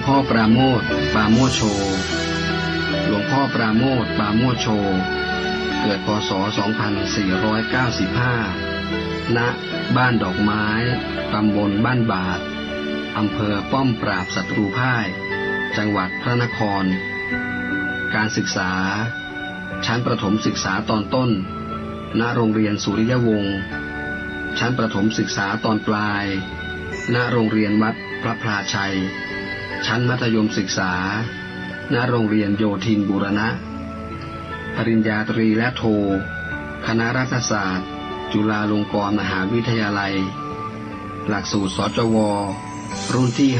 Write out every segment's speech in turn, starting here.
หลวงพ่อปราโมทปราโมชโช หลวงพ่อปราโมทปราโมชโช เกิดพศ 2495 ณ บ้านดอกไม้ ตำบลบ้านบาทอำเภอป้อมปราบศัตรูพ่าย จังหวัดพระนคร การศึกษา ชั้นประถมศึกษาตอนต้น ณ โรงเรียนสุริยวงศ์ ชั้นประถมศึกษาตอนปลาย ณ โรงเรียนวัดพระพลาชัย ชั้นมัธยมศึกษา ณ โรงเรียนโยธินบูรณะ ปริญญาตรีและโท คณะรัฐศาสตร์ จุฬาลงกรณ์มหาวิทยาลัย หลักสูตรสจว รุ่นที่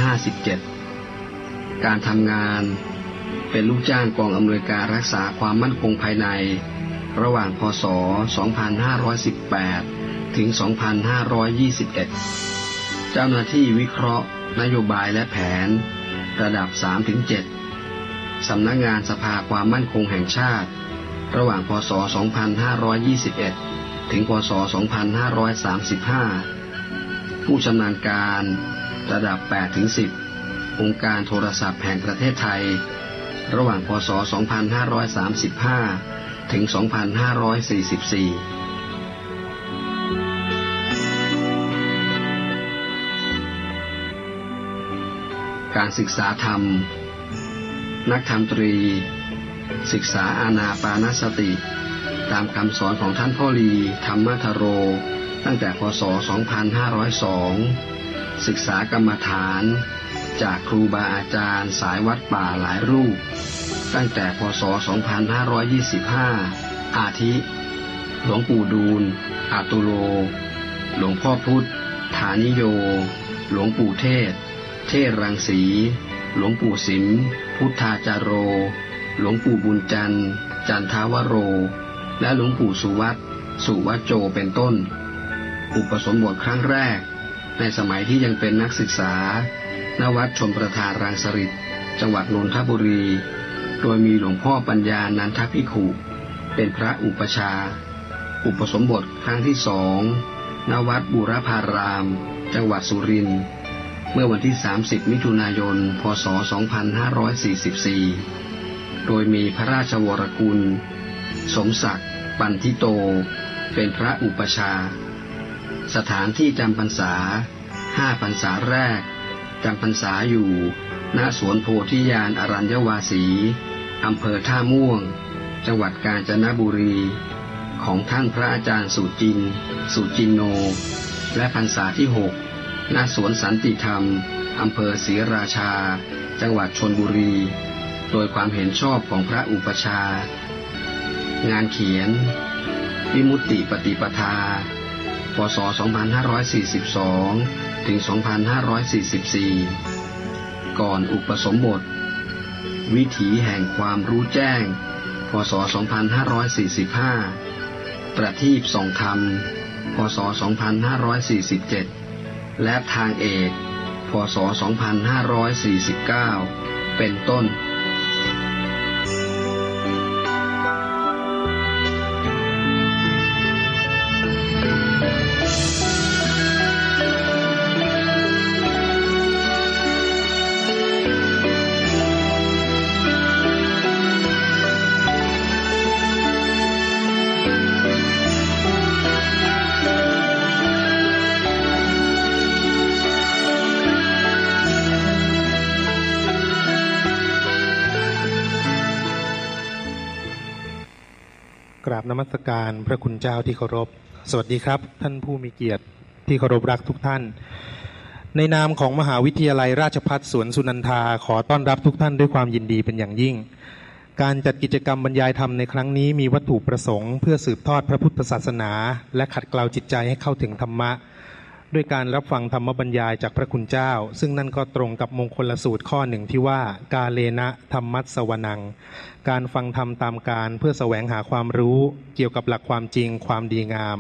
57 การทำงาน เป็นลูกจ้างกองอำนวยการรักษาความมั่นคงภายใน ระหว่างพศ 2518 ถึง 2521 เจ้าหน้าที่วิเคราะห์นโยบายและแผน ระดับ 3-7 สำนักงงานสภาความมั่นคงแห่งชาติ ระหว่าง พศ 2521 ถึง พศ 2535 ผู้ชำนาญการ ระดับ 8-10 องค์การโทรศัพท์แห่งประเทศไทย ระหว่าง พศ 2535 ถึง 2544 การศึกษาธรรม นักธรรมตรี ศึกษาอาณาปานสติ ตามคำสอนของท่านพ่อลีธรรมทโร ตั้งแต่พศ 2502 ศึกษากรรมฐาน จากครูบาอาจารย์สายวัดป่าหลายรูป ตั้งแต่พศ 2525 อาทิ หลวงปู่ดูลอาตุโล หลวงพ่อพุทธ ฐานิโย หลวงปู่เทศ เทศรังสี หลวงปู่สิม พุทธาจารโร หลวงปู่บุญจันทร์ จันทาวโร และหลวงปู่สุวัตสุวัจโจเป็นต้น อุปสมบทครั้งแรก ในสมัยที่ยังเป็นนักศึกษา ณ วัดชมประทานรังสฤษจังหวัดนนทบุรี โดยมีหลวงพ่อปัญญานันทพิขุ เป็นพระอุปชา อุปสมบทครั้งที่สองณวัดบูรพาราม จังหวัดสุรินทร์ เมื่อวันที่ 30 มิถุนายน พศ 2544 โดยมีพระราชวรกุลสมศักดิ์ ปันทิโต เป็นพระอุปชา สถานที่จำพรรษา ห้าพรรษาแรก จำพรรษาอยู่ณสวนโพธิญาณอรัญญวาสี อำเภอท่าม่วง จังหวัดกาญจนบุรี ของท่านพระอาจารย์สุจิน สุจินโน และพรรษาที่หก ณสวนสันติธรรม อำเภอศรีราชา จังหวัดชนบุรี โดยความเห็นชอบของพระอุปชา งานเขียน วิมุตติปฏิปทา พศ 2542 ถึง 2544 ก่อนอุปสมบท วิถีแห่งความรู้แจ้ง พศ 2545 ประทีปส่องธรรม พศ 2547 และทางเอก พศ 2549 เป็นต้น สการพระคุณเจ้าที่เคารพ สวัสดีครับ ท่านผู้มีเกียรติที่เคารพรักทุกท่าน ในนามของมหาวิทยาลัยราชพัฒสวนสุนันทาขอต้อนรับทุกท่านด้วยความยินดีเป็นอย่างยิ่ง การจัดกิจกรรมบรรยายธรรมในครั้งนี้มีวัตถุประสงค์เพื่อสืบทอดพระพุทธศาสนา และขัดเกลาจิตใจให้เข้าถึงธรรมะ ด้วยการรับฟังธรรมบรรยายจากพระคุณเจ้า ซึ่งนั่นก็ตรงกับมงคลสูตรข้อหนึ่งที่ว่ากาเลนะธรรมัสสวนัง การฟังธรรมตามการเพื่อแสวงหาความรู้เกี่ยวกับหลักความจริงความดีงาม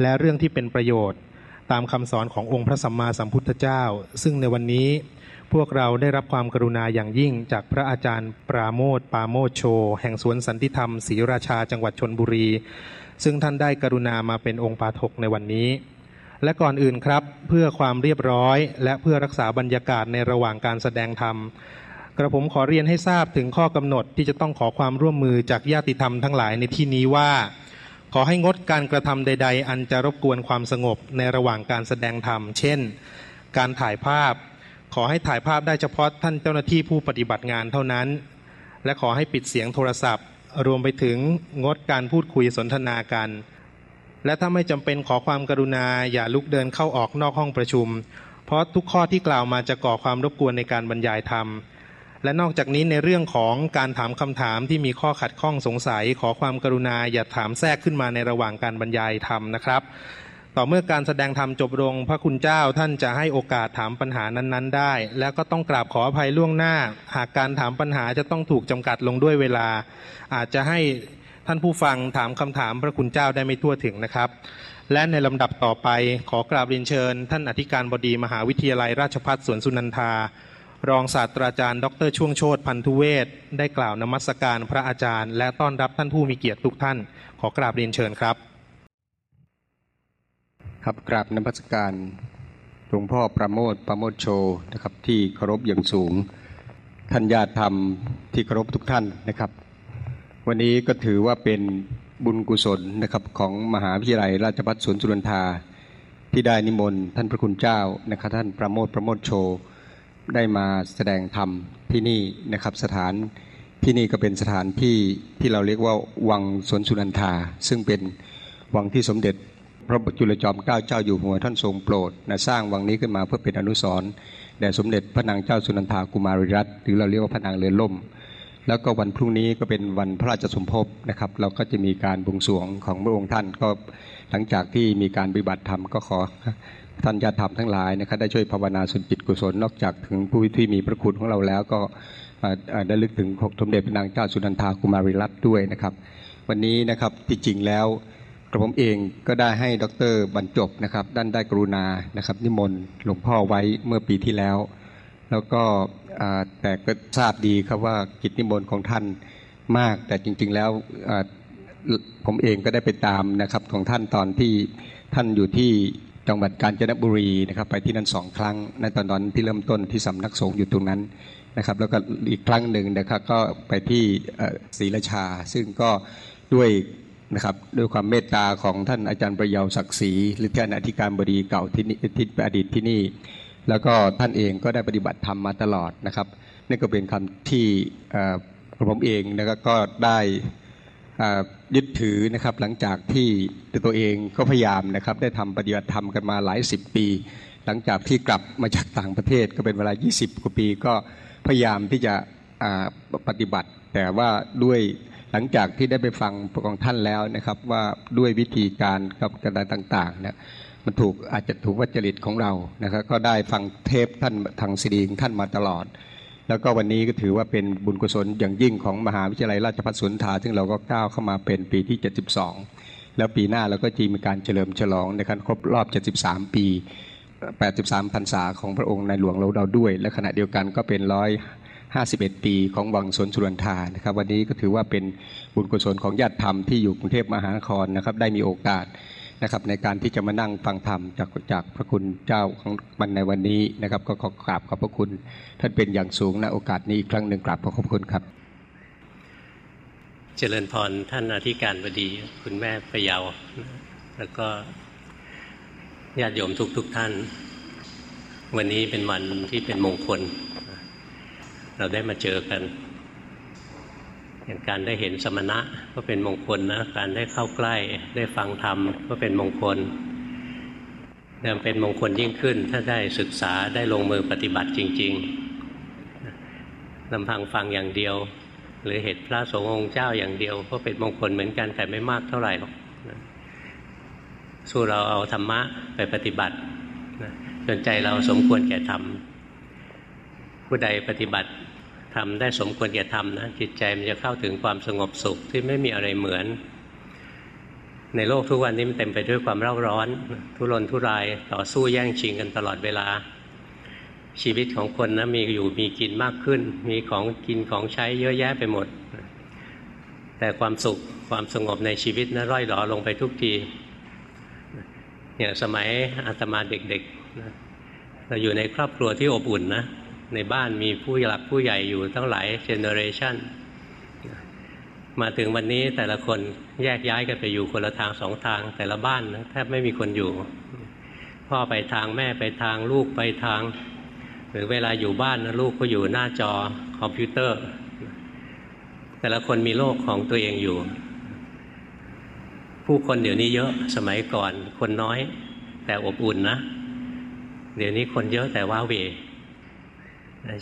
และเรื่องที่เป็นประโยชน์ ตามคำสอนขององค์พระสัมมาสัมพุทธเจ้า ซึ่งในวันนี้พวกเราได้รับความกรุณาอย่างยิ่งจากพระอาจารย์ปราโมทปาโมโช แห่งสวนสันติธรรมศรีราชาจังหวัดชนบุรี ซึ่งท่านได้กรุณามาเป็นองค์ปาถกในวันนี้ และก่อนอื่นครับเพื่อความเรียบร้อย และเพื่อรักษาบรรยากาศในระหว่างการแสดงธรรม กระผมขอเรียนให้ทราบถึงข้อกำหนดที่จะต้องขอความร่วมมือจากญาติธรรมทั้งหลายในที่นี้ว่า ขอให้งดการกระทำใด ๆ อันจะรบกวนความสงบในระหว่างการแสดงธรรม เช่น การถ่ายภาพ ขอให้ถ่ายภาพได้เฉพาะท่านเจ้าหน้าที่ผู้ปฏิบัติงานเท่านั้น และขอให้ปิดเสียงโทรศัพท์ รวมไปถึงงดการพูดคุยสนทนากัน และถ้าไม่จำเป็นขอความกรุณาอย่าลุกเดินเข้าออกนอกห้องประชุม เพราะทุกข้อที่กล่าวมาจะก่อความรบกวนในการบรรยายธรรม และนอกจากนี้ในเรื่องของการถามคำถามที่มีข้อขัดข้องสงสัย ขอความกรุณาอย่าถามแทรกขึ้นมาในระหว่างการบรรยายธรรมนะครับ ต่อเมื่อการแสดงธรรมจบลงพระคุณเจ้าท่านจะให้โอกาสถามปัญหานั้น ๆ ได้ แล้วก็ต้องกราบขออภัยล่วงหน้า หากการถามปัญหาจะต้องถูกจำกัดลงด้วยเวลา อาจจะให้ ท่านผู้ฟังถามคำถามพระคุณเจ้าได้ไม่ทั่วถึงนะครับ และในลำดับต่อไปขอกราบเรียนเชิญ ท่านอธิการบดีมหาวิทยาลัยราชภัฏสวนสุนันทา รองศาสตราจารย์ ดรช่วงโชตพันธุเวศได้กล่าวนมัสการพระอาจารย์ และต้อนรับท่านผู้มีเกียรติทุกท่าน ขอกราบเรียนเชิญครับ ครับกราบนมัสการหลวงพ่อประโมทประโมทโชนะครับที่เคารพอย่างสูงท่านญาติธรรมที่เคารพทุกท่านนะครับ วันนี้ก็ถือว่าเป็นบุญกุศลนะครับของมหาวิทยาลัยราชภัฏสวนสุรนทาที่ได้นิมนต์ท่านพระคุณเจ้านะครับท่านประโมทประโมทโชได้มาแสดงธรรมที่นี่นะครับสถานที่นี่ก็เป็นสถานที่ที่เราเรียกว่าวังสวนสุนันทา ซึ่งเป็นวังที่สมเด็จ พระจุลจอมเกล้าเจ้าอยู่หัวท่านทรงโปรดนะสร้างวังนี้ขึ้นมาเพื่อเป็นอนุสรณ์แด่สมเด็จพระนางเจ้าสุนันทากุมารีรัตน์หรือเราเรียกว่าพระนางเรือนล่ม แล้วก็วันพรุ่งนี้ก็เป็นวันพระราชสมภพนะครับ เราก็จะมีการบวงสรวงของพระองค์ท่านก็หลังจากที่มีการปฏิบัติธรรมก็ขอท่านญาติธรรมทั้งหลายนะครับได้ช่วยภาวนาสุนจิตกุศล นอกจากถึงผู้ที่มีพระคุณของเราแล้วก็ได้ลึกถึงสมเด็จพระนางเจ้าสุนันทากุมารีรัตน์ด้วยนะครับ วันนี้นะครับที่จริงแล้วกระผมเองก็ได้ให้ดรบรรจบนะครับด้านได้กรุณานะครับนิมนต์หลวงพ่อไว้เมื่อปีที่แล้ว แล้วก็ แต่ก็ทราบดีครับว่ากิจนิมนต์ของท่านมาก แต่จริง ๆ แล้วผมเองก็ได้ไปตามนะครับของท่านตอนที่ท่านอยู่ที่จังหวัดกาญจนบุรีนะครับไปที่นั่นสองครั้งในตอนนั้นที่เริ่มต้นที่สำนักสงฆ์อยู่ตรงนั้นนะครับแล้วก็อีกครั้งหนึ่งนะครับก็ไปที่ศรีราชา ซึ่งก็ด้วยนะครับด้วยความเมตตาของท่านอาจารย์ประเยาศักดิ์ศรีหรือท่านอธิการบดีเก่าที่นี่ที่อดีตที่นี่ แล้วก็ท่านเองก็ได้ปฏิบัติธรรมมาตลอดนะครับนี่ก็เป็นคำที่ผมเองนะครับก็ได้ยึดถือนะครับหลังจากที่ตัวเองก็พยายามนะครับได้ทำปฏิบัติธรรมกันมาหลายสิบปี หลังจากที่กลับมาจากต่างประเทศก็เป็นเวลา 20 กว่าปีก็พยายามที่จะปฏิบัติ แต่ว่าด้วยหลังจากที่ได้ไปฟังของท่านแล้วนะครับว่าด้วยวิธีการกับกระดารต่างๆเนี่ย มันถูกอาจจะถูกวัจริตของเรานะครับก็ได้ฟังเทปท่านทางซีดีของท่านมาตลอด แล้วก็วันนี้ก็ถือว่าเป็นบุญกุศลอย่างยิ่งของมหาวิทยาลัยราชภัฏสวนทาซึ่งเราก็ก้าวเข้ามาเป็นปีที่ 72 แล้วปีหน้าเราก็จะมีการเฉลิมฉลองในการครบรอบ 73 ปี 83พรรษาของพระองค์ในหลวงเราเราด้วย และขณะเดียวกันก็เป็นร้อย51 ปีของวังสวนสุรนทานะครับ วันนี้ก็ถือว่าเป็นบุญกุศลของญาติธรรมที่อยู่กรุงเทพมหานครนะครับ ได้มีโอกาส นะครับในการที่จะมานั่งฟังธรรมจากจากพระคุณเจ้าของมันในวันนี้นะครับ ก็ขอกราบขอบพระคุณ ท่านเป็นอย่างสูงณโอกาสนี้อีกครั้งหนึ่งกราบขอบพระคุณครับ เจริญพรท่านอธิการบดีคุณแม่ประยาวแล้วก็ญาติโยมทุกทุกท่าน วันนี้เป็นวันที่เป็นมงคล เราได้มาเจอกัน อย่างการได้เห็นสมณะก็เป็นมงคลนะ การได้เข้าใกล้ได้ฟังธรรมก็เป็นมงคลยังเป็นมงคลยิ่งขึ้น ถ้าได้ศึกษาได้ลงมือปฏิบัติจริงๆลำพังฟังอย่างเดียว หรือเหตุพระสงฆ์องค์เจ้าอย่างเดียว ก็เป็นมงคลเหมือนกันแต่ไม่มากเท่าไหร่หรอกสู้เราเอาธรรมะไปปฏิบัติจนใจเราสมควรแก่ธรรมผู้ใดปฏิบัติ ทำได้สมควรแก่ธรรมนะจิตใจมันจะเข้าถึงความสงบสุขที่ไม่มีอะไรเหมือน ในโลกทุกวันนี้มันเต็มไปด้วยความเร่าร้อน ทุรนทุรายต่อสู้แย่งชิงกันตลอดเวลา ชีวิตของคนนะมีอยู่มีกินมากขึ้น มีของกินของใช้เยอะแยะไปหมด แต่ความสุขความสงบในชีวิตนะร่อยหรอลงไปทุกทีอย่างสมัยอาตมาเด็กๆเราอยู่ในครอบครัวที่อบอุ่นนะ ในบ้านมีผู้หลักผู้ใหญ่อยู่ตั้งหลายเจเนอเรชันมาถึงวันนี้แต่ละคนแยกย้ายกันไปอยู่คนละทางสองทาง แต่ละบ้านนะแทบไม่มีคนอยู่ พ่อไปทางแม่ไปทางลูกไปทาง หรือเวลาอยู่บ้านนะลูกก็อยู่หน้าจอคอมพิวเตอร์ แต่ละคนมีโลกของตัวเองอยู่ ผู้คนเดี๋ยวนี้เยอะสมัยก่อนคนน้อย แต่อบอุ่นนะ เดี๋ยวนี้คนเยอะแต่ว้าเหว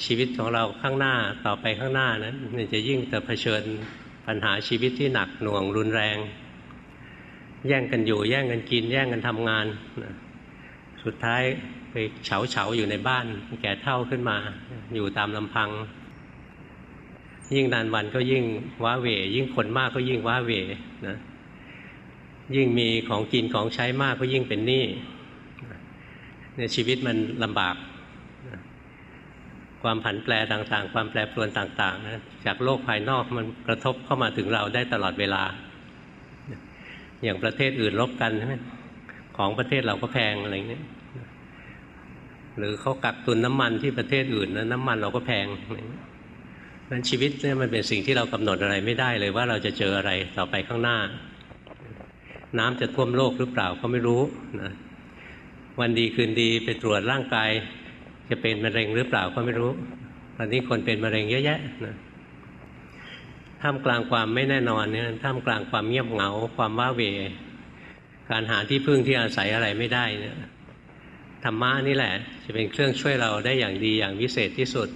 ชีวิตของเราข้างหน้าต่อไปข้างหน้านั้นจะยิ่งจะเผชิญปัญหาชีวิตที่หนักหน่วงรุนแรง แย่งกันอยู่ แย่งกันกิน แย่งกันทำงานสุดท้ายไปเฉาเฉาอยู่ในบ้าน แก่เท่าขึ้นมา อยู่ตามลำพัง ยิ่งนานวันก็ยิ่งว้าเหวยิ่งคนมากก็ยิ่งว้าเหวนะยิ่งมีของกินของใช้มากก็ยิ่งเป็นหนี้เนี่ยชีวิตมันลำบาก ความผันแปรต่างๆ ความแปรปรวนต่างๆนะจากโลกภายนอกมันกระทบเข้ามาถึงเราได้ตลอดเวลา อย่างประเทศอื่นลบกันใช่ไหมของประเทศเราก็แพงอะไรเงี้ยหรือเขากักตุนน้ำมันที่ประเทศอื่นนะน้ำมันเราก็แพงนั้นชีวิตเนี่ยมันเป็นสิ่งที่เรากำหนดอะไรไม่ได้เลยว่าเราจะเจออะไรต่อไปข้างหน้า น้ำจะท่วมโลกหรือเปล่าก็ไม่รู้นะวันดีคืนดีไปตรวจร่างกาย จะเป็นมะเร็งหรือเปล่าก็ไม่รู้ ตอนนี้คนเป็นมะเร็งเยอะแยะนะท่ามกลางความไม่แน่นอนเนี่ยท่ามกลางความเงียบเหงา ความว้าเว การหาที่พึ่งที่อาศัยอะไรไม่ได้เนี่ยธรรมะนี่แหละ จะเป็นเครื่องช่วยเราได้อย่างดีอย่างวิเศษที่สุด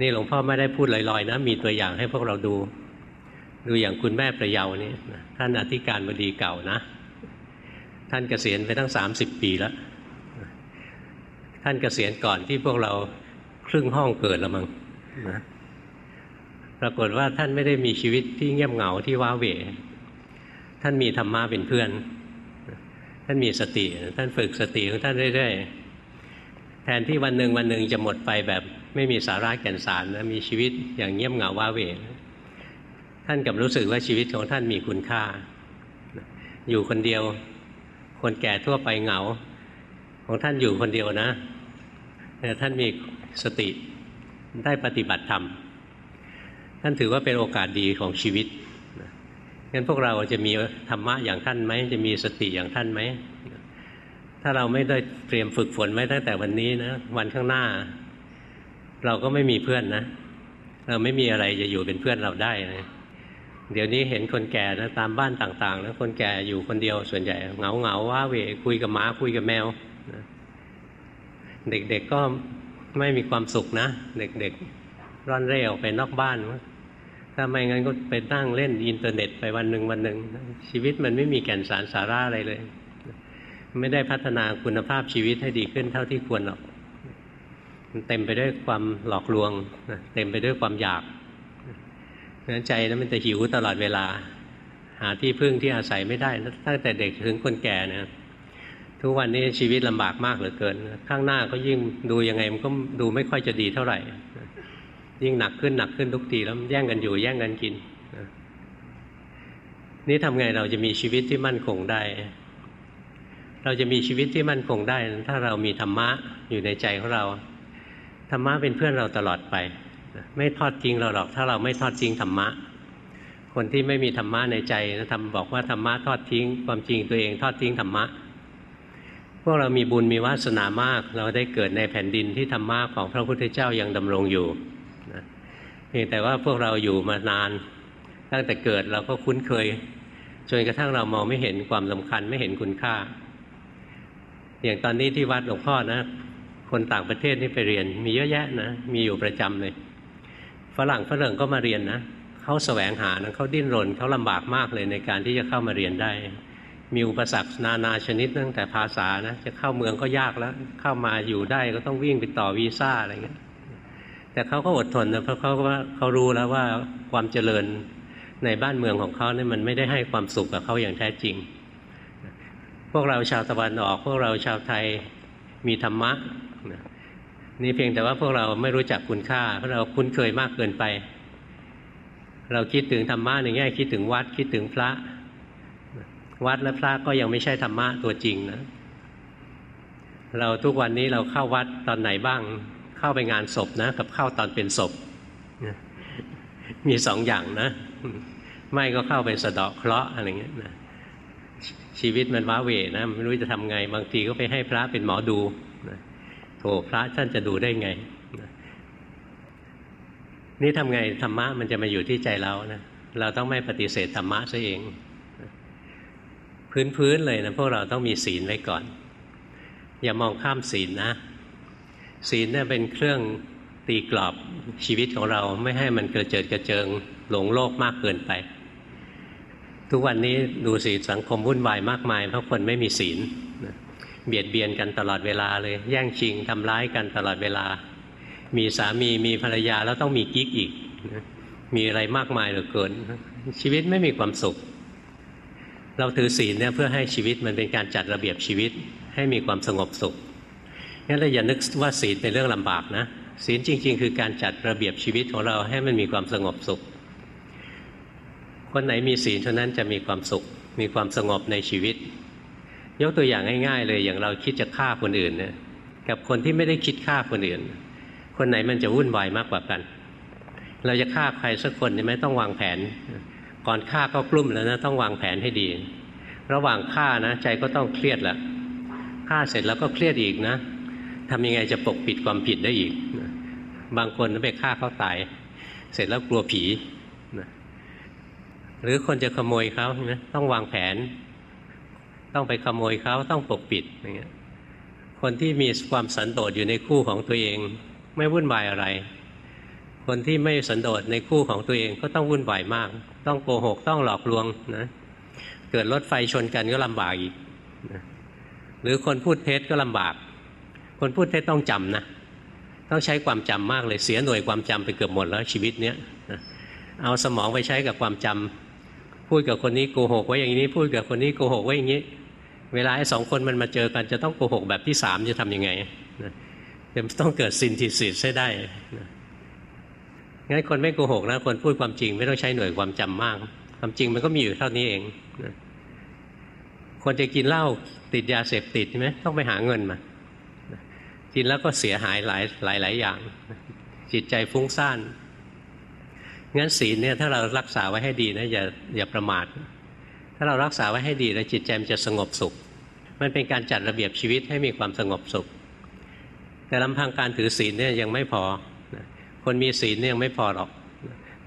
นี่หลวงพ่อไม่ได้พูดลอยๆนะมีตัวอย่างให้พวกเราดู ดูอย่างคุณแม่ประเยานี่ท่านอธิการบดีเก่านะ ท่านเกษียณไปตั้งสามสิบปีแล้ว ท่านเกษียณก่อนที่พวกเราครึ่งห้องเกิดละมั้งนะปรากฏว่าท่านไม่ได้มีชีวิตที่เงียบเหงาที่ว้าเหวท่านมีธรรมะเป็นเพื่อน ท่านมีสติ ท่านฝึกสติของท่านเรื่อยๆแทนที่วันหนึ่งวันหนึ่งจะหมดไปแบบไม่มีสาระแก่นสารนะมีชีวิตอย่างเงียบเหงาว้าเหวท่านกับรู้สึกว่าชีวิตของท่านมีคุณค่า อยู่คนเดียว คนแก่ทั่วไปเหงา ของท่านอยู่คนเดียวนะ แต่ท่านมีสติได้ปฏิบัติธรรม ท่านถือว่าเป็นโอกาสดีของชีวิตงั้นพวกเราจะมีธรรมะอย่างท่านไหมจะมีสติอย่างท่านไหมถ้าเราไม่ได้เตรียมฝึกฝนไว้ตั้งแต่วันนี้นะวันข้างหน้า เราก็ไม่มีเพื่อนนะเราไม่มีอะไรจะอยู่เป็นเพื่อนเราได้นะเดี๋ยวนี้เห็นคนแก่นะตามบ้านต่างๆ แล้วคนแก่อยู่คนเดียวส่วนใหญ่เหงาเหงาว่าเวคุยกับหมาคุยกับแมว เด็กๆก็ไม่มีความสุขนะ เด็กๆร่อนเร่ออกไปนอกบ้านถ้าไม่งั้นก็ไปนั่งเล่นอินเทอร์เน็ตไปวันหนึ่งวันหนึ่งชีวิตมันไม่มีแก่นสารสาระอะไรเลย ไม่ได้พัฒนาคุณภาพชีวิตให้ดีขึ้นเท่าที่ควรหรอกมันเต็มไปด้วยความหลอกลวงเต็มไปด้วยความอยากนั้นใจนั้นมันจะหิวตลอดเวลา หาที่พึ่งที่อาศัยไม่ได้ตั้งแต่เด็กถึงคนแก่เนี่ย ทุกวันนี้ชีวิตลำบากมากเหลือเกิน ข้างหน้าก็ยิ่งดูยังไงมันก็ดูไม่ค่อยจะดีเท่าไหร่ ยิ่งหนักขึ้นหนักขึ้นทุกทีแล้วแย่งกันอยู่แย่งกันกิน นี่ทำไงเราจะมีชีวิตที่มั่นคงได้ เราจะมีชีวิตที่มั่นคงได้ ถ้าเรามีธรรมะอยู่ในใจของเราธรรมะเป็นเพื่อนเราตลอดไป ไม่ทอดทิ้งเราหรอก ถ้าเราไม่ทอดทิ้งธรรมะ คนที่ไม่มีธรรมะในใจนะทำบอกว่าธรรมะทอดทิ้ง ความจริงตัวเองทอดทิ้งธรรมะ พวกเรามีบุญมีวาสนามาก เราได้เกิดในแผ่นดินที่ธรรมะของพระพุทธเจ้ายังดำรงอยู่เพียงแต่ว่าพวกเราอยู่มานาน ตั้งแต่เกิดเราก็คุ้นเคยจนกระทั่งเรามองไม่เห็นความสำคัญไม่เห็นคุณค่า อย่างตอนนี้ที่วัดหลวงพ่อนะ คนต่างประเทศนี่ไปเรียน มีเยอะแยะนะมีอยู่ประจำเลยฝรั่งฝรั่งก็มาเรียนนะเขาแสวงหานะเขาดิ้นรนเขาลำบากมากเลยในการที่จะเข้ามาเรียนได้ มีอุปสรรคนานาชนิดตั้งแต่ภาษานะจะเข้าเมืองก็ยากแล้ว เข้ามาอยู่ได้ก็ต้องวิ่งไปต่อวีซ่าอะไรเงี้ยแต่เขาก็อดทนนะเพราะเขาว่าเขารู้แล้วว่าความเจริญในบ้านเมืองของเขาเนี่ยมันไม่ได้ให้ความสุขกับเขาอย่างแท้จริง พวกเราชาวตะวันออก พวกเราชาวไทยมีธรรมะนี่เพียงแต่ว่าพวกเราไม่รู้จักคุณค่าเพราะเราคุ้นเคยมากเกินไป เราคิดถึงธรรมะในแง่คิดถึงวัดคิดถึงพระ วัดและพระก็ยังไม่ใช่ธรรมะตัวจริงนะ เราทุกวันนี้เราเข้าวัดตอนไหนบ้าง เข้าไปงานศพนะ กับเข้าตอนเป็นศพ มีสองอย่างนะ ไม่ก็เข้าไปสะเดาะเคราะห์อะไรเงี้ยนะชีวิตมันว้าเหวนะไม่รู้จะทำไง บางทีก็ไปให้พระเป็นหมอดูนะโถพระท่านจะดูได้ไงนะนี่ทำไงธรรมะมันจะมาอยู่ที่ใจเรานะเราต้องไม่ปฏิเสธธรรมะซะเอง พื้นๆเลยนะพวกเราต้องมีศีลไว้ก่อน อย่ามองข้ามศีลนะ ศีลเนี่ยเป็นเครื่องตีกรอบชีวิตของเราไม่ให้มันกระเจิดกระเจิงหลงโลกมากเกินไป ทุกวันนี้ดูสิสังคมวุ่นวายมากมายเพราะคนไม่มีศีลเบียดเบียนกันตลอดเวลาเลย แย่งชิงทำร้ายกันตลอดเวลา มีสามีมีภรรยาแล้วต้องมีกิ๊กอีก มีอะไรมากมายเหลือเกิน ชีวิตไม่มีความสุข เราถือศีลเนี่ยเพื่อให้ชีวิตมันเป็นการจัดระเบียบชีวิตให้มีความสงบสุขงั้นเราอย่านึกว่าศีลเป็นเรื่องลำบากนะศีลจริง ๆ คือการจัดระเบียบชีวิตของเราให้มันมีความสงบสุข คนไหนมีศีลเท่านั้นจะมีความสุข มีความสงบในชีวิต ยกตัวอย่างง่าย ๆ เลยอย่างเราคิดจะฆ่าคนอื่นเนี่ยกับคนที่ไม่ได้คิดฆ่าคนอื่น คนไหนมันจะวุ่นวายมากกว่ากัน เราจะฆ่าใครสักคนใช่ไหมต้องวางแผน ก่อนฆ่าก็กลุ้มแล้วนะต้องวางแผนให้ดี ระหว่างฆ่านะใจก็ต้องเครียดแหละฆ่าเสร็จแล้วก็เครียดอีกนะทำยังไงจะปกปิดความผิดได้อีก บางคนไปฆ่าเขาตาย เสร็จแล้วกลัวผีหรือคนจะขโมยเขาต้องวางแผน ต้องไปขโมยเขาต้องปกปิดอย่างเงี้ยคนที่มีความสันโดษอยู่ในคู่ของตัวเอง ไม่วุ่นวายอะไร คนที่ไม่สันโดษในคู่ของตัวเองก็ต้องวุ่นวายมาก ต้องโกหกต้องหลอกลวงนะเกิดรถไฟชนกันก็ลำบากอีกนะหรือคนพูดเท็จก็ลำบาก คนพูดเท็จต้องจำนะต้องใช้ความจำมากเลยเสียหน่วยความจำไปเกือบหมดแล้วชีวิตเนี้ยเอาสมองไปใช้กับความจำพูดกับคนนี้โกหกไว้อย่างนี้ พูดกับคนนี้โกหกไว้อย่างนี้ เวลาไอ้สองคนมันมาเจอกันจะต้องโกหกแบบที่สามจะทํำยังไงจะต้องเกิดซินทิสิสใช้ได้ งั้นคนไม่โกหกนะคนพูดความจริงไม่ต้องใช้หน่วยความจำมาก ความจริงมันก็มีอยู่เท่านี้เองคนจะกินเหล้าติดยาเสพติดใช่ไหมต้องไปหาเงินมา กินแล้วก็เสียหายหลายหลายหลายอย่าง จิตใจฟุ้งซ่านงั้นศีลเนี่ยถ้าเรารักษาไว้ให้ดีนะอย่าอย่าประมาทถ้าเรารักษาไว้ให้ดีแล้วจิตใจมันจะสงบสุข มันเป็นการจัดระเบียบชีวิตให้มีความสงบสุข แต่ลำพังการถือศีลเนี่ยยังไม่พอ คนมีศีลเนี่ยยังไม่พอหรอก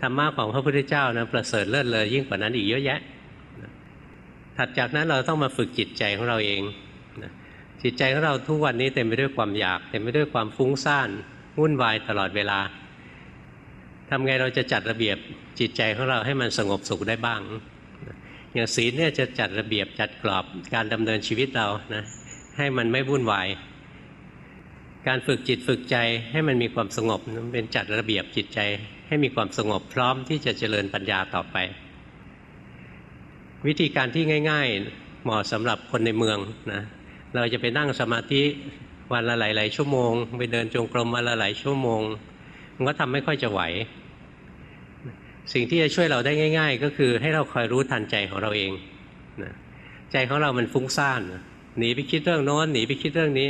ธรรมะของพระพุทธเจ้านะประเสริฐเลิศเลยยิ่งกว่านั้นอีกเยอะแยะ ถัดจากนั้นเราต้องมาฝึกจิตใจของเราเองจิตใจของเราทุกวันนี้เต็มไปด้วยความอยากเต็มไปด้วยความฟุ้งซ่านวุ่นวายตลอดเวลาทำไงเราจะจัดระเบียบจิตใจของเราให้มันสงบสุขได้บ้าง อย่างศีลเนี่ยจะจัดระเบียบจัดกรอบการดำเนินชีวิตเรานะให้มันไม่วุ่นวาย การฝึกจิตฝึกใจให้มันมีความสงบเป็นจัดระเบียบจิตใจ ให้มีความสงบพร้อมที่จะเจริญปัญญาต่อไป วิธีการที่ง่าย ๆเหมาะสำหรับคนในเมืองนะเราจะไปนั่งสมาธิวันละหลายๆชั่วโมง ไปเดินจงกรมวันละหลายชั่วโมง มันก็ทำไม่ค่อยจะไหว สิ่งที่จะช่วยเราได้ง่าย ๆ ก็คือให้เราคอยรู้ทันใจของเราเองนะใจของเรามันฟุ้งซ่านหนีไปคิดเรื่องโน้นหนีไปคิดเรื่องนี้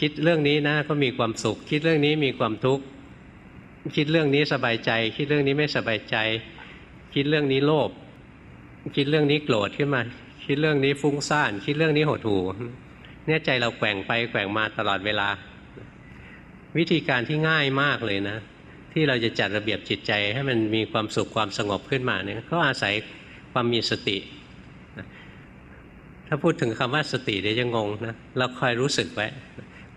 คิดเรื่องนี้นะก็มีความสุข คิดเรื่องนี้มีความทุกข์คิดเรื่องนี้สบายใจ คิดเรื่องนี้ไม่สบายใจ คิดเรื่องนี้โลภคิดเรื่องนี้โกรธขึ้นมา คิดเรื่องนี้ฟุ้งซ่าน คิดเรื่องนี้หดหู่เนี่ยใจเราแกว่งไปแกว่งมาตลอดเวลา วิธีการที่ง่ายมากเลยนะ ที่เราจะจัดระเบียบจิตใจให้มันมีความสุขความสงบขึ้นมาเนี่ยก็อาศัยความมีสติ ถ้าพูดถึงคำว่าสติเดี๋ยวจะงงนะเราคอยรู้สึกไว้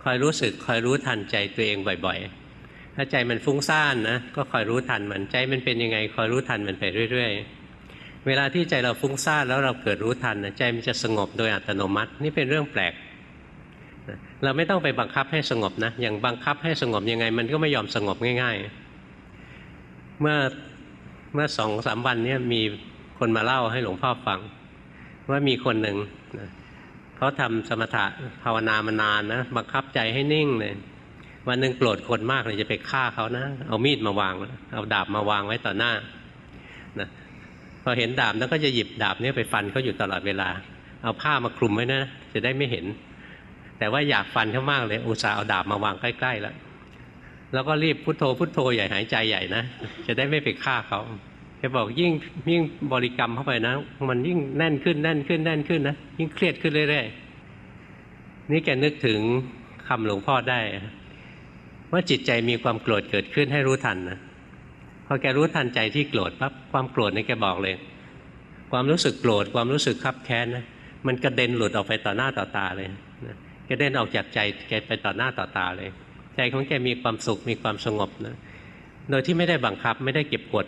คอยรู้สึกคอยรู้ทันใจตัวเองบ่อย ๆ ถ้าใจมันฟุ้งซ่านนะก็คอยรู้ทันมันใจมันเป็นยังไงคอยรู้ทันมันไปเรื่อย ๆ เวลาที่ใจเราฟุ้งซ่านแล้วเราเกิดรู้ทันใจมันจะสงบโดยอัตโนมัติ นี่เป็นเรื่องแปลกเราไม่ต้องไปบังคับให้สงบนะ อย่างบังคับให้สงบยังไง มันก็ไม่ยอมสงบง่าย ๆ เมื่อเมื่อสองสามวันนี้มีคนมาเล่าให้หลวงพ่อฟัง ว่ามีคนหนึ่ง เขาทำสมถะภาวนามานานนะบังคับใจให้นิ่งเลยวันหนึ่งโกรธคนมากเลยจะไปฆ่าเขานะเอามีดมาวาง เอาดาบมาวางไว้ต่อหน้านะพอเห็นดาบแล้วก็จะหยิบดาบนี้ไปฟันเขาอยู่ตลอดเวลา เอาผ้ามาคลุมไว้นะจะได้ไม่เห็น แต่ว่าอยากฟันเขามากเลยอุตส่าห์เอาดาบมาวางใกล้ๆแล้วแล้วก็รีบพุโทโธพุโทโธใหญ่หายใจใหญ่นะจะได้ไม่ไปฆ่าเขา แกบอกยิ่งยิ่งบริกรรมเข้าไปนะ มันยิ่งแน่นขึ้นแน่นขึ้นแน่นขึ้นนะยิ่งเครียดขึ้นเรื่อยๆนี่แกนึกถึงคำหลวงพ่อได้ว่าจิตใจมีความโกรธเกิดขึ้นให้รู้ทันนะพอแกรู้ทันใจที่โกรธปั๊บความโกรธนี่แกบอกเลย ความรู้สึกโกรธความรู้สึกคับแค้นนะมันกระเด็นหลุดออกไปต่อหน้าต่อตาเลยนะกระเด็นออกจากใจแกไปต่อหน้าต่อตาเลย ใจของแกมีความสุขมีความสงบนะโดยที่ไม่ได้บังคับไม่ได้เก็บกด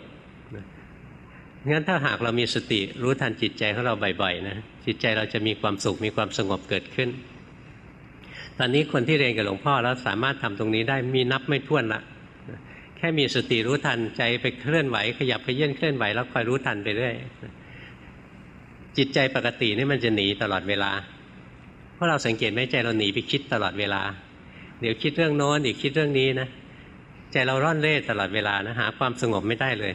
งั้นถ้าหากเรามีสติรู้ทันจิตใจของเราบ่อยๆนะจิตใจเราจะมีความสุขมีความสงบเกิดขึ้น ตอนนี้คนที่เรียนกับหลวงพ่อแล้วสามารถทำตรงนี้ได้มีนับไม่ถ้วนละแค่มีสติรู้ทันใจไปเคลื่อนไหว ขยับไปเยื่นเคลื่อนไหวแล้วคอยรู้ทันไปเรื่อยจิตใจปกตินี่มันจะหนีตลอดเวลา เพราะเราสังเกตไหมใจเราหนีไปคิดตลอดเวลา เดี๋ยวคิดเรื่องโน้นอีกคิดเรื่องนี้นะใจเราร่อนเร่ตลอดเวลานะหาความสงบไม่ได้เลย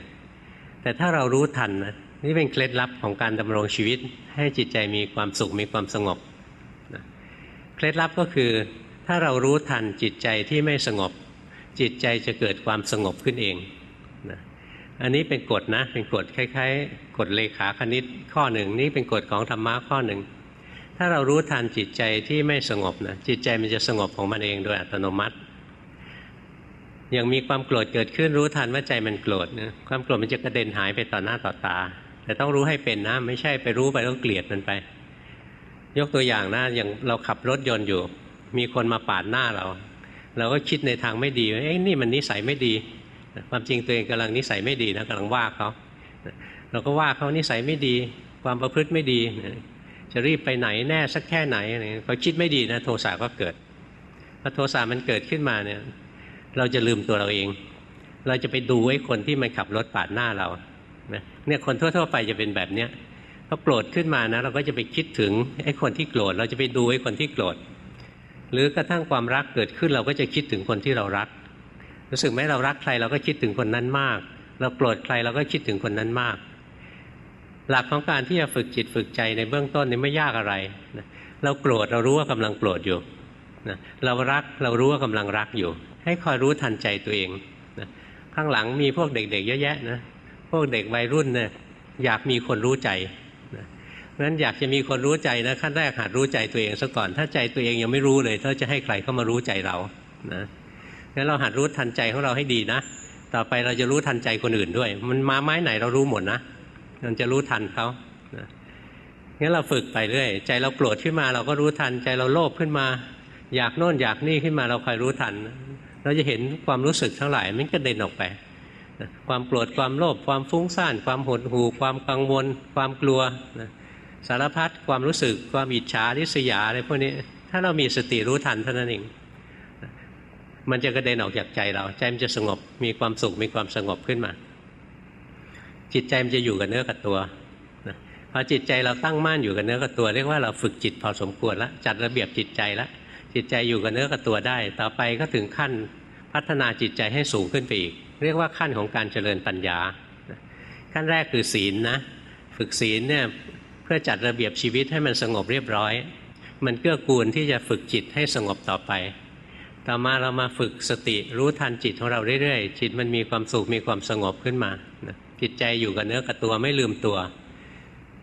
แต่ถ้าเรารู้ทันนะนี่เป็นเคล็ดลับของการดำรงชีวิต ให้จิตใจมีความสุขมีความสงบนะเคล็ดลับก็คือถ้าเรารู้ทันจิตใจที่ไม่สงบ จิตใจจะเกิดความสงบขึ้นเองนะอันนี้เป็นกฎนะเป็นกฎคล้ายๆกฎเลขาคณิตข้อหนึ่งนี่เป็นกฎของธรรมะข้อหนึ่งถ้าเรารู้ทันจิตใจที่ไม่สงบนะจิตใจมันจะสงบของมันเองโดยอัตโนมัติ ย่างมีความโกรธเกิดขึ้นรู้ทันว่าใจมันโกรธนะความโกรธมันจะกระเด็นหายไปต่อหน้าต่อตา แต่ต้องรู้ให้เป็นนะ ไม่ใช่ไปรู้ไปต้องเกลียดมันไป ยกตัวอย่างนะอย่างเราขับรถยนต์อยู่ มีคนมาปาดหน้าเรา เราก็คิดในทางไม่ดีเอ้ยนี่มันนิสัยไม่ดีความจริงตัวเองกำลังนิสัยไม่ดีนะกำลังว่าเขาเราก็ว่าเขานิสัยไม่ดี ความประพฤติไม่ดี จะรีบไปไหนแน่สักแค่ไหนพอคิดไม่ดีนะโทสะก็เกิดพอโทสะมันเกิดขึ้นมาเนี่ย เราจะลืมตัวเราเอง เราจะไปดูไอ้คนที่มันขับรถปาดหน้าเราเนี่ยคนทั่วๆไปจะเป็นแบบเนี้ยพอโกรธขึ้นมานะ เราก็จะไปคิดถึงไอ้คนที่โกรธเราจะไปดูไอ้คนที่โกรธหรือกระทั่งความรักเกิดขึ้นเราก็จะคิดถึงคนที่เรารัก รู้สึกไหมเรารักใครเราก็คิดถึงคนนั้นมาก เราโกรธใครเราก็คิดถึงคนนั้นมาก หลักของการที่จะฝึกจิตฝึกใจในเบื้องต้นนี่ไม่ยากอะไรนะเราโกรธเรารู้ว่ากำลังโกรธอยู่นะเรารักเรารู้ว่ากำลังรักอยู่ ให้คอยรู้ทันใจตัวเองนะข้างหลังมีพวกเด็กๆเยอะแยะนะพวกเด็กวัยรุ่นเนี่ยอยากมีคนรู้ใจนะนั้นอยากจะมีคนรู้ใจนะขั้นแรกหัดรู้ใจตัวเองซะก่อน ถ้าใจตัวเองยังไม่รู้เลยถ้าจะให้ใครเข้ามารู้ใจเรานะงั้นเราหัดรู้ทันใจของเราให้ดีนะต่อไปเราจะรู้ทันใจคนอื่นด้วย มันมาไม้ไหนเรารู้หมดนะมันจะรู้ทันเขานะงั้นเราฝึกไปเรื่อย ใจเราโกรธขึ้นมาเราก็รู้ทัน ใจเราโลภขึ้นมา อยากโน่นอยากนี่ขึ้นมาเราคอยรู้ทัน เราจะเห็นความรู้สึกทั้งหลายมันก็เด่นออกไป ความโกรธความโลภความฟุ้งซ่าน ความหดหู่ความกังวล ความกลัวนะสารพัดความรู้สึกความอิจฉาริษยาอะไรพวกนี้ถ้าเรามีสติรู้ทันเท่านั้นเองมันจะกระเด็นออกจากใจเราใจมันจะสงบมีความสุขมีความสงบขึ้นมา จิตใจมันจะอยู่กับเนื้อกับตัวพอจิตใจเราตั้งมั่นอยู่กับเนื้อกับตัว เรียกว่าเราฝึกจิตพอสมควรแล้วจัดระเบียบจิตใจแล้ว จิตใจอยู่กับเนื้อกับตัวได้ ต่อไปก็ถึงขั้นพัฒนาจิตใจให้สูงขึ้นไปอีก เรียกว่าขั้นของการเจริญปัญญา ขั้นแรกคือศีลนะ ฝึกศีลเนี่ยเพื่อจัดระเบียบชีวิตให้มันสงบเรียบร้อย มันเกื้อกูลที่จะฝึกจิตให้สงบต่อไป ต่อมาเรามาฝึกสติรู้ทันจิตของเราเรื่อยๆ จิตมันมีความสุขมีความสงบขึ้นมาจิตใจอยู่กับเนื้อกับตัวไม่ลืมตัว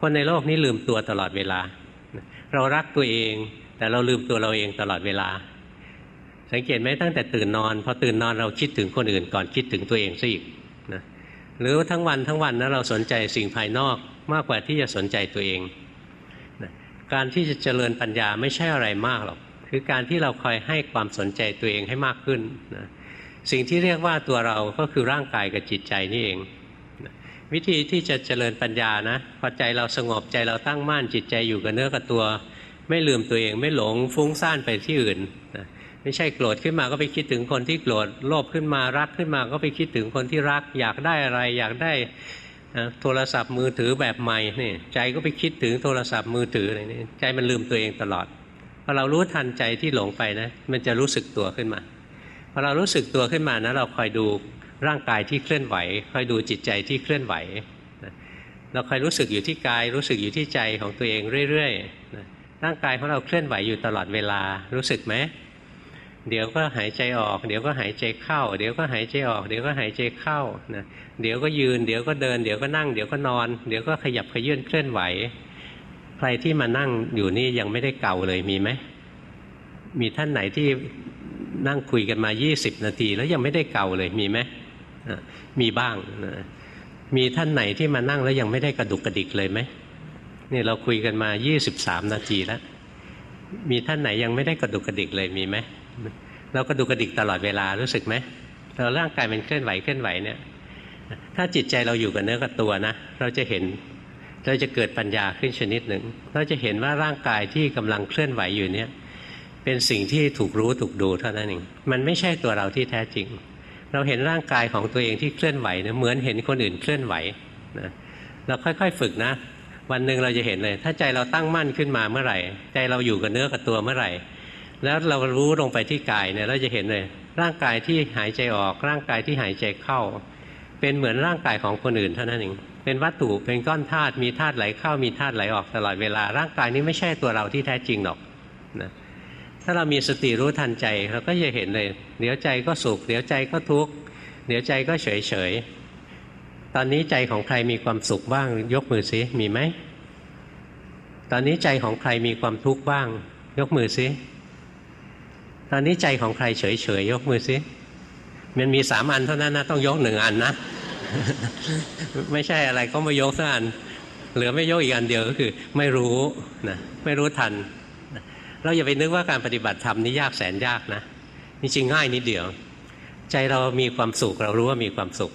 คนในโลกนี้ลืมตัวตลอดเวลา เรารักตัวเอง แต่เราลืมตัวเราเองตลอดเวลา สังเกตไหมตั้งแต่ตื่นนอนพอตื่นนอนเราคิดถึงคนอื่นก่อนคิดถึงตัวเองซะอีกนะหรือทั้งวันทั้งวันนะเราสนใจสิ่งภายนอกมากกว่าที่จะสนใจตัวเองนะการที่จะเจริญปัญญาไม่ใช่อะไรมากหรอกคือการที่เราคอยให้ความสนใจตัวเองให้มากขึ้นนะสิ่งที่เรียกว่าตัวเราก็คือร่างกายกับจิตใจนี่เองนะวิธีที่จะเจริญปัญญานะพอใจเราสงบใจเราตั้งมั่นจิตใจอยู่กับเนื้อกับตัว ไม่ลืมตัวเองไม่หลงฟุ้งซ่านไปที่อื่นนะไม่ใช่โกรธขึ้นมาก็ไปคิดถึงคนที่โกรธโลภขึ้นมารักขึ้นมาก็ไปคิดถึงคนที่รัก อยากได้อะไรอยากได้โทรศัพท์มือถือแบบใหม่นี่ใจก็ไปคิดถึงโทรศัพท์มือถืออะไรนี่ใจมันลืมตัวเองตลอดพอเรารู้ทันใจที่หลงไปนะมันจะรู้สึกตัวขึ้นมาพอเรารู้สึกตัวขึ้นมานะเราคอยดูร่างกายที่เคลื่อนไหว คอยดูจิตใจที่เคลื่อนไหว เราคอยรู้สึกอยู่ที่กาย รู้สึกอยู่ที่ใจของตัวเองเรื่อยๆ ร่างกายของเราเคลื่อนไหวอยู่ตลอดเวลารู้สึกไหมเดี๋ยวก็หายใจออก เดี๋ยวก็หายใจเข้า เดี๋ยวก็หายใจออก เดี๋ยวก็หายใจเข้านะเดี๋ยวก็ยืน เดี๋ยวก็เดิน เดี๋ยวก็นั่ง เดี๋ยวก็นอน เดี๋ยวก็ขยับขยื่นเคลื่อนไหว ใครที่มานั่งอยู่นี่ยังไม่ได้เก่าเลยมีไหมมีท่านไหนที่นั่งคุยกันมา 20 นาที แล้วยังไม่ได้เก่าเลยมีไหมมีบ้างนะมีท่านไหนที่มานั่งแล้วยังไม่ได้กระดุกกระดิกเลยไหม นี่เราคุยกันมา 23 นาทีแล้ว มีท่านไหนยังไม่ได้กระดุกกระดิกเลยมีไหม เรากระดุกกระดิกตลอดเวลารู้สึกไหม เราร่างกายมันเคลื่อนไหวเคลื่อนไหวเนี่ย ถ้าจิตใจเราอยู่กับเนื้อกับตัวนะ เราจะเห็น เราจะเกิดปัญญาขึ้นชนิดหนึ่ง เราจะเห็นว่าร่างกายที่กำลังเคลื่อนไหวอยู่เนี่ย เป็นสิ่งที่ถูกรู้ถูกดูเท่านั้นเอง มันไม่ใช่ตัวเราที่แท้จริง เราเห็นร่างกายของตัวเองที่เคลื่อนไหวเนี่ยเหมือนเห็นคนอื่นเคลื่อนไหวนะเราค่อยๆ ฝึกนะ วันหนึ่งเราจะเห็นเลย ถ้าใจเราตั้งมั่นขึ้นมาเมื่อไหร่ ใจเราอยู่กับเนื้อกับตัวเมื่อไหร่ แล้วเรารู้ลงไปที่กายเนี่ยเราจะเห็นเลย ร่างกายที่หายใจออก ร่างกายที่หายใจเข้า เป็นเหมือนร่างกายของคนอื่นเท่านั้นเองเป็นวัตถุเป็นก้อนธาตุมีธาตุไหลเข้ามีธาตุไหลออกตลอดเวลาร่างกายนี้ไม่ใช่ตัวเราที่แท้จริงหรอกนะถ้าเรามีสติรู้ทันใจเราก็จะเห็นเลย เดี๋ยวใจก็สุข เดี๋ยวใจก็ทุกข์เดี๋ยวใจก็เฉยเฉย ตอนนี้ใจของใครมีความสุขบ้าง ยกมือซิมีไหม ตอนนี้ใจของใครมีความทุกข์บ้าง ยกมือซิตอนนี้ใจของใครเฉยเฉยยกมือซิมันมีสามอันเท่านั้นนะต้องยกหนึ่งอันนะ ไม่ใช่อะไรก็ไม่ยกสักอัน เหลือไม่ยกอีกอันเดียวก็คือ ไม่รู้นะไม่รู้ทัน เราอย่าไปนึกว่าการปฏิบัติธรรมนี่ยากแสนยากนะนี่จริงง่ายนิดเดียว ใจเรามีความสุขเรารู้ว่ามีความสุข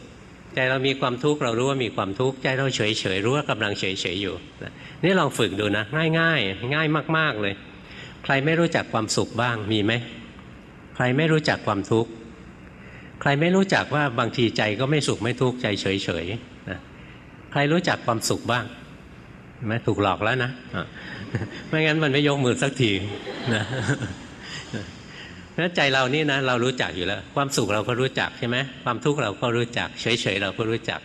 ใจเรามีความทุกข์เรารู้ว่ามีความทุกข์ใจเราเฉยเฉยรู้ว่ากำลังเฉยเฉยอยู่นี่ลองฝึกดูนะง่ายง่ายง่ายมาก ๆเลย ใครไม่รู้จักความสุขบ้างมีไหมใครไม่รู้จักความทุกข์ใครไม่รู้จักว่าบางทีใจก็ไม่สุขไม่ทุกข์ใจเฉยๆนะใครรู้จักความสุขบ้างไหมถูกหลอกแล้วนะไม่งั้นมันไม่ยกมือสักทีนะ แล้วใจเรานี่นะเรารู้จักอยู่แล้ว ความสุขเราก็รู้จักใช่ไหมความทุกข์เราก็รู้จัก เฉยๆเราก็รู้จัก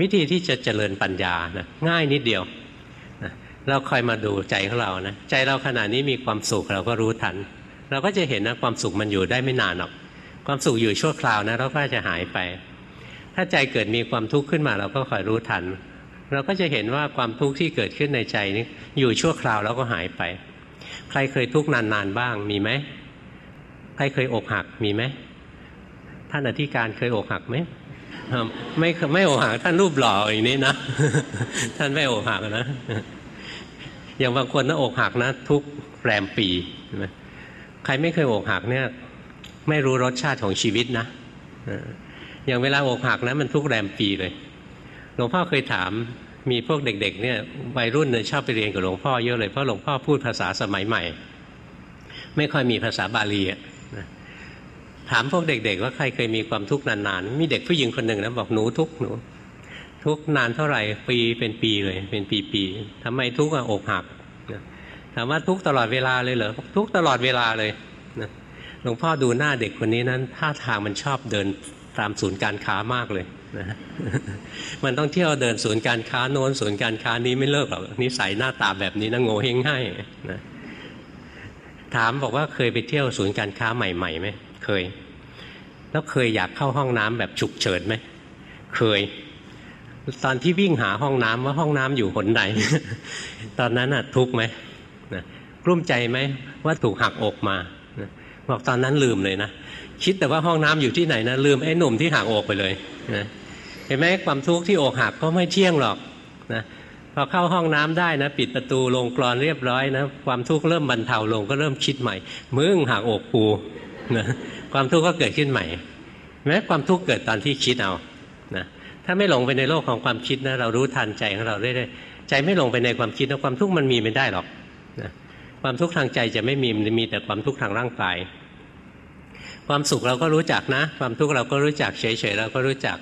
วิธีที่จะเจริญปัญญานะง่ายนิดเดียวเราคอยมาดูใจของเรานะใจเราขณะนี้มีความสุขเราก็รู้ทัน เราก็จะเห็นนะความสุขมันอยู่ได้ไม่นานหรอก ความสุขอยู่ชั่วคราวนะเราก็จะหายไป ถ้าใจเกิดมีความทุกข์ขึ้นมาเราก็คอยรู้ทัน เราก็จะเห็นว่าความทุกข์ที่เกิดขึ้นในใจนี้อยู่ชั่วคราวแล้วก็หายไป ใครเคยทุกข์นานๆบ้างมีไหม ใครเคยอกหักมีไหมท่านอธิการเคยอกหักไหมไม่ไม่อกหักท่านรูปหล่ออย่างนี้นะท่านไม่อกหักนะอย่างบางคนนะอกหักนะ ทุกแรมปีใช่ไหมใครไม่เคยอกหักเนี่ย ไม่รู้รสชาติของชีวิตนะอย่างเวลาอกหักนะมันทุกแรมปีเลยหลวงพ่อเคยถามมีพวกเด็ก ๆ เนี่ยวัยรุ่นเนี่ยชอบไปเรียนกับหลวงพ่อเยอะเลยเพราะหลวงพ่อพูดภาษาสมัยใหม่ ไม่ค่อยมีภาษาบาลีอะ ถามพวกเด็ก ๆ ว่าใครเคยมีความทุกข์นานๆ มีเด็กผู้หญิงคนหนึ่งนะบอกหนูทุกหนู ทุกนานเท่าไหร่ปีเป็นปีเลย เป็นปีๆทำไมทุกข์อกหักถามว่าทุกตลอดเวลาเลยเหรอทุกตลอดเวลาเลยหลวงพ่อดูหน้าเด็กคนนี้นั้นท่าทางมันชอบเดินตามศูนย์การค้ามากเลยนะมันต้องเที่ยวเดินศูนย์การค้าโน้นศูนย์การค้านี้ไม่เลิกหรอกนิสัยหน้าตาแบบนี้นะโง่เฮงให้นะ ถามบอกว่าเคยไปเที่ยวศูนย์การค้าใหม่ๆไหมเคย แล้วเคยอยากเข้าห้องน้ำแบบฉุกเฉินไหมเคย ตอนที่วิ่งหาห้องน้ำว่าห้องน้ำอยู่หนไหนตอนนั้นอะทุกไหมนะกลุ้มใจไหมว่าถูกหักอกมาบอกตอนนั้นลืมเลยนะคิดแต่ว่าห้องน้ำอยู่ที่ไหนนะลืมไอ้หนุ่มที่หักอกไปเลยนะเห็นไหมความทุกข์ที่อกหักก็ไม่เที่ยงหรอกนะ พอเข้าห้องน้ำได้นะ ปิดประตูลงกรอนเรียบร้อยนะความทุกข์เริ่มบรรเทาลงก็เริ่มคิดใหม่ มึงหักอกกูนะความทุกข์ก็เกิดขึ้นใหม่ แม้ความทุกข์เกิดตอนที่คิดเอานะถ้าไม่หลงไปในโลกของความคิดนะเรารู้ทันใจของเราเรื่อยๆใจไม่หลงไปในความคิดนะความทุกข์มันมีไม่ได้หรอกนะความทุกข์ทางใจจะไม่มีมันมีแต่ความทุกข์ทางร่างกาย ความสุขเราก็รู้จักนะ ความทุกข์เราก็รู้จักเฉยๆเราก็รู้จัก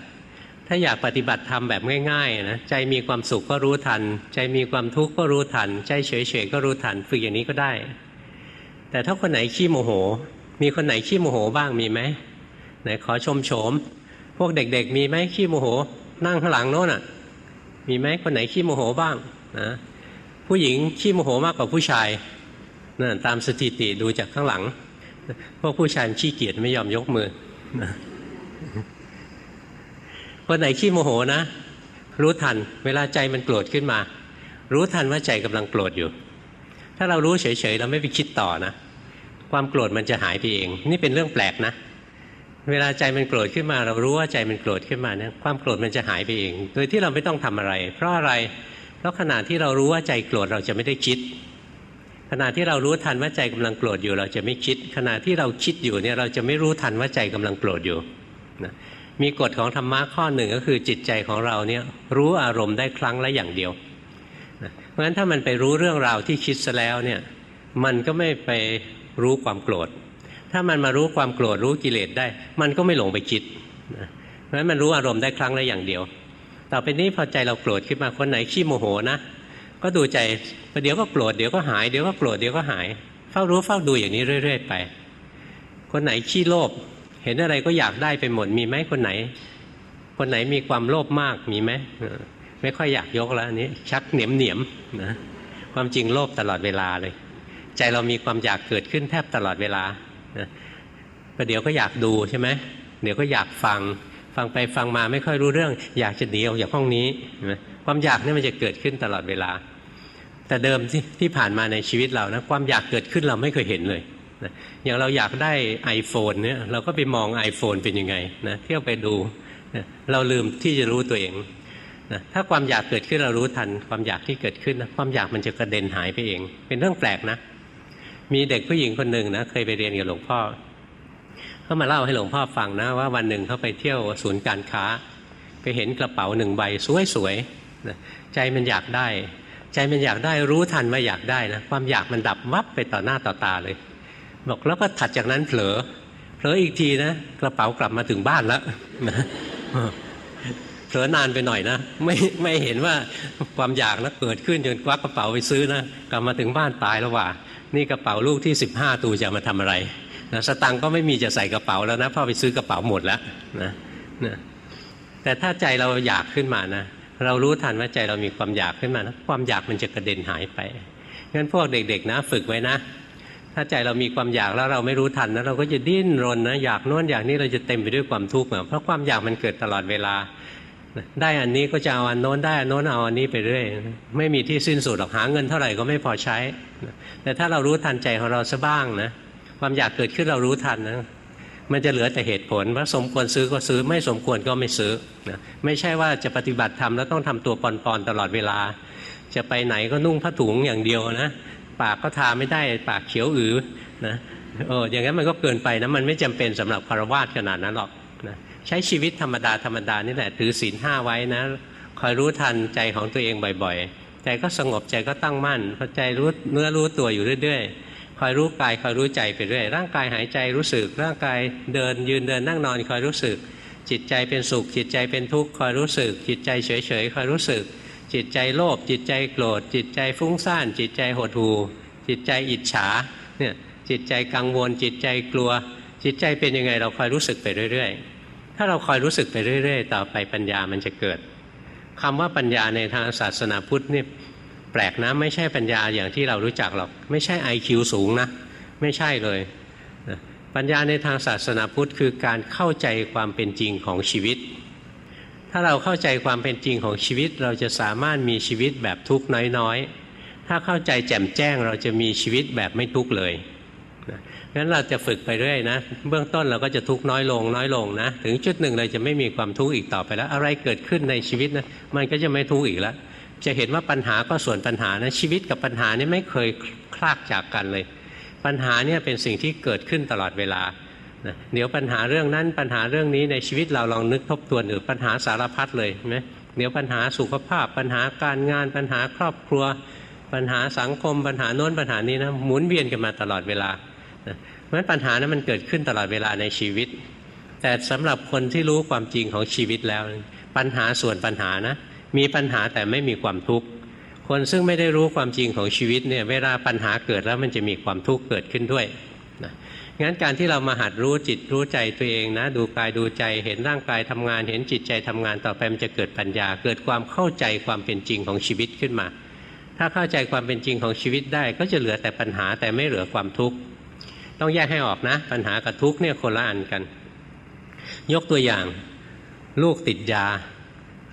ถ้าอยากปฏิบัติธรรมแบบง่ายๆนะใจมีความสุขก็รู้ทัน ใจมีความทุกข์ก็รู้ทัน ใจเฉยๆก็รู้ทันฝึกอย่างนี้ก็ได้ แต่ถ้าคนไหนขี้โมโห มีคนไหนขี้โมโหบ้างมีไหมไหนขอชมโฉม พวกเด็กๆ มีไหมขี้โมโห นั่งข้างหลังโน้นอะ มีไหมคนไหนขี้โมโหบ้างนะผู้หญิงขี้โมโหมากกว่าผู้ชายนั่นตามสถิติดูจากข้างหลังพวกผู้ชายขี้เกียจไม่ยอมยกมือนะ คนไหนขี้โมโหนะ รู้ทัน เวลาใจมันโกรธขึ้นมา รู้ทันว่าใจกำลังโกรธอยู่ ถ้าเรารู้เฉยๆเราไม่ไปคิดต่อนะความโกรธมันจะหายไปเอง นี่เป็นเรื่องแปลกนะ เวลาใจมันโกรธขึ้นมา เรารู้ว่าใจมันโกรธขึ้นมาเนี่ยความโกรธมันจะหายไปเอง โดยที่เราไม่ต้องทำอะไร เพราะอะไร เพราะขณะที่เรารู้ว่าใจโกรธเราจะไม่ได้คิด ขณะที่เรารู้ทันว่าใจกำลังโกรธอยู่ เราจะไม่คิด ขณะที่เราคิดอยู่เนี่ยเราจะไม่รู้ทันว่าใจกำลังโกรธอยู่นะ มีกฎของธรรมะข้อหนึ่งก็คือจิตใจของเราเนี่ยรู้อารมณ์ได้ครั้งละอย่างเดียวเพราะฉะนั้นถ้ามันไปรู้เรื่องราวที่คิดซะแล้วเนี่ยมันก็ไม่ไปรู้ความโกรธ ถ้ามันมารู้ความโกรธรู้กิเลสได้ มันก็ไม่หลงไปคิดเพราะฉะนั้นมันรู้อารมณ์ได้ครั้งละอย่างเดียว ต่อไปนี้พอใจเราโกรธขึ้นมาคนไหนขี้โมโหนะก็ดูใจเดี๋ยวก็โกรธเดี๋ยวก็หายเดี๋ยวก็โกรธเดี๋ยวก็หาย เฝ้ารู้เฝ้าดูอย่างนี้เรื่อย ๆ ไป คนไหนขี้โลภ เห็นอะไรก็อยากได้ไปหมดมีไหมคนไหน คนไหนมีความโลภมากมีไหมไม่ค่อยอยากยกแล้วอันนี้ ชักเหนียมเหนียมนะความจริงโลภตลอดเวลาเลย ใจเรามีความอยากเกิดขึ้นแทบตลอดเวลานะประเดี๋ยวก็อยากดูใช่ไหมเดี๋ยวก็อยากฟัง ฟังไปฟังมาไม่ค่อยรู้เรื่อง อยากจะหนีออกจากห้องนี้ความอยากนี่มันจะเกิดขึ้นตลอดเวลา แต่เดิมที่ที่ผ่านมาในชีวิตเรานะความอยากเกิดขึ้นเราไม่เคยเห็นเลย อย่างเราอยากได้ iPhone เนี่ยเราก็ไปมอง iPhone เป็นยังไงนะเที่ยวไปดูนะเราลืมที่จะรู้ตัวเองนะถ้าความอยากเกิดขึ้นเรารู้ทัน ความอยากที่เกิดขึ้นนะความอยากมันจะกระเด็นหายไปเอง เป็นเรื่องแปลกนะ มีเด็กผู้หญิงคนหนึ่งนะเคยไปเรียนกับหลวงพ่อเขามาเล่าให้หลวงพ่อฟังนะว่าวันหนึ่งเขาไปเที่ยวศูนย์การค้า ไปเห็นกระเป๋าหนึ่งใบสวยๆนะใจมันอยากได้ ใจมันอยากได้รู้ทันว่าอยากได้นะความอยากมันดับวับไปต่อหน้าต่อตาเลย บอกแล้วก็ถัดจากนั้นเผลอเผลออีกทีนะกระเป๋ากลับมาถึงบ้านแล้วนะเผลอนานไปหน่อยนะไม่ไม่เห็นว่าความอยากนะเกิดขึ้นจนควักกระเป๋าไปซื้อนะกลับมาถึงบ้านตายแล้วว่า นี่กระเป๋าลูกที่สิบห้าตูจะมาทำอะไรนะสตังก็ไม่มีจะใส่กระเป๋าแล้วนะพ่อไปซื้อกระเป๋าหมดแล้วนะนะแต่ถ้าใจเราอยากขึ้นมานะเรารู้ทันว่าใจเรามีความอยากขึ้นมานะความอยากมันจะกระเด็นหายไปงั้นพวกเด็กๆนะ ฝึกไว้นะ ถ้าใจเรามีความอยากแล้วเราไม่รู้ทันนะเราก็จะดิ้นรนนะอยากโน้นอยากนี้เราจะเต็มไปด้วยความทุกข์เพราะความอยากมันเกิดตลอดเวลา ได้อันนี้ก็จะเอาอันโน้นได้อันโน้นเอาอันนี้ไปเรื่อยไม่มีที่สิ้นสุดหรอกหาเงินเท่าไหร่ก็ไม่พอใช้ แต่ถ้าเรารู้ทันใจของเราซะบ้างนะความอยากเกิดขึ้นเรารู้ทันนะมันจะเหลือแต่เหตุผลว่าสมควรซื้อก็ซื้อไม่สมควรก็ไม่ซื้อนะไม่ใช่ว่าจะปฏิบัติธรรมแล้วต้องทำตัวปอนๆตลอดเวลา จะไปไหนก็นุ่งผ้าถุงอย่างเดียวนะ ปากก็ทาไม่ได้ ปากเขียวอือนะโอ้อย่างนั้นมันก็เกินไปนะมันไม่จำเป็นสำหรับคารวาสขนาดนั้นหรอกนะใช้ชีวิตธรรมดาธรรมดานี่แหละถือศีลห้าไว้นะคอยรู้ทันใจของตัวเองบ่อยๆ ใจก็สงบใจก็ตั้งมั่นพอใจรู้เนื้อรู้ตัวอยู่เรื่อยๆคอยรู้กายคอยรู้ใจไปเรื่อยร่างกายหายใจรู้สึก ร่างกายเดินยืนเดินนั่งนอนคอยรู้สึก จิตใจเป็นสุข จิตใจเป็นทุกข์คอยรู้สึก จิตใจเฉยๆคอยรู้สึก จิตใจโลภจิตใจโกรธ จิตใจฟุ้งซ่าน จิตใจหดหู่จิตใจอิจฉาเนี่ยจิตใจกังวล จิตใจกลัว จิตใจเป็นยังไงเราคอยรู้สึกไปเรื่อย ๆ ถ้าเราคอยรู้สึกไปเรื่อย ๆ ต่อไปปัญญามันจะเกิดคำว่าปัญญาในทางศาสนาพุทธนี่แปลกนะไม่ใช่ปัญญาอย่างที่เรารู้จักหรอก ไม่ใช่ไอคิวสูงนะ ไม่ใช่เลยปัญญาในทางศาสนาพุทธคือการเข้าใจความเป็นจริงของชีวิต ถ้าเราเข้าใจความเป็นจริงของชีวิต เราจะสามารถมีชีวิตแบบทุกข์น้อยๆ ถ้าเข้าใจแจ่มแจ้งเราจะมีชีวิตแบบไม่ทุกข์เลยงั้นเราจะฝึกไปเรื่อยนะ เบื้องต้นเราก็จะทุกข์น้อยลงน้อยลงนะ ถึงจุดหนึ่งเราจะไม่มีความทุกข์อีกต่อไปแล้ว อะไรเกิดขึ้นในชีวิตนะมันก็จะไม่ทุกข์อีกแล้ว จะเห็นว่าปัญหาก็ส่วนปัญหานะชีวิตกับปัญหานี่ไม่เคยคลากจากกันเลย ปัญหาเนี่ยเป็นสิ่งที่เกิดขึ้นตลอดเวลา นะเดี๋ยวปัญหาเรื่องนั้นปัญหาเรื่องนี้ในชีวิตเราลองนึกทบทวนหรือปัญหาสารพัดเลยไหมเดี๋ยวปัญหาสุขภาพ ปัญหาการงานปัญหาครอบครัว ปัญหาสังคม ปัญหาโน้นปัญหานี้นะหมุนเวียนกันมาตลอดเวลาเพราะฉะนั้นปัญหานั้นมันเกิดขึ้นตลอดเวลาในชีวิต แต่สำหรับคนที่รู้ความจริงของชีวิตแล้ว ปัญหาส่วนปัญหานะมีปัญหาแต่ไม่มีความทุกข์คนซึ่งไม่ได้รู้ความจริงของชีวิตเนี่ยเวลาปัญหาเกิดแล้วมันจะมีความทุกข์เกิดขึ้นด้วย งั้นการที่เรามาหัดรู้จิตรู้ใจตัวเองนะ ดูกายดูใจเห็นร่างกายทำงาน เห็นจิตใจทำงานต่อไปมันจะเกิดปัญญา เกิดความเข้าใจความเป็นจริงของชีวิตขึ้นมา ถ้าเข้าใจความเป็นจริงของชีวิตได้ ก็จะเหลือแต่ปัญหาแต่ไม่เหลือความทุกข์ต้องแยกให้ออกนะ ปัญหากับทุกข์เนี่ยคนละอันกัน ยกตัวอย่าง ลูกติดยา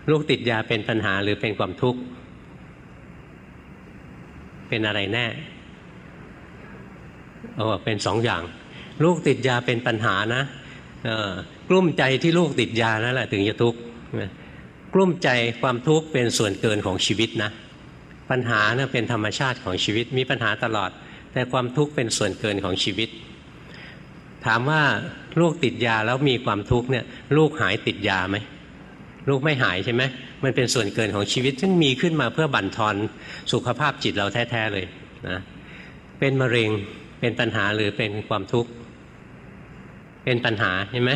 ลูกติดยาเป็นปัญหาหรือเป็นความทุกข์เป็นอะไรแน่โอ้เป็นสองอย่าง ลูกติดยาเป็นปัญหานะกลุ้มใจที่ลูกติดยานั่นแหละถึงจะทุกข์กลุ้มใจความทุกข์เป็นส่วนเกินของชีวิตนะ ปัญหานะเป็นธรรมชาติของชีวิตมีปัญหาตลอด แต่ความทุกข์เป็นส่วนเกินของชีวิต ถามว่าลูกติดยาแล้วมีความทุกข์เนี่ยลูกหายติดยาไหมลูกไม่หายใช่ไหมมันเป็นส่วนเกินของชีวิต ซึ่งมีขึ้นมาเพื่อบั่นทอนสุขภาพจิตเราแท้ๆเลยนะเป็นมะเร็งเป็นปัญหาหรือเป็นความทุกข์ เป็นปัญหาใช่ไหม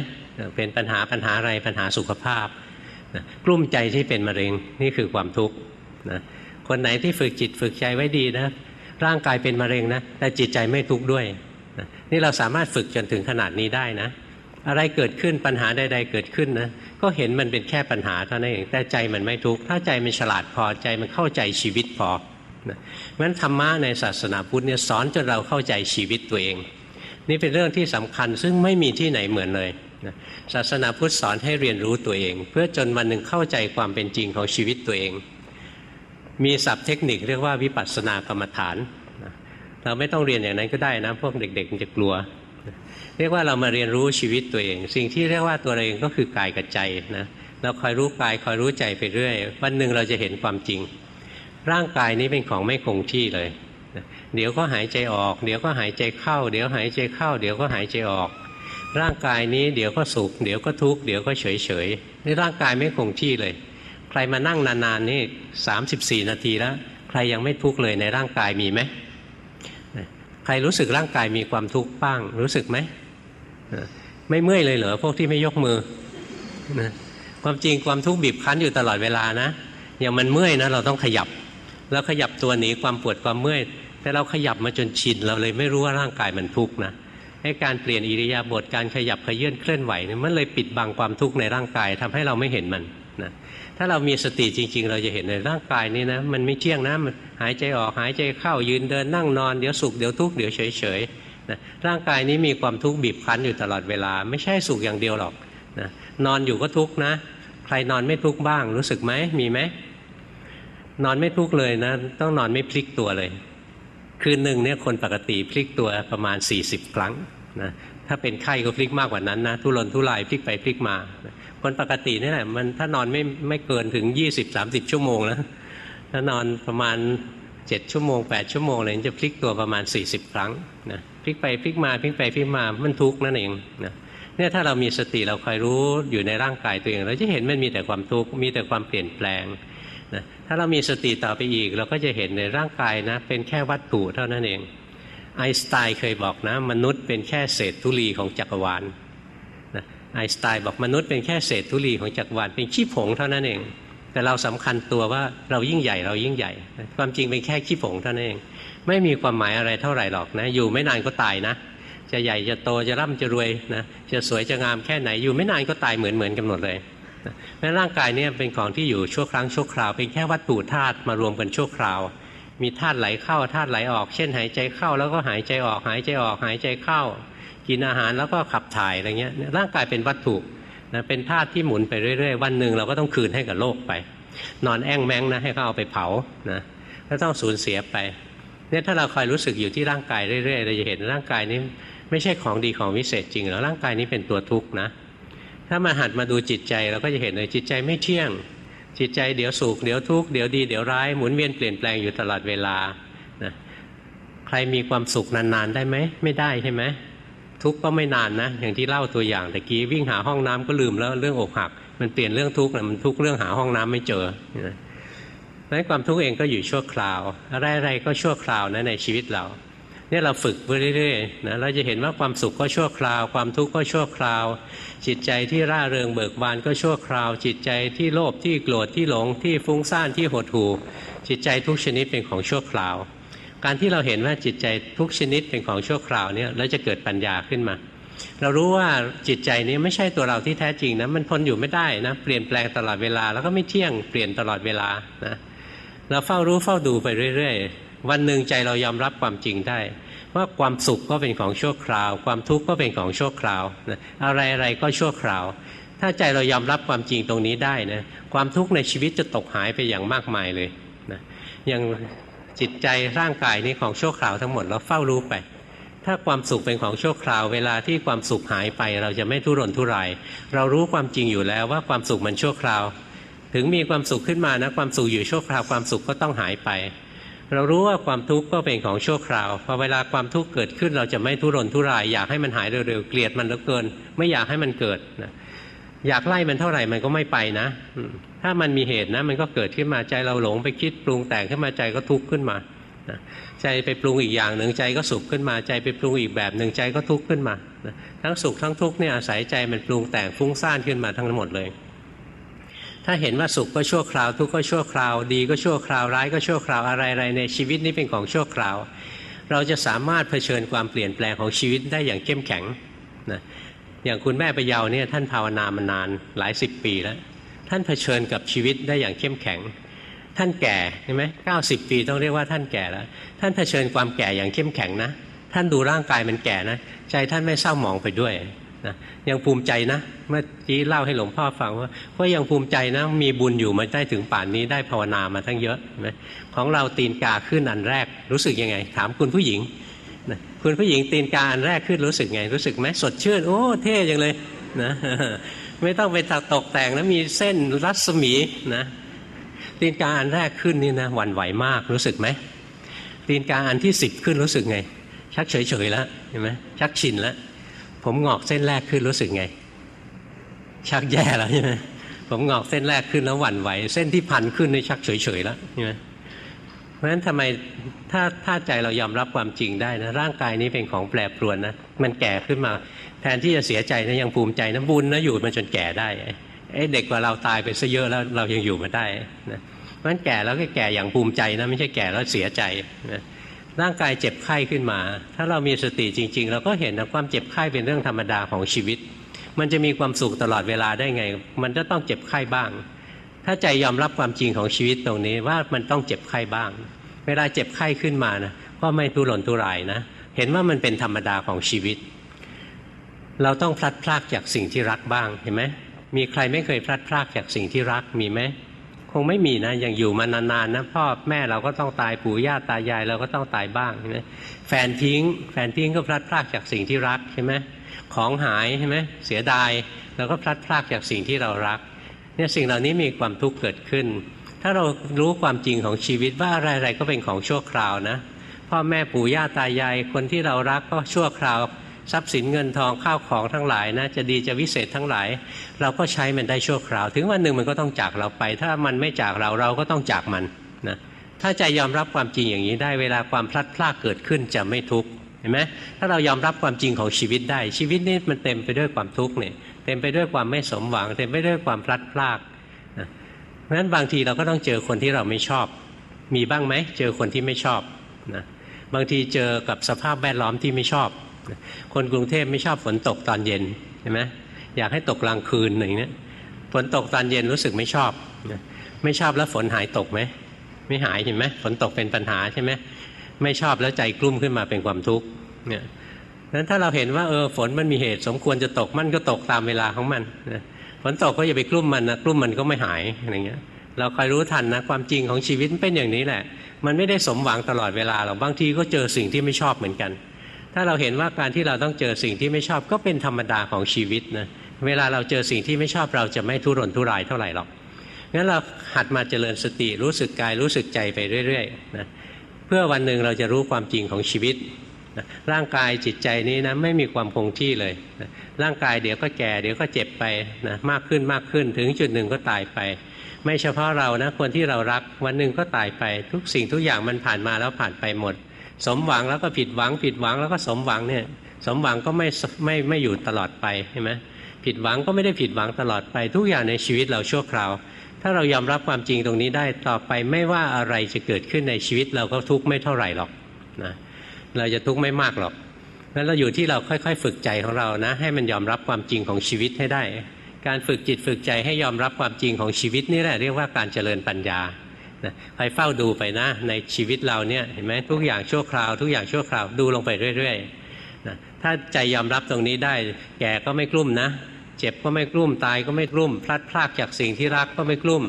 เป็นปัญหาปัญหาอะไรปัญหาสุขภาพนะกลุ้มใจที่เป็นมะเร็งนี่คือความทุกข์นะคนไหนที่ฝึกจิตฝึกใจไว้ดีนะร่างกายเป็นมะเร็งนะแต่จิตใจไม่ทุกข์ด้วยนะนี่เราสามารถฝึกจนถึงขนาดนี้ได้นะ อะไรเกิดขึ้นปัญหาใดๆเกิดขึ้นนะก็เห็นมันเป็นแค่ปัญหาเท่านั้นเองแต่ใจมันไม่ทุกข์ถ้าใจมันฉลาดพอใจมันเข้าใจชีวิตพอนะงั้นธรรมะในศาสนาพุทธเนี่ยสอนจนเราเข้าใจชีวิตตัวเอง นี่เป็นเรื่องที่สำคัญซึ่งไม่มีที่ไหนเหมือนเลยนะศาสนาพุทธสอนให้เรียนรู้ตัวเอง เพื่อจนวันหนึ่งเข้าใจความเป็นจริงของชีวิตตัวเอง มีศัพท์เทคนิคเรียกว่าวิปัสสนากรรมฐานเราไม่ต้องเรียนอย่างนั้นก็ได้นะพวกเด็กๆจะกลัว เรียกว่าเรามาเรียนรู้ชีวิตตัวเอง สิ่งที่เรียกว่าตัวเองก็คือกายกับใจนะเราคอยรู้กายคอยรู้ใจไปเรื่อย วันหนึ่งเราจะเห็นความจริง ร่างกายนี้เป็นของไม่คงที่เลย เดี๋ยวก็หายใจออก เดี๋ยวก็หายใจเข้า เดี๋ยวหายใจเข้า เดี๋ยวก็หายใจออก ร่างกายนี้เดี๋ยวก็สุข เดี๋ยวก็ทุกข์ เดี๋ยวก็เฉยเฉยนี่ร่างกายไม่คงที่เลย ใครมานั่งนานๆนี่สามสิบสี่นาทีแล้ว ใครยังไม่ทุกข์เลยในร่างกายมีไหม ใครรู้สึกร่างกายมีความทุกข์บ้าง รู้สึกไหม ไม่เมื่อยเลยเหรอพวกที่ไม่ยกมือความจริงความทุกข์บีบคั้นอยู่ตลอดเวลานะ อย่างมันเมื่อยนะเราต้องขยับ แล้วขยับตัวหนีความปวดความเมื่อย แต่เราขยับมาจนชินเราเลยไม่รู้ว่าร่างกายมันทุกข์นะให้การเปลี่ยนอิริยาบถการขยับขยื่นเคลื่อนไหวนี่มันเลยปิดบังความทุกข์ในร่างกายทำให้เราไม่เห็นมันนะถ้าเรามีสติจริง ๆ เราจะเห็นในร่างกายนี้นะมันไม่เที่ยงนะมันหายใจออกหายใจเข้ายืนเดินนั่งนอนเดี๋ยวสุขเดี๋ยวทุกข์เดี๋ยวเฉยๆนะร่างกายนี้มีความทุกข์บีบคั้นอยู่ตลอดเวลา ไม่ใช่สุขอย่างเดียวหรอกนะนอนอยู่ก็ทุกข์นะ ใครนอนไม่ทุกข์บ้าง รู้สึกไหมมีไหมนอนไม่ทุกข์เลยนะ ต้องนอนไม่พลิกตัวเลย คืนหนึ่งเนี่ยคนปกติพลิกตัวประมาณ 40 ครั้งนะถ้าเป็นไข้ก็พลิกมากกว่านั้นนะทุรนทุรายพลิกไปพลิกมา คนปกตินี่แหละมันถ้านอนไม่ไม่เกินถึง 20-30 ชั่วโมงนะถ้านอนประมาณ 7 ชั่วโมง 8 ชั่วโมงเลยจะพลิกตัวประมาณ 40 ครั้งนะพลิกไปพลิกมาพลิกไปพลิกมามันทุกข์นั่นเองนะเนี่ยถ้าเรามีสติเราคอยรู้อยู่ในร่างกายตัวเอง เราจะเห็นมันมีแต่ความทุกข์มีแต่ความเปลี่ยนแปลงาเรามีสติต่อไปอีก เราก็จะเห็นในร่างกายนะ เป็นแค่วัตถุเท่านั้นเอง ไอน์สไตน์เคยบอกนะ มนุษย์เป็นแค่เศษธุลีของจักรวาลนะไอน์สไตน์บอกมนุษย์เป็นแค่เศษธุลีของจักรวาลเป็นขี้ผงเท่านั้นเอง แต่เราสำคัญตัวว่าเรายิ่งใหญ่เรายิ่งใหญ่ ความจริงเป็นแค่ขี้ผงเท่านั้นเอง ไม่มีความหมายอะไรเท่าไหร่หรอกนะ อยู่ไม่นานก็ตายนะ จะใหญ่จะโตจะร่ำจะรวยนะจะสวยจะงามแค่ไหนอยู่ไม่นานก็ตายเหมือนเหมือนกันหมดเลย เพราะร่างกายเนี่ยเป็นของที่อยู่ชั่วครั้งชั่วคราวเป็นแค่วัตถุธาตุมารวมกันชั่วคราว มีธาตุไหลเข้าธาตุไหลออก เช่นหายใจเข้าแล้วก็หายใจออกหายใจออกหายใจเข้า กินอาหารแล้วก็ขับถ่ายอะไรเงี้ยร่างกายเป็นวัตถุนะเป็นธาตุที่หมุนไปเรื่อยๆ วันหนึ่งเราก็ต้องคืนให้กับโลกไป นอนแอ่งแมงนะให้เขาเอาไปเผานะก็ต้องสูญเสียไปเนี่ยถ้าเราคอยรู้สึกอยู่ที่ร่างกายเรื่อยๆเราจะเห็นร่างกายนี้ไม่ใช่ของดีของวิเศษจริงแล้วร่างกายนี้เป็นตัวทุกข์นะ ถ้ามาหัดมาดูจิตใจเราก็จะเห็นเลยจิตใจไม่เที่ยง จิตใจเดี๋ยวสุขเดี๋ยวทุกข์เดี๋ยวดีเดี๋ยวร้ายหมุนเวียนเปลี่ยนแปลงอยู่ตลอดเวลานะใครมีความสุขนานๆได้ไหมไม่ได้ใช่ไหมทุกข์ก็ไม่นานนะอย่างที่เล่าตัวอย่างตะกี้วิ่งหาห้องน้ำก็ลืมแล้วเรื่องอกหัก มันเปลี่ยนเรื่องทุกข์นะมันทุกข์เรื่องหาห้องน้ำไม่เจอนะนั้นความทุกข์เองก็อยู่ชั่วคราวอะไรๆก็ชั่วคราวนะในชีวิตเรา นี่ยเราฝึกไปเรื่อยๆนะเราจะเห็นว่าความสุขก็ชั่วคราว ความทุกข์ก็ชั่วคราว จิตใจที่ร่าเริงเบิกบานก็ชั่วคราว จิตใจที่โลภที่โกรธที่หลงที่ฟุ้งซ่านที่หดหู่จิตใจทุกชนิดเป็นของชั่วคราว การที่เราเห็นว่าจิตใจทุกชนิดเป็นของชั่วคราวเนี่ยแล้วจะเกิดปัญญาขึ้นมา เรารู้ว่าจิตใจนี้ไม่ใช่ตัวเราที่แท้จริงนะมันทนอยู่ไม่ได้นะเปลี่ยนแปลงตลอดเวลาแล้วก็ไม่เที่ยงเปลี่ยนตลอดเวลานะเราเฝ้ารู้เฝ้าดูไปเรื่อย ๆ วันหนึ่งใจเรายอมรับความจริงได้ ว่าความสุขก็เป็นของชั่วคราว ความทุกข์ก็เป็นของชั่วคราวนะอะไรอะไรก็ชั่วคราว ถ้าใจเรายอมรับความจริงตรงนี้ได้นะความทุกข์ในชีวิตจะตกหายไปอย่างมากมายเลยนะอย่างจิตใจร่างกายนี้ของชั่วคราวทั้งหมดเราเฝ้ารู้ไปถ้าความสุขเป็นของชั่วคราวเวลาที่ความสุขหายไป เราจะไม่ทุรนทุราย เรารู้ความจริงอยู่แล้วว่าความสุขมันชั่วคราว ถึงมีความสุขขึ้นมานะความสุขอยู่ชั่วคราวความสุขก็ต้องหายไป เรารู้ว่าความทุกข์ก็เป็นของชั่วคราวพอเวลาความทุกข์เกิดขึ้นเราจะไม่ทุรนทุราย อยากให้มันหายเร็วๆเกลียดมันเหลือเกิน ไม่อยากให้มันเกิดนะอยากไล่มันเท่าไหร่มันก็ไม่ไปนะถ้ามันมีเหตุนะ มันก็เกิดขึ้นมาใจเราหลงไปคิดปรุงแต่งขึ้นมาใจก็ทุกข์ขึ้นมาใจไปปรุงอีกอย่างหนึ่งใจก็สุขขึ้นมาใจไปปรุงอีกแบบหนึ่งใจก็ทุกข์ขึ้นมาทั้งสุขทั้งทุกข์เนี่ยอาศัยใจมันปรุงแต่งฟุ้งซ่านขึ้นมาทั้งหมดเลย ถ้าเห็นว่าสุขก็ชั่วคราว ทุกข์ก็ชั่วคราว ดีก็ชั่วคราวร้ายก็ชั่วคราวอะไรๆในชีวิตนี้เป็นของชั่วคราว เราจะสามารถเผชิญความเปลี่ยนแปลงของชีวิตได้อย่างเข้มแข็งนะอย่างคุณแม่ประเยาเนี่ยท่านภาวนามานานหลายสิบปีแล้ว ท่านเผชิญกับชีวิตได้อย่างเข้มแข็ง ท่านแก่ใช่ไหมเก้าสิบปีต้องเรียกว่าท่านแก่แล้ว ท่านเผชิญความแก่อย่างเข้มแข็งนะ ท่านดูร่างกายมันแก่นะ ใจท่านไม่เศร้าหมองไปด้วย นะยังภูมิใจนะ เมื่อกี้เล่าให้หลวงพ่อฟังว่าก็ยังภูมิใจนะ มีบุญอยู่มาได้ถึงป่านนี้ได้ภาวนามาทั้งเยอะไหมของเราตีนกาขึ้นอันแรกรู้สึกยังไง ถามคุณผู้หญิงคุณผู้หญิงตีนกาอันแรกขึ้นรู้สึกไง รู้สึกไหมสดชื่น โอ้เท่จังเลยนะไม่ต้องไปตกแต่งนะมีเส้นรัศมีนะตีนกาอันแรกขึ้นนี่นะหวั่นไหวมากรู้สึกไหมตีนกาอันที่สิบขึ้นรู้สึกไง ชักเฉยๆแล้วเห็นไหมชักชินแล้ว ผมงอกเส้นแรกขึ้นรู้สึกไง ชักแย่แล้วใช่ไหมผมงอกเส้นแรกขึ้นแล้วหวั่นไหว เส้นที่พันขึ้นนี่ชักเฉยๆแล้วใช่ไหมเพราะฉะนั้นทำไมถ้าถ้าใจเรายอมรับความจริงได้นะร่างกายนี้เป็นของแปรปรวนนะมันแก่ขึ้นมา แทนที่จะเสียใจนะยังภูมิใจนะบุญนะอยู่มาจนแก่ได้ไอ้เด็กกว่าเราตายไปซะเยอะแล้วเรายังอยู่มาได้นะเพราะฉะนั้นแก่แล้วก็แก่อย่างภูมิใจนะไม่ใช่แก่แล้วเสียใจนะ ร่างกายเจ็บไข้ขึ้นมา ถ้าเรามีสติจริง ๆ เราก็เห็นนะความเจ็บไข้เป็นเรื่องธรรมดาของชีวิต มันจะมีความสุขตลอดเวลาได้ไง มันจะต้องเจ็บไข้บ้าง ถ้าใจยอมรับความจริงของชีวิตตรงนี้ว่ามันต้องเจ็บไข้บ้าง เวลาเจ็บไข้ขึ้นมานะก็ไม่ทุรนทุรายนะ เห็นว่ามันเป็นธรรมดาของชีวิต เราต้องพลัดพรากจากสิ่งที่รักบ้างเห็นไหมมีใครไม่เคยพลัดพรากจากสิ่งที่รักมีไหม คงไม่มีนะยังอยู่มานานๆนะพ่อแม่เราก็ต้องตายปู่ย่าตายายเราก็ต้องตายบ้างใช่ไหมแฟนทิ้ง แฟนทิ้งก็พลัดพรากจากสิ่งที่รักใช่ไหมของหายใช่ไหมเสียดายเราก็พลัดพรากจากสิ่งที่เรารักเนี่ยสิ่งเหล่านี้มีความทุกข์เกิดขึ้น ถ้าเรารู้ความจริงของชีวิตว่าอะไรๆก็เป็นของชั่วคราวนะพ่อแม่ปู่ย่าตายายคนที่เรารักก็ชั่วคราว ทรัพย์สินเงินทองข้าวของทั้งหลายนะจะดีจะวิเศษทั้งหลาย เราก็ใช้มันได้ชั่วคราว ถึงวันหนึ่งมันก็ต้องจากเราไป ถ้ามันไม่จากเราเราก็ต้องจากมันนะถ้าใจยอมรับความจริงอย่างนี้ได้เวลาความพลัดพรากเกิดขึ้นจะไม่ทุกข์เห็นไหมถ้าเรายอมรับความจริงของชีวิตได้ ชีวิตนี้มันเต็มไปด้วยความทุกข์เนี่ยเต็มไปด้วยความไม่สมหวัง เต็มไปด้วยความพลัดพรากนะเพราะฉะนั้นบางทีเราก็ต้องเจอคนที่เราไม่ชอบ มีบ้างไหมเจอคนที่ไม่ชอบนะบางทีเจอกับสภาพแวดล้อมที่ไม่ชอบ คนกรุงเทพไม่ชอบฝนตกตอนเย็นใช่ไหมอยากให้ตกกลางคืนอย่างนี้ฝนตกตอนเย็นรู้สึกไม่ชอบ ไม่ชอบแล้วฝนหายตกไหมไม่หายเห็นไหมฝนตกเป็นปัญหาใช่ไหมไม่ชอบแล้วใจกลุ้มขึ้นมาเป็นความทุกข์เนี่ยนั้นถ้าเราเห็นว่าเออฝนมันมีเหตุ สมควรจะตกมันก็ตกตามเวลาของมันฝนตกก็อย่าไปกลุ้มมันนะกลุ้มมันก็ไม่หายอะไรเงี้ย เราคอยรู้ทันนะความจริงของชีวิตเป็นอย่างนี้แหละ มันไม่ได้สมหวังตลอดเวลาหรอกบางทีก็เจอสิ่งที่ไม่ชอบเหมือนกัน ถ้าเราเห็นว่าการที่เราต้องเจอสิ่งที่ไม่ชอบก็เป็นธรรมดาของชีวิตนะเวลาเราเจอสิ่งที่ไม่ชอบเราจะไม่ทุรนทุรายเท่าไหร่หรอกงั้นเราหัดมาเจริญสติรู้สึกกายรู้สึกใจไปเรื่อยๆนะเพื่อวันหนึ่งเราจะรู้ความจริงของชีวิตนะร่างกายจิตใจนี้นะไม่มีความคงที่เลยนะร่างกายเดี๋ยวก็แก่เดี๋ยวก็เจ็บไปนะมากขึ้นมากขึ้นถึงจุดหนึ่งก็ตายไป ไม่เฉพาะเรานะคนที่เรารักวันหนึ่งก็ตายไป ทุกสิ่งทุกอย่างมันผ่านมาแล้วผ่านไปหมด สมหวังแล้วก็ผิดหวัง ผิดหวังแล้วก็สมหวังเนี่ย สมหวังก็ไม่ไม่ไม่อยู่ตลอดไปใช่ไหมผิดหวังก็ไม่ได้ผิดหวังตลอดไป ทุกอย่างในชีวิตเราชั่วคราว ถ้าเรายอมรับความจริงตรงนี้ได้ต่อไปไม่ว่าอะไรจะเกิดขึ้นในชีวิตเราก็ทุกข์ไม่เท่าไหร่หรอกนะเราจะทุกข์ไม่มากหรอกนั้นเราอยู่ที่เราค่อย ๆ ฝึกใจของเรานะ ให้มันยอมรับความจริงของชีวิตให้ได้ การฝึกจิตฝึกใจให้ยอมรับความจริงของชีวิตนี่แหละเรียกว่าการเจริญปัญญา นะคอยเฝ้าดูไปนะ ในชีวิตเราเนี่ยเห็นไหมทุกอย่างชั่วคราว ทุกอย่างชั่วคราวดูลงไปเรื่อยๆนะถ้าใจยอมรับตรงนี้ได้ แก่ก็ไม่กลุ้มนะ เจ็บก็ไม่กลุ้มตายก็ไม่กลุ้มพลัดพรากจากสิ่งที่รักก็ไม่กลุ้ม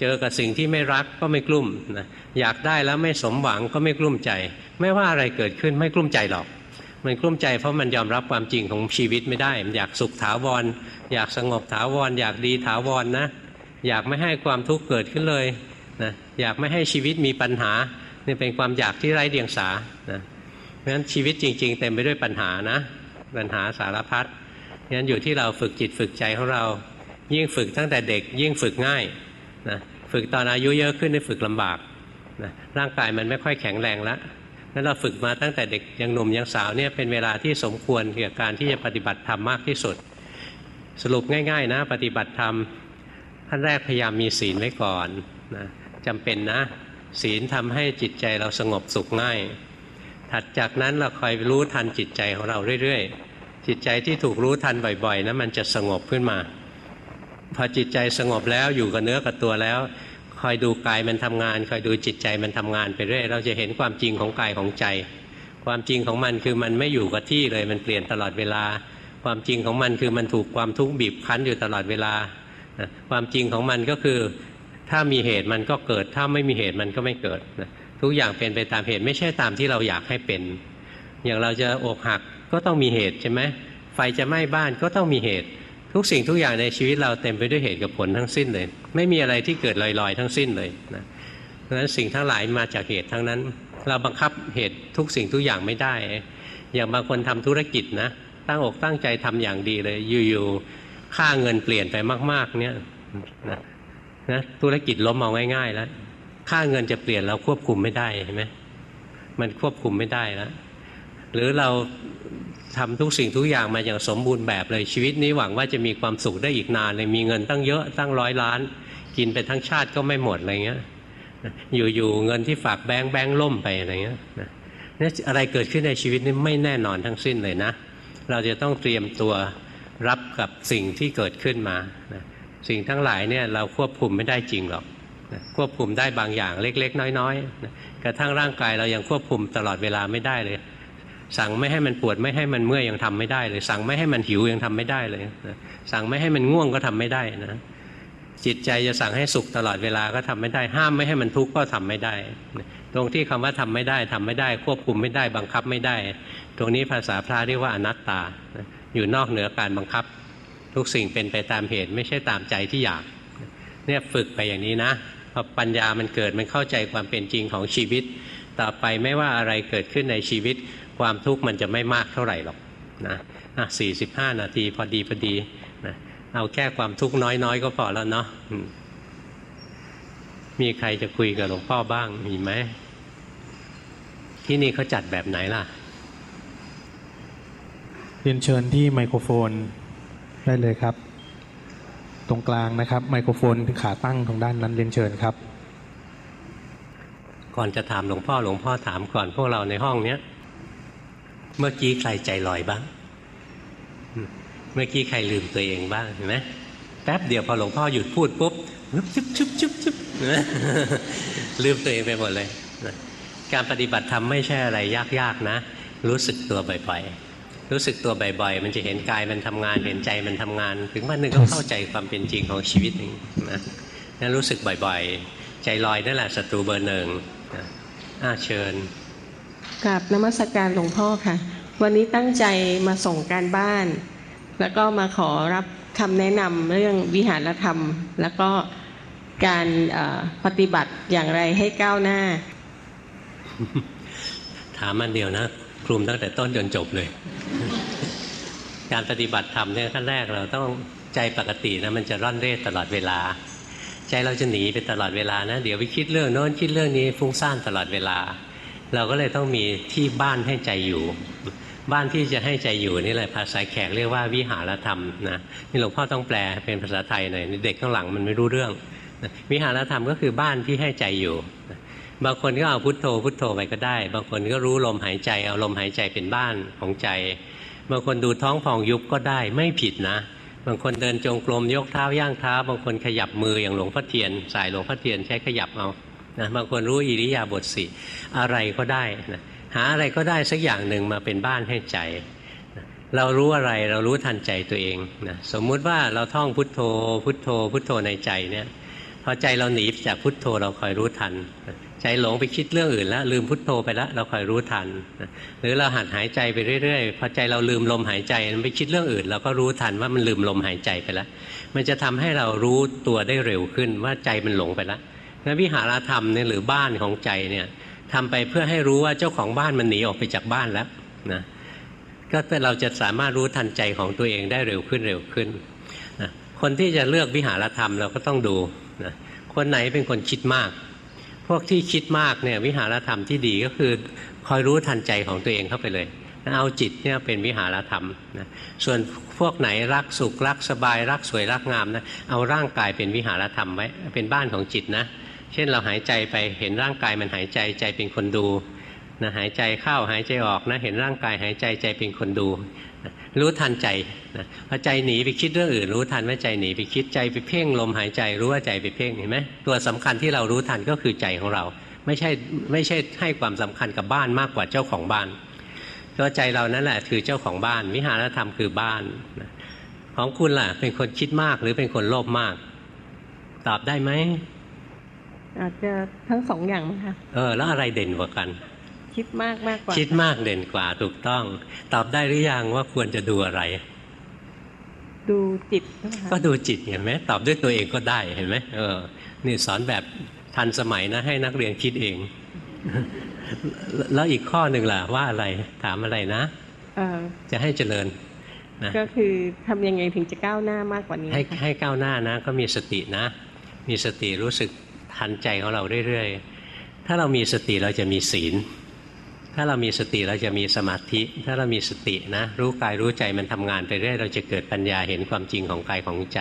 เจอกับสิ่งที่ไม่รักก็ไม่กลุ้มนะอยากได้แล้วไม่สมหวังก็ไม่กลุ้มใจ ไม่ว่าอะไรเกิดขึ้นไม่กลุ้มใจหรอกมันกลุ้มใจเพราะมันยอมรับความจริงของชีวิตไม่ได้ มันอยากสุขถาวร อยากสงบถาวร อยากดีถาวรนนะ อยากไม่ให้ความทุกข์เกิดขึ้นเลย นะอยากไม่ให้ชีวิตมีปัญหานี่เป็นความอยากที่ไร้เดียงสานะเพราะฉะนั้นชีวิตจริง ๆ เต็มไปด้วยปัญหานะ ปัญหาสารพัดฉะนั้นอยู่ที่เราฝึกจิตฝึกใจของเรา ยิ่งฝึกตั้งแต่เด็ก ยิ่งฝึกง่ายนะฝึกตอนอายุเยอะขึ้นได้ฝึกลำบากนะร่างกายมันไม่ค่อยแข็งแรงแล้วนั้นเราฝึกมาตั้งแต่เด็กยังหนุ่มยังสาวเนี่ยเป็นเวลาที่สมควรเกี่ยวกับการที่จะปฏิบัติธรรมมากที่สุด สรุปง่าย ๆ นะ ปฏิบัติธรรมขั้นแรกพยายามมีศีลไว้ก่อนนะ จำเป็นนะ ศีลทำให้จิตใจเราสงบสุขง่าย ถัดจากนั้นเราคอยรู้ทันจิตใจของเราเรื่อยๆ จิตใจที่ถูกรู้ทันบ่อยๆนะมันจะสงบขึ้นมา พอจิตใจสงบแล้วอยู่กับเนื้อกับตัวแล้วคอยดูกายมันทำงาน คอยดูจิตใจมันทำงานไปเรื่อยเราจะเห็นความจริงของกายของใจ ความจริงของมันคือมันไม่อยู่กับที่เลยมันเปลี่ยนตลอดเวลา ความจริงของมันคือมันถูกความทุกข์บีบคั้นอยู่ตลอดเวลา ความจริงของมันก็คือ ถ้ามีเหตุมันก็เกิด ถ้าไม่มีเหตุมันก็ไม่เกิดนะทุกอย่างเป็นไปตามเหตุไม่ใช่ตามที่เราอยากให้เป็น อย่างเราจะอกหักก็ต้องมีเหตุใช่ไหมไฟจะไหม้บ้านก็ต้องมีเหตุ ทุกสิ่งทุกอย่างในชีวิตเราเต็มไปด้วยเหตุกับผลทั้งสิ้นเลย ไม่มีอะไรที่เกิดลอยๆ ทั้งสิ้นเลยนะเพราะฉะนั้นสิ่งทั้งหลายมาจากเหตุทั้งนั้น เราบังคับเหตุทุกสิ่งทุกอย่างไม่ได้ อย่างบางคนทำธุรกิจนะตั้งอกตั้งใจทำอย่างดีเลยอยู่ๆค่าเงินเปลี่ยนไปมาก ๆ เนี่ยนะ นะธุรกิจล้มเอาง่ายๆแล้วค่าเงินจะเปลี่ยนเราควบคุมไม่ได้เห็นไหมมันควบคุมไม่ได้แล้วหรือเราทำทุกสิ่งทุกอย่างมาอย่างสมบูรณ์แบบเลยชีวิตนี้หวังว่าจะมีความสุขได้อีกนานเลยมีเงินตั้งเยอะตั้งร้อยล้าน กินไปทั้งชาติก็ไม่หมดอะไรเงี้ยอยู่ๆเงินที่ฝากแบงค์แบงค์ล่มไปอะไรเงี้ยนี่อะไรเกิดขึ้นในชีวิตนี้ไม่แน่นอนทั้งสิ้นเลยนะ เราจะต้องเตรียมตัวรับกับสิ่งที่เกิดขึ้นมานะ สิ่งทั้งหลายเนี่ยเราควบคุมไม่ได้จริงหรอกควบคุมได้บางอย่างเล็ก ๆ น้อยๆกระทั่งร่างกายเรายังควบคุมตลอดเวลาไม่ได้เลย สั่งไม่ให้มันปวดไม่ให้มันเมื่อยยังทำไม่ได้เลย สั่งไม่ให้มันหิวยังทำไม่ได้เลยสั่งไม่ให้มันง่วงก็ทำไม่ได้นะจิตใจจะสั่งให้สุขตลอดเวลาก็ทำไม่ได้ ห้ามไม่ให้มันทุกข์ก็ทำไม่ได้ ตรงที่คำว่าทำไม่ได้ทำไม่ได้ ควบคุมไม่ได้บังคับไม่ได้ ตรงนี้ภาษาพระเรียกว่าอนัตตา อยู่นอกเหนือการบังคับ ทุกสิ่งเป็นไปตามเหตุ ไม่ใช่ตามใจที่อยากเนี่ยฝึกไปอย่างนี้นะพอปัญญามันเกิดมันเข้าใจความเป็นจริงของชีวิต ต่อไปไม่ว่าอะไรเกิดขึ้นในชีวิต ความทุกข์มันจะไม่มากเท่าไหร่หรอกนะนะสี่สิบห้านาทีพอดีพอดีนะเอาแค่ความทุกข์น้อยๆ ก็พอแล้วเนาะมีใครจะคุยกับหลวงพ่อบ้างมีไหมที่นี่เขาจัดแบบไหนล่ะเรียนเชิญที่ไมโครโฟน ได้เลยครับ ตรงกลางนะครับ ไมโครโฟนขาตั้งตรงด้านนั้นเรียนเชิญครับ ก่อนจะถามหลวงพ่อหลวงพ่อถามก่อนพวกเราในห้องเนี้ยเมื่อกี้ใครใจลอยบ้าง เมื่อกี้ใครลืมตัวเองบ้างเห็นไหมแป๊บเดียวพอหลวงพ่อหยุดพูดปุ๊บชุบชุบชุบชุบลืมตัวเองไปหมดเลย การปฏิบัติธรรมไม่ใช่อะไรยากๆนะ รู้สึกตัวบ่อยๆ รู้สึกตัวบ่อยๆ มันจะเห็นกายมันทำงานเห็นใจมันทำงาน ถึงวันหนึ่งก็เข้าใจความเป็นจริงของชีวิตเองนะนั่นรู้สึกบ่อยๆ ใจลอยนั่นแหละศัตรูเบอร์หนึ่งอ่าเชิญกราบนมัสการหลวงพ่อค่ะ วันนี้ตั้งใจมาส่งการบ้าน แล้วก็มาขอรับคำแนะนำเรื่องวิหารธรรม แล้วก็การปฏิบัติอย่างไรให้ก้าวหน้า ถามมันเดียวนะ คลุมตั้งแต่ต้นจนจบเลย การปฏิบัติธรรมเนี่ยขั้นแรกเราต้องใจปกตินะมันจะร่อนเร่ตลอดเวลา ใจเราจะหนีไปตลอดเวลานะเดี๋ยวไปคิดเรื่องโน้นคิดเรื่องนี้ฟุ้งซ่านตลอดเวลา เราก็เลยต้องมีที่บ้านให้ใจอยู่ บ้านที่จะให้ใจอยู่นี่แหละภาษาแขกเรียกว่าวิหารธรรมนะนี่หลวงพ่อต้องแปลเป็นภาษาไทยหน่อยเด็กข้างหลังมันไม่รู้เรื่องวิหารธรรมก็คือบ้านที่ให้ใจอยู่ บางคนก็เอาพุทโธพุทโธไปก็ได้ บางคนก็รู้ลมหายใจ เอาลมหายใจเป็นบ้านของใจ บางคนดูท้องพองยุบก็ได้ไม่ผิดนะ บางคนเดินจงกรมยกเท้าย่างเท้า บางคนขยับมืออย่างหลวงพ่อเทียน สายหลวงพ่อเทียนใช้ขยับเอานะบางคนรู้อิริยาบถสี่อะไรก็ได้นะหาอะไรก็ได้สักอย่างหนึ่งมาเป็นบ้านให้ใจนะเรารู้อะไรเรารู้ทันใจตัวเองนะสมมุติว่าเราท่องพุทโธ พุทโธ พุทโธในใจเนี่ยพอใจเราหนีจากพุทโธเราคอยรู้ทันนะ ใจหลงไปคิดเรื่องอื่นแล้วลืมพุทโธไปแล้วเราคอยรู้ทัน หรือเราหัดหายใจไปเรื่อยๆพอใจเราลืมลมหายใจมันไปคิดเรื่องอื่น เราก็รู้ทันว่ามันลืมลมหายใจไปแล้ว มันจะทำให้เรารู้ตัวได้เร็วขึ้นว่าใจมันหลงไปแล้วงั้นวิหารธรรมเนี่ยหรือบ้านของใจเนี่ยทำไปเพื่อให้รู้ว่าเจ้าของบ้านมันหนีออกไปจากบ้านแล้วนะก็เราจะสามารถรู้ทันใจของตัวเองได้เร็วขึ้นเร็วขึ้นนะคนที่จะเลือกวิหารธรรมเราก็ต้องดูนะคนไหนเป็นคนคิดมาก พวกที่คิดมากเนี่ยวิหารธรรมที่ดีก็คือคอยรู้ทันใจของตัวเองเข้าไปเลยเอาจิตเนี่ยเป็นวิหารธรรมนะส่วนพวกไหนรักสุขรักสบายรักสวยรักงามนะเอาร่างกายเป็นวิหารธรรมไว้เป็นบ้านของจิตนะ เช่นเราหายใจไปเห็นร่างกายมันหายใจใจเป็นคนดูนะหายใจเข้าหายใจออกนะเห็นร่างกายหายใจใจเป็นคนดู รู้ทันใจนะพอใจหนีไปคิดเรื่องอื่น รู้ทันว่าใจหนีไปคิดใจไปเพ่งลมหายใจรู้ว่าใจไปเพ่งเห็นไหมตัวสำคัญที่เรารู้ทันก็คือใจของเรา ไม่ใช่ไม่ใช่ให้ความสำคัญกับบ้านมากกว่าเจ้าของบ้านตัวใจเรานั่นแหละคือเจ้าของบ้าน วิหารธรรมคือบ้านนะของคุณล่ะ เป็นคนคิดมากหรือเป็นคนโลภมาก ตอบได้ไหมอาจจะทั้งสองอย่างมั้งคะเออแล้วอะไรเด่นกว่ากัน คิดมากมากกว่า คิดมากเด่นกว่าถูกต้อง ตอบได้หรือยังว่าควรจะดูอะไร ดูจิตนะคะก็ดูจิตเห็นไหมตอบด้วยตัวเองก็ได้เห็นไหมเออนี่สอนแบบทันสมัยนะ ให้นักเรียนคิดเอง แล้วอีกข้อหนึ่งล่ะว่าอะไรถามอะไรนะเอ่อจะให้เจริญนะก็คือทำยังไงถึงจะก้าวหน้ามากกว่านี้ ให้ค่ะให้ก้าวหน้านะ ก็มีสตินะ มีสติรู้สึกทันใจของเราเรื่อยๆ ถ้าเรามีสติเราจะมีศีล ถ้าเรามีสติเราจะมีสมาธิ ถ้าเรามีสตินะรู้กายรู้ใจมันทำงานไปเรื่อยเราจะเกิดปัญญาเห็นความจริงของกายของใจ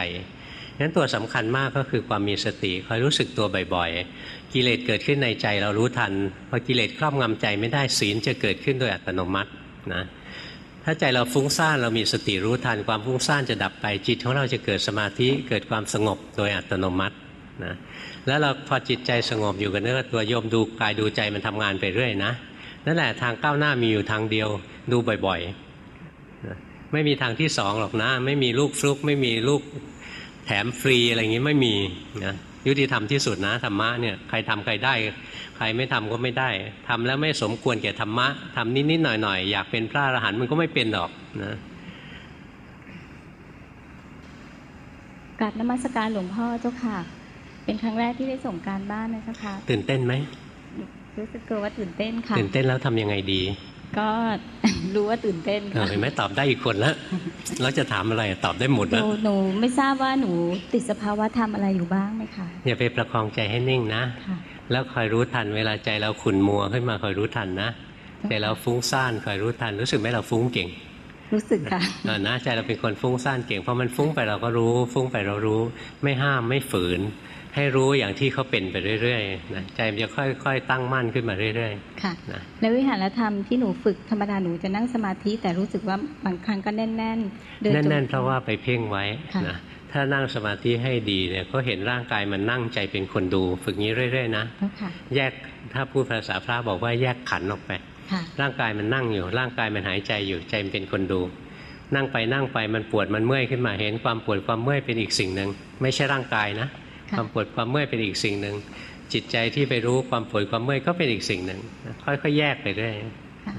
งั้นตัวสำคัญมากก็คือความมีสติคอยรู้สึกตัวบ่อยๆ กิเลสเกิดขึ้นในใจเรารู้ทันพอกิเลสครอบงำใจไม่ได้ศีลจะเกิดขึ้นโดยอัตโนมัตินะถ้าใจเราฟุ้งซ่านเรามีสติรู้ทันความฟุ้งซ่านจะดับไปจิตของเราจะเกิดสมาธิเกิดความสงบโดยอัตโนมัตินะแล้วเราพอจิตใจสงบอยู่กันเนื้อตัวโยมดูกายดูใจมันทำงานไปเรื่อยนะ นั่นแหละทางก้าวหน้ามีอยู่ทางเดียว ดูบ่อยๆนะไม่มีทางที่สองหรอกนะ ไม่มีลูกฟลุก ไม่มีลูกแถมฟรีอะไรอย่างนี้ไม่มีนะยุติธรรมที่สุดนะธรรมะเนี่ยใครทำใครได้ ใครไม่ทำก็ไม่ได้ทำแล้วไม่สมควรแก่ธรรมะทำนิดๆหน่อยๆ อยากเป็นพระอรหันต์มันก็ไม่เป็นหรอกนะกราบนมัสการหลวงพ่อเจ้าค่ะ เป็นครั้งแรกที่ได้ส่งการบ้านนะเจ้าค่ะตื่นเต้นไหม รู้สึกตัวว่าตื่นเต้นค่ะตื่นเต้นแล้วทำยังไงดี ก็รู้ว่าตื่นเต้นเออค่ะเห็นไหมตอบได้อีกคนแล้วแล้วจะถามอะไรตอบได้หมดหแล้วนูหนูไม่ทราบว่าหนูติดสภาวะธรรมอะไรอยู่บ้างไหมคะอย่าไปประคองใจให้นิ่งนะค่ะแล้วคอยรู้ทันเวลาใจเราขุ่นมัวขึ้นมาคอยรู้ทันนะค่ะใจเราฟุ้งซ่านคอยรู้ทัน รู้สึกไหมเราฟุ้งเก่ง รู้สึกค่ะเออนะใจเราเป็นคนฟุ้งซ่านเก่งพอมันฟุ้งไปเราก็รู้ ฟุ้งไปเรารู้ ไม่ห้ามไม่ฝืน ให้รู้อย่างที่เขาเป็นไปเรื่อยๆนะใจมันจะค่อย ๆ ตั้งมั่นขึ้นมาเรื่อยค่ะๆนะในวิหารธรรมที่หนูฝึกธรรมดาหนูจะนั่งสมาธิแต่รู้สึกว่าบางครั้งก็แน่นๆเดินจงแน่นๆเพราะว่าไปเพ่งไว้ค่ะนะถ้านั่งสมาธิให้ดีเนี่ยก็เห็นร่างกายมันนั่งใจเป็นคนดู ฝึกงี้เรื่อย ๆนะเจ้าค่ะแยกถ้าพูดภาษาพระบอกว่าแยกขันธ์ออกไปค่ะร่างกายมันนั่งอยู่ ร่างกายมันหายใจอยู่ใจมันเป็นคนดู นั่งไปนั่งไปมันปวดมันเมื่อยขึ้นมาเห็นความปวดความเมื่อยเป็นอีกสิ่งหนึ่งไม่ใช่ร่างกายนะ ค่ะความปวดความเมื่อยเป็นอีกสิ่งหนึ่งจิตใจที่ไปรู้ความปวดความเมื่อยก็เป็นอีกสิ่งหนึ่งค่อยๆแยกไปเรื่อยค่ะ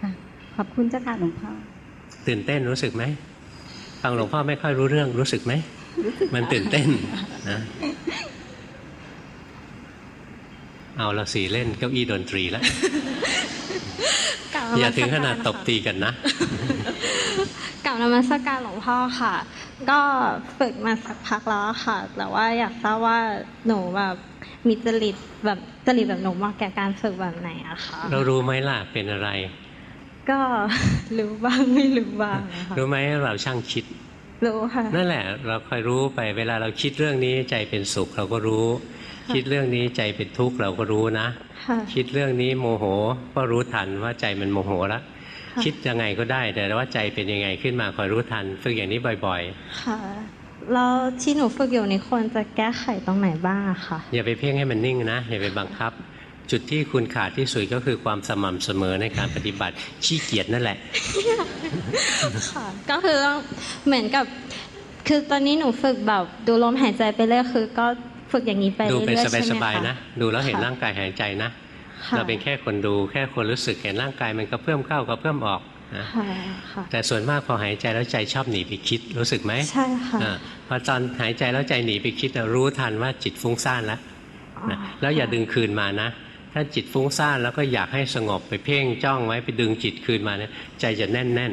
ค่ะขอบคุณเจ้าค่ะหลวงพ่อตื่นเต้นรู้สึกไหมฟังหลวงพ่อไม่ค่อยรู้เรื่องรู้สึกไหมมันตื่นเต้นนะเอาละสีเล่นเก้าอี้ดนตรีแล้วอย่าถึงขนาดตบตีกันนะกับนมัสการหลวงพ่อค่ะ ก็ฝึกมาสักพักแล้วค่ะ แต่ว่าอยากทราบว่าหนูแบบมีจริตแบบจริตแบบหนูเหมาะแก่การฝึกแบบไหนอะคะเรารู้ไหมล่ะเป็นอะไร ก็รู้บ้างไม่รู้บ้างอะค่ะรู้ไหมเราช่างคิดรู้ค่ะนั่นแหละ เราคอยรู้ไปเวลาเราคิดเรื่องนี้ใจเป็นสุขเราก็รู้ คิดเรื่องนี้ใจเป็นทุกข์เราก็รู้นะค่ะคิดเรื่องนี้โมโห ก็รู้ทันว่าใจมันโมโหแล้ว ค่ะคิดยังไงก็ได้ แต่ว่าใจเป็นยังไงขึ้นมาคอยรู้ทัน ฝึกอย่างนี้บ่อยค่ะแล้วที่หนูฝึกอยู่นี้ควรจะแก้ไขตรงไหนบ้างอะคะๆอย่าไปเพ่งให้มันนิ่งนะอย่าไปบังคับ จุดที่คุณขาดที่สุดก็คือความสม่ำเสมอในการปฏิบัติขี้เกียจนั่นแหละค่ะก็คือเหมือนกับ คือตอนนี้หนูฝึกแบบดูลมหายใจไปเรื่อยคือ ก็ฝึกอย่างนี้ไปดูเรื่ไปอยๆใช่ไหมสบายคะๆนะ ดูแล้วเห็นค่ะร่างกายหายใจนะค่ะ เราเป็นแค่คนดูแค่คนรู้สึกเห็นร่างกายมันก็เพิ่มเข้าก็เพิ่มออกนะค่ะค่ะแต่ส่วนมากพอหายใจแล้วใจชอบหนีไปคิดรู้สึกไหมใช่ค่ะอาพอตอนหายใจแล้วใจหนีไปคิดน่ะรู้ทันว่าจิตฟุ้งซ่านแล้วนะแล้วอย่าดึงคืนมานะ ถ้าจิตฟุ้งซ่านแล้วก็อยากให้สงบไปเพ่งจ้องไว้ไปดึงจิตคืนมาเนี่ยใจจะแน่นแน่น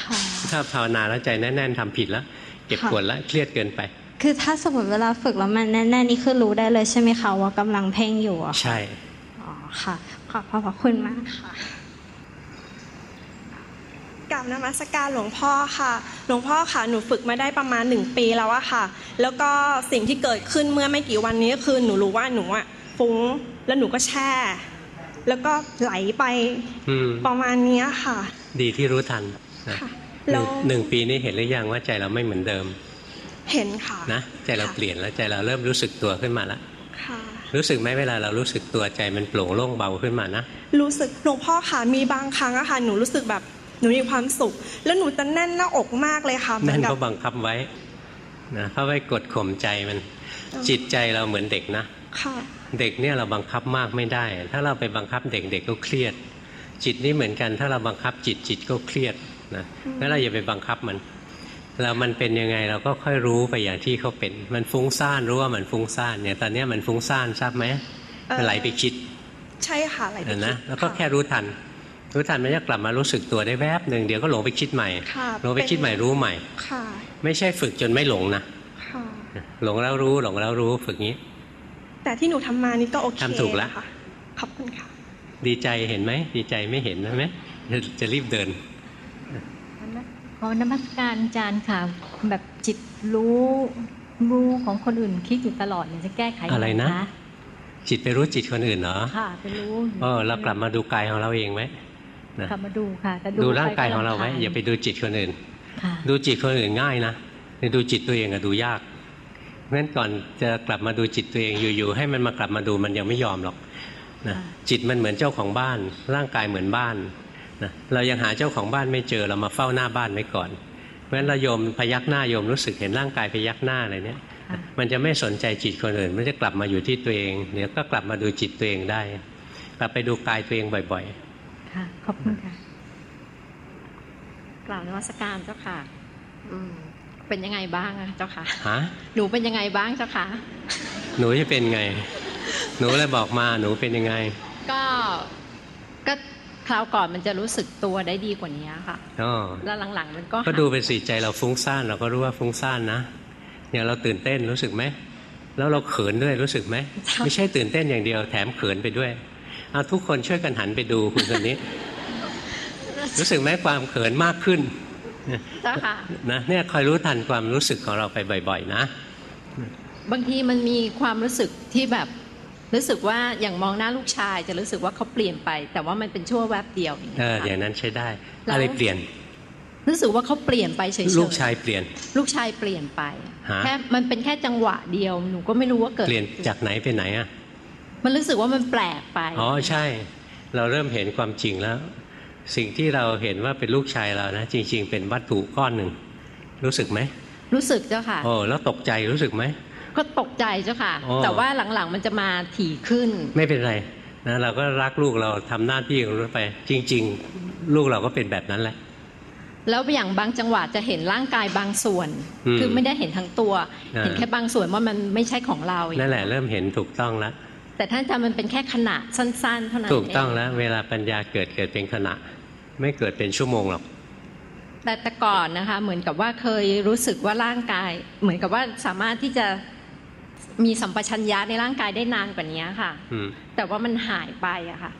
ค่ะๆถ้าภาวนาแล้วใจแน่นๆทำผิดแล้ว เก็บค่ะกดแล้วเครียดเกินไป คือถ้าสมมติเวลาฝึกแล้วมันแน่นๆนี่คือรู้ได้เลยใช่ไหมคะว่ากำลังเพ่งอยู่อะค่ะใช่อ๋อ ค่ะ ขอบพระคุณมากค่ะกับนมัสการหลวงพ่อค่ะ หลวงพ่อค่ะ หนูฝึกมาได้ประมาณหนึ่งปีแล้วอะค่ะ แล้วก็สิ่งที่เกิดขึ้นเมื่อไม่กี่วันนี้ก็คือหนูรู้ว่าหนูอะฟุ้งแล้วหนูก็แช่ แล้วก็ไหลไปอืมประมาณเนี้ยค่ะ ดีที่รู้ทันนะค่ะหแล้นึ่วงหนึ่งปีนี้เห็นหรือยังว่าใจเราไม่เหมือนเดิม เห็นค่ะนะใจเราค่ะเปลี่ยนแล้วใจเราเริ่มรู้สึกตัวขึ้นมาแล้วค่ะ รู้สึกไหมเวลาเรารู้สึกตัวใจมันโปร่งโล่งเบาขึ้นมานะ รู้สึกหลวงพ่อค่ะมีบางครั้งอะค่ะหนูรู้สึกแบบหนูมีความสุข แล้วหนูจะแน่นหน้าอกมากเลยค่ะเหมือนั่นนกับก็บังคับไว้นะเข้าไปกดข่มใจมันจิตใจเราเหมือนเด็กนะค่ะเด็กเนี่ยเราบังคับมากไม่ได้ ถ้าเราไปบังคับเด็กเด็กก็เครียด จิตนี่เหมือนกัน ถ้าเราบังคับจิตจิตก็เครียดนะงั้นเราอย่าไปบังคับมัน เรามันเป็นยังไงเราก็ค่อยรู้ไปอย่างที่เขาเป็น มันฟุ้งซ่านรู้ว่ามันฟุ้งซ่านเนี่ยตอนเนี้ยมันฟุ้งซ่านทราบไหมเอ่อมันไหลไปคิด ใช่ค่ะไหลไปนะนะคิดแล้วก็ะแค่รู้ทัน รู้ทันมันจะกลับมารู้สึกตัวได้แวบหนึ่งเดี๋ยวก็หลงไปคิดใหม่ค่ะหลงไปคิดใหม่รู้ใหม่ค่ะ ไม่ใช่ฝึกจนไม่หลงนะค่ะหลงแล้วรู้หลงแล้วรู้ฝึกงี้ แต่ที่หนูทำมานี่ก็โอเคทำถูกแล้วนะคะขอบคุณค่ะ ดีใจเห็นไหมดีใจไม่เห็นใช่ไหมจะรีบเดิน ขอนมัสการอาจารย์ค่ะแบบจิตรู้รู้ของคนอื่นคิดอยู่ตลอดเนี่ยจะแก้ไขยังงอะไรนะ จิตไปรู้จิตคนอื่นเหรอค่ะไปรู้เออเรากลับมาดูกายของเราเองไหมนะกลับมาดูค่ะแต่ดูร่างกายของเราไหมปก็อย่าไปดูจิตคนอื่นค่ะดูจิตคนอื่นง่ายนะแต่ดูจิตตัวเองอะดูยากเพราะฉะนั้นก่อนจะกลับมาดูจิตตัวเองอยู่ๆให้มันมากลับมาดูมันยังไม่ยอมหรอกนะจิตมันเหมือนเจ้าของบ้าน ร่างกายเหมือนบ้าน นะเรายังหาเจ้าของบ้านไม่เจอเรามาเฝ้าหน้าบ้านไว้ก่อนเพราะฉะนั้นเราโยมพยักหน้าโยมรู้สึกเห็นร่างกายพยักหน้าอะไรเนี้ยค่ะมันจะไม่สนใจจิตคนอื่น มันจะกลับมาอยู่ที่ตัวเองเดี๋ยวก็กลับมาดูจิตตัวเองได้ กลับไปดูกายตัวเองบ่อยค่ะ ขอบคุณค่ะ กล่าวนวัสการเจ้าค่ะ อืมเป็นยังไงบ้างอะเจ้าค่ะๆฮะหนูเป็นยังไงบ้างเจ้าค่ะ หนูจะเป็นไง หนูเลยบอกมาหนูเป็นยังไง ก็ก็ คราวก่อนมันจะรู้สึกตัวได้ดีกว่านี้ค่ะอ๋อแล้วหลังๆมันก็ก็ดูไปสิใจเราฟุ้งซ่านเราก็รู้ว่าฟุ้งซ่านนะอย่างเราตื่นเต้นรู้สึกไหมแล้วเราเขินด้วยรู้สึกไหมไม่ใช่ตื่นเต้นอย่างเดียวแถมเขินไปด้วยเอาทุกคนช่วยกันหันไปดูคุณคนนี้ รู้สึกไหมความเขินมากขึ้นเจ้าค่ะนะเนี่ยคอยรู้ทันความรู้สึกของเราไปบ่อย ๆ นะ บางทีมันมีความรู้สึกที่แบบ รู้สึกว่าอย่างมองหน้าลูกชายจะรู้สึกว่าเขาเปลี่ยนไป แต่ว่ามันเป็นชั่วแวบเดียวอย่างเอเงี้ยออย่างค่ะนั้นใช้ได้แล้วอะไรเปลี่ยน รู้สึกว่าเขาเปลี่ยนไปเฉยๆลูกชายเปลี่ยน ลูกชายเปลี่ยนไปฮะแค่มันเป็นแค่จังหวะเดียวหนูก็ไม่รู้ว่าเกิดเปลี่ยนจากไหนไปไหนอะมันรู้สึกว่ามันแปลกไปอ๋อใช่ เราเริ่มเห็นความจริงแล้ว สิ่งที่เราเห็นว่าเป็นลูกชายเรานะ จริง ๆ เป็นวัตถุก้อนหนึ่งรู้สึกไหมรู้สึกเจ้าค่ะโอ้แล้วตกใจรู้สึกไหม ก็ตกใจเจ้าค่ะอ๋อแต่ว่าหลังๆมันจะมาถี่ขึ้น ไม่เป็นไรนะเราก็รักลูกเราทำหน้าที่ของเราไป จริง ๆ ลูกเราก็เป็นแบบนั้นแหละ แล้วอย่างบางจังหวะจะเห็นร่างกายบางส่วนอืมคือไม่ได้เห็นทั้งตัวอ่าเห็นแค่บางส่วนว่ามันไม่ใช่ของเรานั่นแหละเริ่มเห็นถูกต้องแล้วแต่ท่านอาจารย์มันเป็นแค่ขณะสั้น ๆ เท่านั้นถูกต้องเแล้วเวลาปัญญาเกิดเกิดเป็นขณะ ไม่เกิดเป็นชั่วโมงหรอกแต่แต่ก่อนนะคะ เหมือนกับว่าเคยรู้สึกว่าร่างกาย เหมือนกับว่าสามารถที่จะ มีสัมปชัญญะในร่างกายได้นานกว่านี้ค่ะอืมแต่ว่ามันหายไปอะค่ะ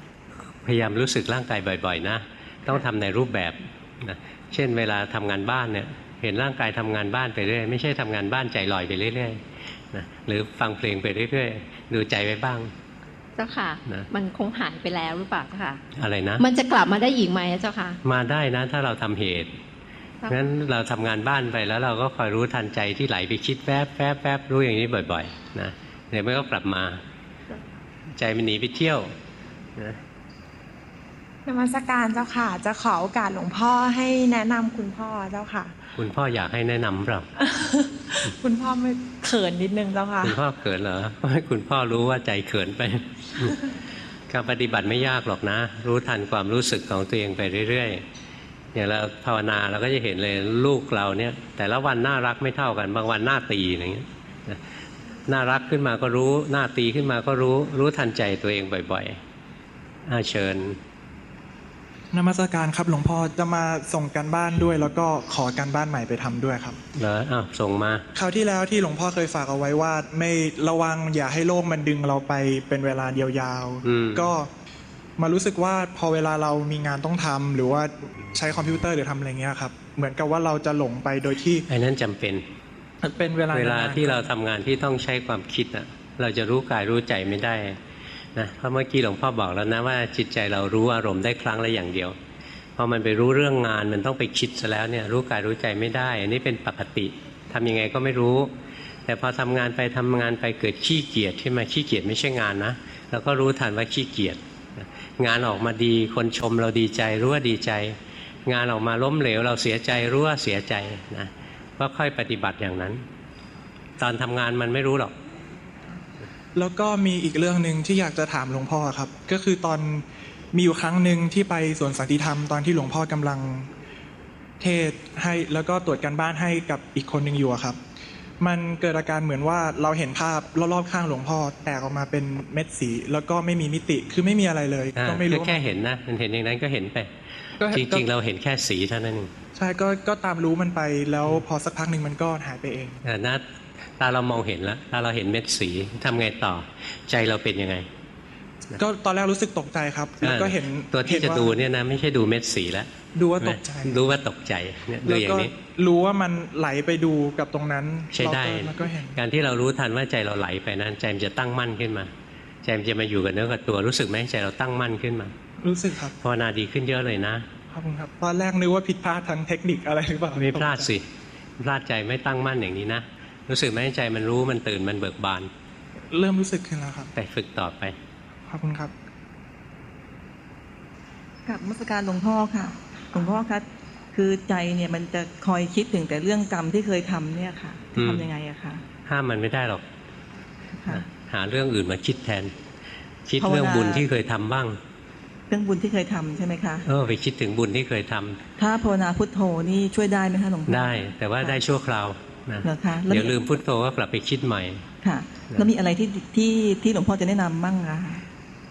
พยายามรู้สึกร่างกายบ่อยๆนะต้องทำในรูปแบบนะเช่นเวลาทำงานบ้านเนี่ย เห็นร่างกายทำงานบ้านไปเรื่อยไม่ใช่ทำงานบ้านใจลอยไปเรื่อยๆนะหรือฟังเพลงไปเรื่อยๆดูใจไว้บ้างเจ้าค่ะนะมันคงหายไปแล้วหรือเปล่าเจ้าค่ะ อะไรนะ มันจะกลับมาได้อีกไหมเจ้าค่ะ มาได้นะ ถ้าเราทำเหตุครับ งั้นเราทำงานบ้านไปแล้วเราก็คอยรู้ทันใจที่ไหลไปคิดแวบแวบแวบรู้อย่างนี้บ่อยๆนะเดี๋ยวมันก็กลับมา ใจมันหนีไปเที่ยวนะนมัสการเจ้าค่ะ จะขอโอกาสหลวงพ่อให้แนะนำคุณพ่อเจ้าค่ะ คุณพ่ออยากให้แนะนำเปล่าคุณพ่อไม่เขินนิดนึงเจ้าค่ะ คุณพ่อเขินเหรอให้คุณพ่อรู้ว่าใจเขินไป การปฏิบัติไม่ยากหรอกนะ รู้ทันความรู้สึกของตัวเองไปเรื่อยๆ อย่างเราภาวนาเราก็จะเห็นเลยลูกเราเนี่ย แต่ละวันน่ารักไม่เท่ากัน บางวันหน้าตีอย่างเงี้ยนะน่ารักขึ้นมาก็รู้หน้าตีขึ้นมาก็รู้รู้ทันใจตัวเองบ่อยๆอาเชิญนมัสการครับหลวงพ่อจะมาส่งการบ้านด้วย แล้วก็ขอการบ้านใหม่ไปทำด้วยครับเหรออ้าวส่งมาคราวที่แล้วที่หลวงพ่อเคยฝากเอาไว้ว่า ไม่ระวังอย่าให้โลกมันดึงเราไปเป็นเวลาเดียวยาวอืมก็มารู้สึกว่าพอเวลาเรามีงานต้องทำหรือว่า ใช้คอมพิวเตอร์หรือทำอะไรเงี้ยครับ เหมือนกับว่าเราจะหลงไปโดยที่ไอ้นั้นจำเป็นเป็นเวลาเวลานนๆที่เราทำงานที่ต้องใช้ความคิดอะ เราจะรู้กายรู้ใจไม่ได้นะเพราะเมื่อกี้หลวงพ่อบอกแล้วนะว่าจิตใจเรารู้อารมณ์ได้ครั้งละอย่างเดียวพอมันไปรู้เรื่องงานมันต้องไปคิดซะแล้วเนี่ยรู้กายรู้ใจไม่ได้ อันนี้เป็นปกติทำยังไงก็ไม่รู้ แต่พอทำงานไปทำงานไปเกิดขี้เกียจขึ้นมาขี้เกียจไม่ใช่งานนะเราก็รู้ทันว่าขี้เกียจงานออกมาดีคนชมเราดีใจรู้ว่าดีใจ งานออกมาล้มเหลว เราเสียใจรู้ว่าเสียใจนะก็ค่อยปฏิบัติอย่างนั้น ตอนทำงานมันไม่รู้หรอก แล้วก็มีอีกเรื่องหนึ่งที่อยากจะถามหลวงพ่อครับ ก็คือตอนมีอยู่ครั้งหนึ่งที่ไปสวนสันติธรรมตอนที่หลวงพ่อกำลังเทศน์ให้แล้วก็ตรวจการบ้านให้กับอีกคนหนึ่งอยู่อะครับ มันเกิดอาการเหมือนว่าเราเห็นภาพรอบๆข้างหลวงพ่อแตกออกมาเป็นเม็ดสี แล้วก็ไม่มีมิติคือไม่มีอะไรเลยอ่าก็ไม่รู้ก็แค่เห็นนะมันเห็นอย่างนั้นก็เห็นไปก็ จริงๆ เราเห็นแค่สีเท่านั้นเองใช่ก็ก็ตามรู้มันไปแล้วพอสักพักหนึ่งมันก็หายไปเองอ่านะตาเรามองเห็นแล้วตาเราเห็นเม็ดสีทำไงต่อ ใจเราเป็นยังไง ก็ตอนแรกรู้สึกตกใจครับแล้วก็เห็นตัวที่ห็จะว่าดูเนี่ยนะไม่ใช่ดูเม็ดสีแล้วดูว่าตกใจรู้ว่าตกใจเนี่ยดูแล้วอย่าก็งนี้รู้ว่ามันไหลไปดูกับตรงนั้นใช้ได้เราก็มันก็เห็นการที่เรารู้ทันว่าใจเราไหลไปนั้นใจมันจะตั้งมั่นขึ้นมา ใจมันจะมาอยู่กับเนื้อกับตัวรู้สึกไหมใจเราตั้งมั่นขึ้นมา รู้สึกครับภาวนาดีขึ้นเยอะเลยนะขอบคุณครับตอนแรกนึกว่าผิดพลาดทางเทคนิคอะไรหรือเปล่าไม่พลาดสิพลาดใจไม่ตั้งมั่นอย่างนี้นะรู้สึกไหมใจมันรู้มันตื่นมันเบิกบาน เริ่มรู้สึกขึ้นแล้วครับไปฝึกต่อไปขอบคุณครับกับมรสการหลวงพ่อค่ะหลวงพ่อคะคือใจเนี่ยมันจะคอยคิดถึงแต่เรื่องกรรมที่เคยทำเนี่ยค่ะอืมทำยังไงอะคะห้ามมันไม่ได้หรอกค่ะหาเรื่องอื่นมาคิดแทน คิดภาวนาเรื่องบุญที่เคยทำบ้าง เรื่องบุญที่เคยทำใช่ไหมคะเออไปคิดถึงบุญที่เคยทำถ้าภาวนาพุทโธนี่ช่วยได้ไหมคะหลวงพ่อได้ แต่ว่าได้ชั่วคราวนะเหรอคะแล้วเดี๋ยวลืมพุทโธก็กลับไปคิดใหม่ค่ะแล้วมีอะไรที่ที่ที่หลวงพ่อจะแนะนำบ้างคะ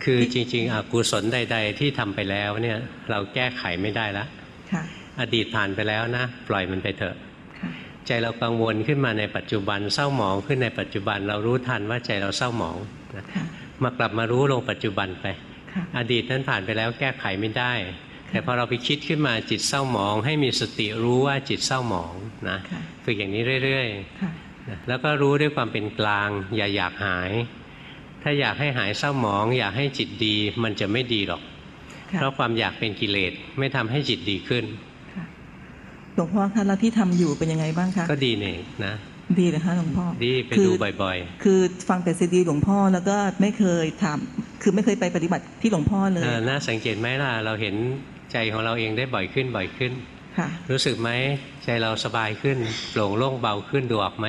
คือจริง ๆอกุศลใด ๆ ที่ทำไปแล้วเนี่ยเราแก้ไขไม่ได้ละค่ะ อดีตผ่านไปแล้วนะ ปล่อยมันไปเถอะค่ะใจเรากังวลขึ้นมาในปัจจุบันเศร้าหมองขึ้นในปัจจุบันเรารู้ทันว่าใจเราเศร้าหมองนะค่ะมากลับมารู้ลงปัจจุบันไปค่ะ อดีตนั้นผ่านไปแล้วแก้ไขไม่ได้ แต่พอเราไปคิดขึ้นมาจิตเศร้าหมอง ให้มีสติรู้ว่าจิตเศร้าหมองนะค่ะฝึกอย่างนี้เรื่อยค่ะๆนะแล้วก็รู้ด้วยความเป็นกลาง อย่าอยากหาย ถ้าอยากให้หายเศร้าหมอง อยากให้จิตดีมันจะไม่ดีหรอกค่ะเพราะความอยากเป็นกิเลสไม่ทำให้จิตดีขึ้นหลวงพ่อคะแล้วที่ทำอยู่เป็นยังไงบ้างคะก็ดีเนี่ยนะ ดีเลยคะหลวงพ่อ ดีไปคือดูบ่อยคือฟังแต่ซีดีหลวงพ่อแล้วก็ไม่เคยถามคือไม่เคยไปปฏิบัติที่หลวงพ่อเลๆยเออน่าสังเกตไหมล่ะ เราเห็นใจของเราเองได้บ่อยขึ้นบ่อยขึ้นค่ะรู้สึกไหมใจเราสบายขึ้นโปร่งโล่งเบาขึ้นดูออกไหม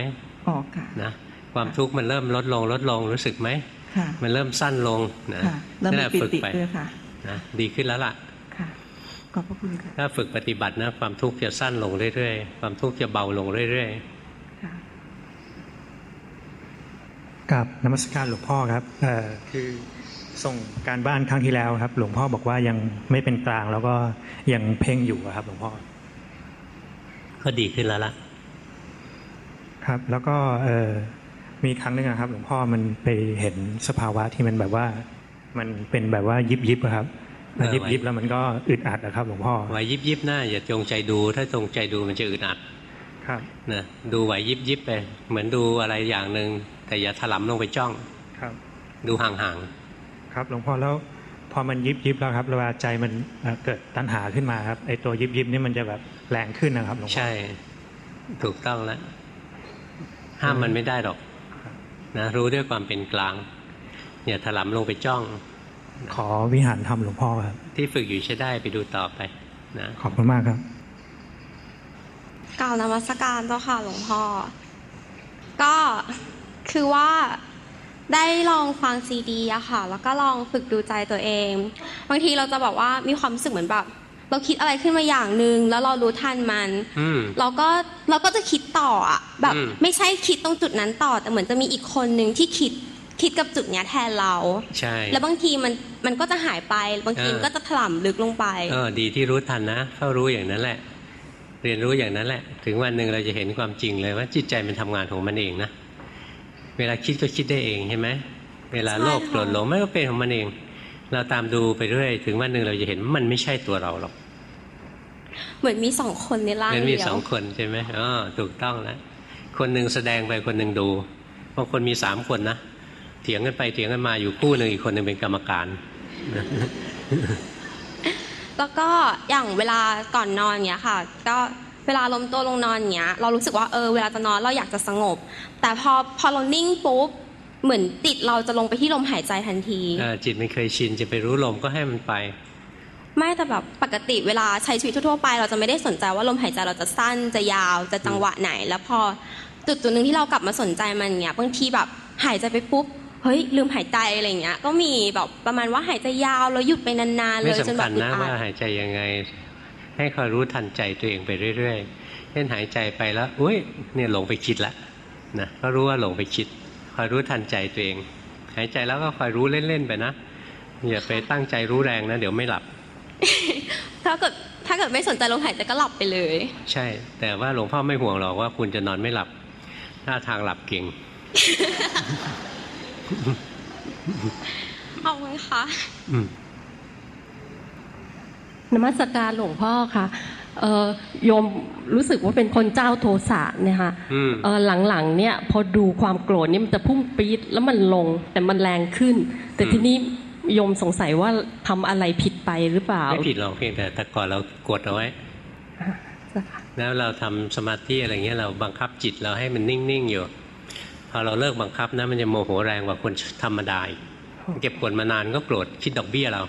ออกค่ะนะความทุกข์มันเริ่มลดลงลดลงรู้สึกไหมค่ะมันเริ่มสั้นลงนะค่ะเริ่มนั่นแหละมีปิฝึกติไปด้วยค่ะนะดีขึ้นแล้วล่ะค่ะขอบพระคุณค่ะถ้าฝึกปฏิบัตินะความทุกข์จะสั้นลงเรื่อยๆ ความทุกข์จะเบาลงเรื่อย กับนมัสการหลวงพ่อครับเอ่อคือส่งการบ้านครั้งที่แล้วครับ หลวงพ่อบอกว่ายังไม่เป็นกลางแล้วก็ยังเพ่งอยู่อะครับ หลวงพ่อๆก็ดีขึ้นแล้วล่ะ ครับ แล้วก็เอ่อมีครั้งหนึงอะครับ หลวงพ่อมันไปเห็นสภาวะที่มันแบบว่า มันเป็นแบบว่ายิบยิบอะครับมันเออยิบไว้ยิบแล้วมันก็อึดอัดอะครับ หลวงพ่อไหวยิบยิบหน้าอย่าจงใจดูถ้าจงใจดูมันจะอึดอัด ครับนะดูไหวยิบยิบไป เหมือนดูอะไรอย่างหนึ่ง แต่อย่าถลำลงไปจ้องครับ ดูห่างครับหลวงพ่อแล้วพอมันยิบยิบแล้วครับเวลาใจมันเอ่อเกิดตัณหาขึ้นมาครับไอตัวยิบยิบนี่มันจะแบบแรงขึ้นนะครับหลวงพ่อๆใช่ ถูกต้องแล้วห้ามมันไม่ได้หรอกนะรู้ด้วยความเป็นกลางอย่าถลำลงไปจ้อง ขอวิหารธรรมหลวงพ่อครับ ที่ฝึกอยู่ใช้ได้ไปดูต่อไปนะขอบคุณมากครับกล่าวนมัสการเจ้าค่ะหลวงพ่อก็ คือว่าได้ลองฟังซีดีอะค่ะ แล้วก็ลองฝึกดูใจตัวเอง บางทีเราจะบอกว่ามีความรู้สึกเหมือนแบบ เราคิดอะไรขึ้นมาอย่างหนึ่งแล้วเรารู้ทันมันอืมเราก็เราก็จะคิดต่ออะแบบอืมไม่ใช่คิดตรงจุดนั้นต่อ แต่เหมือนจะมีอีกคนหนึ่งที่คิดคิดกับจุดเนี้ยแทนเรา ใช่ แล้วบางทีมันมันก็จะหายไป บางทีมันก็จะถล่ำลึกลงไปเออดีที่รู้ทันนะเข้ารู้อย่างนั้นแหละ เรียนรู้อย่างนั้นแหละ ถึงวันหนึ่งเราจะเห็นความจริงเลยว่าจิตใจมันทำงานของมันเองนะ เวลาคิดก็คิดได้เองใช่ไหมเวลาโลภใช่ค่ะโกรธหลงมันก็เป็นของมันเอง เราตามดูไปเรื่อยถึงวันหนึ่งเราจะเห็นว่ามันไม่ใช่ตัวเราหรอก เหมือนมีสองคนในร่างมันเดีมียวสองคนใช่ไหมอ๋อถูกต้องแล้วคนหนึ่งแสดงไปคนหนึ่งดูบางคนมีสามคนนะเถียงกันไปเถียงกันมาอยู่คู่หนึ่งอีกคนหนึ่งเป็นกรรมการแล้วก็อย่างเวลาก่อนนอนอย่างเงี้ยค่ะ ก็ เวลาล้มตัวลงนอนอย่างเงี้ย เรารู้สึกว่าเออเวลาจะนอนเราอยากจะสงบ แต่พอพอเรานิ่งปุ๊บเหมือนติดเราจะลงไปที่ลมหายใจทันทีเออจิตมันเคยชินจะไปรู้ลมก็ให้มันไป ไม่แต่แบบปกติเวลาใช้ชีวิตทั่วๆไป เราจะไม่ได้สนใจว่าลมหายใจเราจะสั้นจะยาวจะจังหวะไหน แล้วพอจุดจุดหนึ่งที่เรากลับมาสนใจมันเนี้ยบางทีแบบหายใจไปปุ๊บเฮ้ยลืมหายใจอะไรเงี้ย ก็มีแบบประมาณว่าหายใจยาวแล้วหยุดไปนานๆเลไม่ยจนสำแบคับญอึดนะอัว่าดหายใจยังไง ให้คอยรู้ทันใจตัวเองไปเรื่อยๆ เช่นหายใจไปแล้วอุ้ยเนี่ยหลงไปคิดละนะก็รู้ว่าหลงไปคิด คอยรู้ทันใจตัวเอง หายใจแล้วก็คอยรู้เล่นๆไปนะอย่าไปตั้งใจรู้แรงนะ เดี๋ยวไม่หลับ ถ้าเกิดถ้าเกิดไม่สนใจลมหายใจก็หลับไปเลย ใช่ แต่ว่าหลวงพ่อไม่ห่วงหรอกว่าคุณจะนอนไม่หลับถ้าทางหลับเก่งเอาไหมคะอืม นมัสการหลวงพ่อค่ะเอ่อโยมรู้สึกว่าเป็นคนเจ้าโทสะเนี่ยค่ะอืมเอ่อหลังๆเนี่ยพอดูความโกรธนี่มันจะพุ่งปี๊ดแล้วมันลงแต่มันแรงขึ้น แต่ทีนี้โยมสงสัยว่าทำอะไรผิดไปหรือเปล่าไม่ผิดหรอกเพียงแต่แต่ก่อนเรากดเอาไว้แล้วเราทำสมาธิอะไรเงี้ยเราบังคับจิตเราให้มันนิ่งๆอยู่พอเราเลิกบังคับนะมันจะโมโหแรงกว่าคนธรรมดาอีกเก็บกดมานานก็โกรธคิดดอกเบี้ยเรา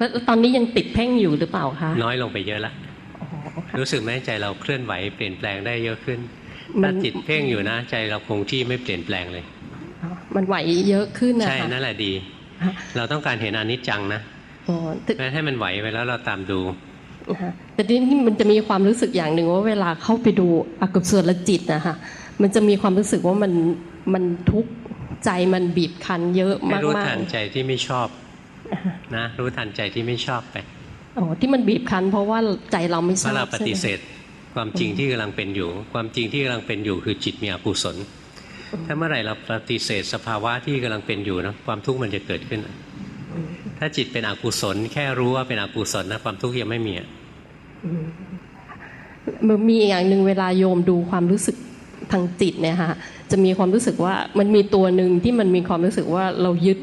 แล้วตอนนี้ยังติดเพ่งอยู่หรือเปล่าคะน้อยลงไปเยอะแล้วรู้สึกไหมใจเราเคลื่อนไหวเปลี่ยนแปลงได้เยอะขึ้นมันถ้าจิตเพ่งอยู่นะ ใจเราคงที่ไม่เปลี่ยนแปลงเลย มันไหวเยอะขึ้นนะใช่คะนั่นแหละดี เราต้องการเห็นอนิจจังนะอ๋อแต่แม้ให้มันไหวไปแล้วเราตามดูนะคะแต่ทีนี้มันจะมีความรู้สึกอย่างหนึ่งว่าเวลาเข้าไปดูอกุศลจิตนะคะมันจะมีความรู้สึกว่ามันมันทุกข์ใจมันบีบคั้นเยอะให้มากรู้ๆทันใจที่ไม่ชอบ นะรู้ทันใจที่ไม่ชอบไปอ๋อที่มันบีบคั้นเพราะว่าใจเราไม่ชเมื่ออบเราปใช่ไหมฏิเสธความจริงที่กำลังเป็นอยู่ ความจริงที่กำลังเป็นอยู่คือจิตมีอกุศล ถ้าเมื่อไหร่เราปฏิเสธสภาวะที่กำลังเป็นอยู่นะความทุกข์มันจะเกิดขึ้น ถ้าจิตเป็นอกุศล แค่รู้ว่าเป็นอกุศลนะความทุกข์ยังไม่มีอะอืมมันมีอีกอย่างหนึ่งเวลาโยมดูความรู้สึกทางจิตเนี่ยค่ะจะมีความรู้สึกว่ามันมีตัวหนึ่งที่มันมีความรู้สึกว่าเรายึด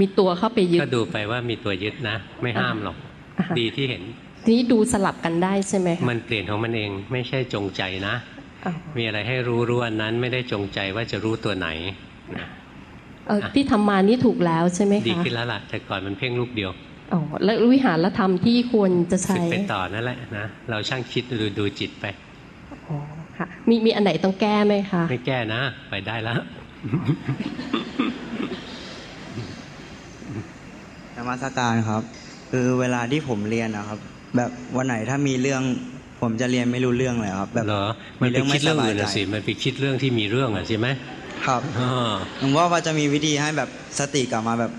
มีตัวเข้าไปยึด ก็ดูไปว่ามีตัวยึดนะ ไม่ห้ามหรอกอ่าฮะดีที่เห็นทีนี้ดูสลับกันได้ใช่ไหมคะมันเปลี่ยนของมันเองไม่ใช่จงใจนะอ้าวมีอะไรให้รู้รู้อันนั้นไม่ได้จงใจว่าจะรู้ตัวไหนนะเออที่ทำมานี่ถูกแล้วใช่ไหมดีคะขึ้นแล้วล่ะ แต่ก่อนมันเพ่งลูกเดียวอ๋อแล้ววิหารธรรมที่ควรจะฝึใช้กไปต่อนั่นแหละนะ เราช่างคิดดูดูจิตไปอ๋อค่ะ มีมีอันไหนต้องแก้ไหมคะ ไม่แก้นะ ไปได้แล้วน มัสการครับ คือเวลาที่ผมเรียนนะครับ แบบวันไหนถ้ามีเรื่องผมจะเรียนไม่รู้เรื่องเลยครับ แบบเหรอมันไปคิดเรื่องอื่นใจน่ะสิมันไปคิดเรื่องที่มีเรื่องอะใช่ไหมครับอ่าผมว่าว่าจะมีวิธีให้แบบสติกลับมาแบบ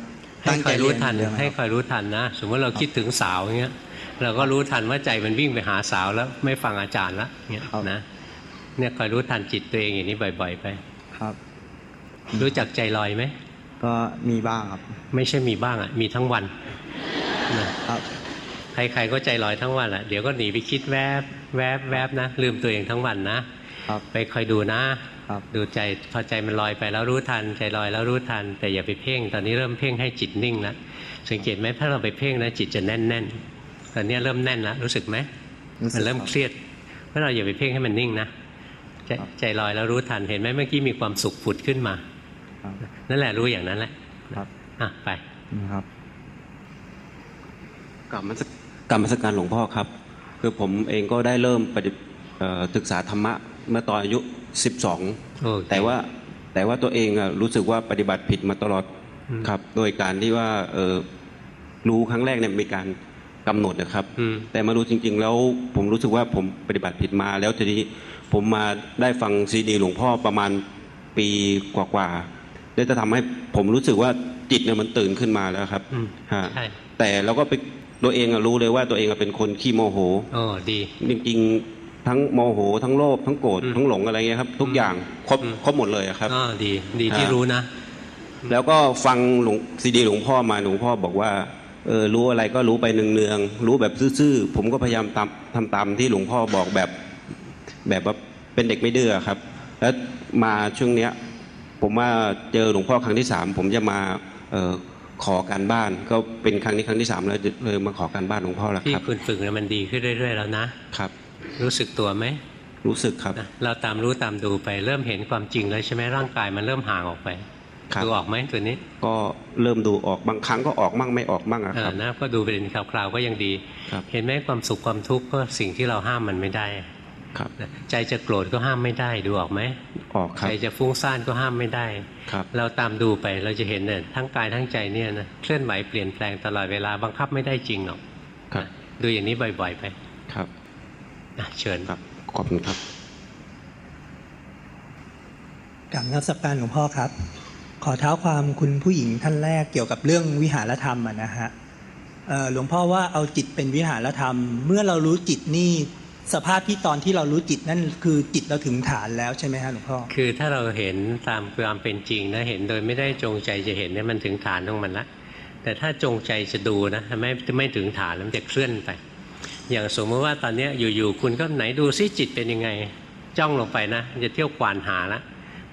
ให้ตั้งคใจอยเรีรู้ยนทันเรื่องให้คอยรู้ทันนะ สมมติเราคิดถึงสาวอย่างเงี้ยเราก็รู้ทันว่าใจมันวิ่งไปหาสาวแล้วไม่ฟังอาจารย์ละเงี้ยนะเนี่ยคอยรู้ทันจิตตัวเองอย่างนี้บ่อย ๆ ไป ครับ รู้จักใจลอยไหม ก็มีบ้างครับ ไม่ใช่มีบ้างอะมีทั้งวันนะครับใครๆก็ใจลอยทั้งวันอะเดี๋ยวก็หนีไปคิดแวบแวบแวบนะลืมตัวเองทั้งวันนะไปคอยดูนะดูใจพอใจมันลอยไปแล้วรู้ทัน ใจลอยแล้วรู้ทัน แต่อย่าไปเพ่ง ตอนนี้เริ่มเพ่งให้จิตนิ่งแล้วสังเกตไหมถ้าเราไปเพ่งนะจิตจะแน่นแน่นตอนนี้เริ่มแน่นแล้วรู้สึกไหมมันเริ่มเครียดเพราะเราอย่าไปเพ่งให้มันนิ่งนะใจใจลอยแล้วรู้ทันเห็นไหมเมื่อกี้มีความสุขผุดขึ้นมา นั่นแหละรู้อย่างนั้นแหละอะไปครับกลับมาสักกลับมาสักการหลวงพ่อครับ คือผมเองก็ได้เริ่มปฏิเอ่อศึกษาธรรมะเมื่อตอนอายุ 12 แต่ว่าแต่ว่าตัวเองอะรู้สึกว่าปฏิบัติผิดมาตลอดครับ โดยการที่ว่าเออรู้ครั้งแรกเนี่ยมีการกำหนดนะครับ แต่มารู้จริง ๆ แล้วผมรู้สึกว่าผมปฏิบัติผิดมา แล้วทีนี้ผมมาได้ฟังซีดีหลวงพ่อประมาณปีกว่าๆ ได้จะทำให้ผมรู้สึกว่าจิตเนี่ยมันตื่นขึ้นมาแล้วครับฮะใช่แต่เราก็ไปตัวเองอะรู้เลยว่าตัวเองอะเป็นคนขี้โมโหโอ้ดี จริงๆทั้งโมโห ทั้งโลภทั้งโกรธทั้งหลงอะไรเงี้ยครับ ทุกอย่างครบครบหมดเลยอะครับอ๋อดี ดีที่รู้นะ แล้วก็ฟังหลวงซีดีหลวงพ่อมาหลวงพ่อบอกว่าเออรู้อะไรก็รู้ไปเนืองๆรู้แบบซื่อๆผมก็พยายามตามทำตามที่หลวงพ่อบอกแบบ แบบว่าเป็นเด็กไม่ดื้อครับ แล้วมาช่วงเนี้ย ผมว่าเจอหลวงพ่อครั้งที่สามผมจะมาเออขอการบ้าน ก็เป็นครั้งนี้ครั้งที่สามแล้วเลยมาขอการบ้านหลวงพ่อแล้วที่ครับคุณฝึกเนี่ยมันดีขึ้นเรื่อย ๆ แล้วนะครับ รู้สึกตัวไหมรู้สึกครับ เราตามรู้ตามดูไปเริ่มเห็นความจริงแล้วใช่ไหมร่างกายมันเริ่มห่างออกไปครับดูออกไหมตัวนี้ ก็เริ่มดูออกบางครั้งก็ออกมั่งไม่ออกมั่งอะครับอ่านะก็ดูเป็นคราวๆก็ยังดีครับเห็นไหมความสุขความทุกข์ก็สิ่งที่เราห้ามมันไม่ได้ ครับใจจะโกรธก็ห้ามไม่ได้ดูออกไหมออกครับใจจะฟุ้งซ่านก็ห้ามไม่ได้ครับเราตามดูไปเราจะเห็นเนี่ยทั้งกายทั้งใจเนี่ยนะเคลื่อนไหวเปลี่ยนแปลงตลอดเวลาบังคับไม่ได้จริงหรอกครับดูอย่างนี้บ่อย ๆ ไปครับอะเชิญครับขอบคุณครับกับนักสัปการหลวงพ่อครับ ขอเท้าความคุณผู้หญิงท่านแรกเกี่ยวกับเรื่องวิหารธรรมอะนะฮะเอ่อหลวงพ่อว่าเอาจิตเป็นวิหารธรรม เมื่อเรารู้จิตนี่ สภาพที่ตอนที่เรารู้จิตนั่นคือจิตเราถึงฐานแล้วใช่ไหมฮะหลวงพ่อคือถ้าเราเห็นตามความเป็นจริงนะเห็นโดยไม่ได้จงใจจะเห็นเนี่ยมันถึงฐานของมันละแต่ถ้าจงใจจะดูนะไม่ไม่ถึงฐานแล้วมันจะเคลื่อนไป อย่างสมมติว่าตอนนี้อยู่ๆคุณก็ไหนดูซิจิตเป็นยังไงจ้องลงไปนะจะเที่ยวควานหาละ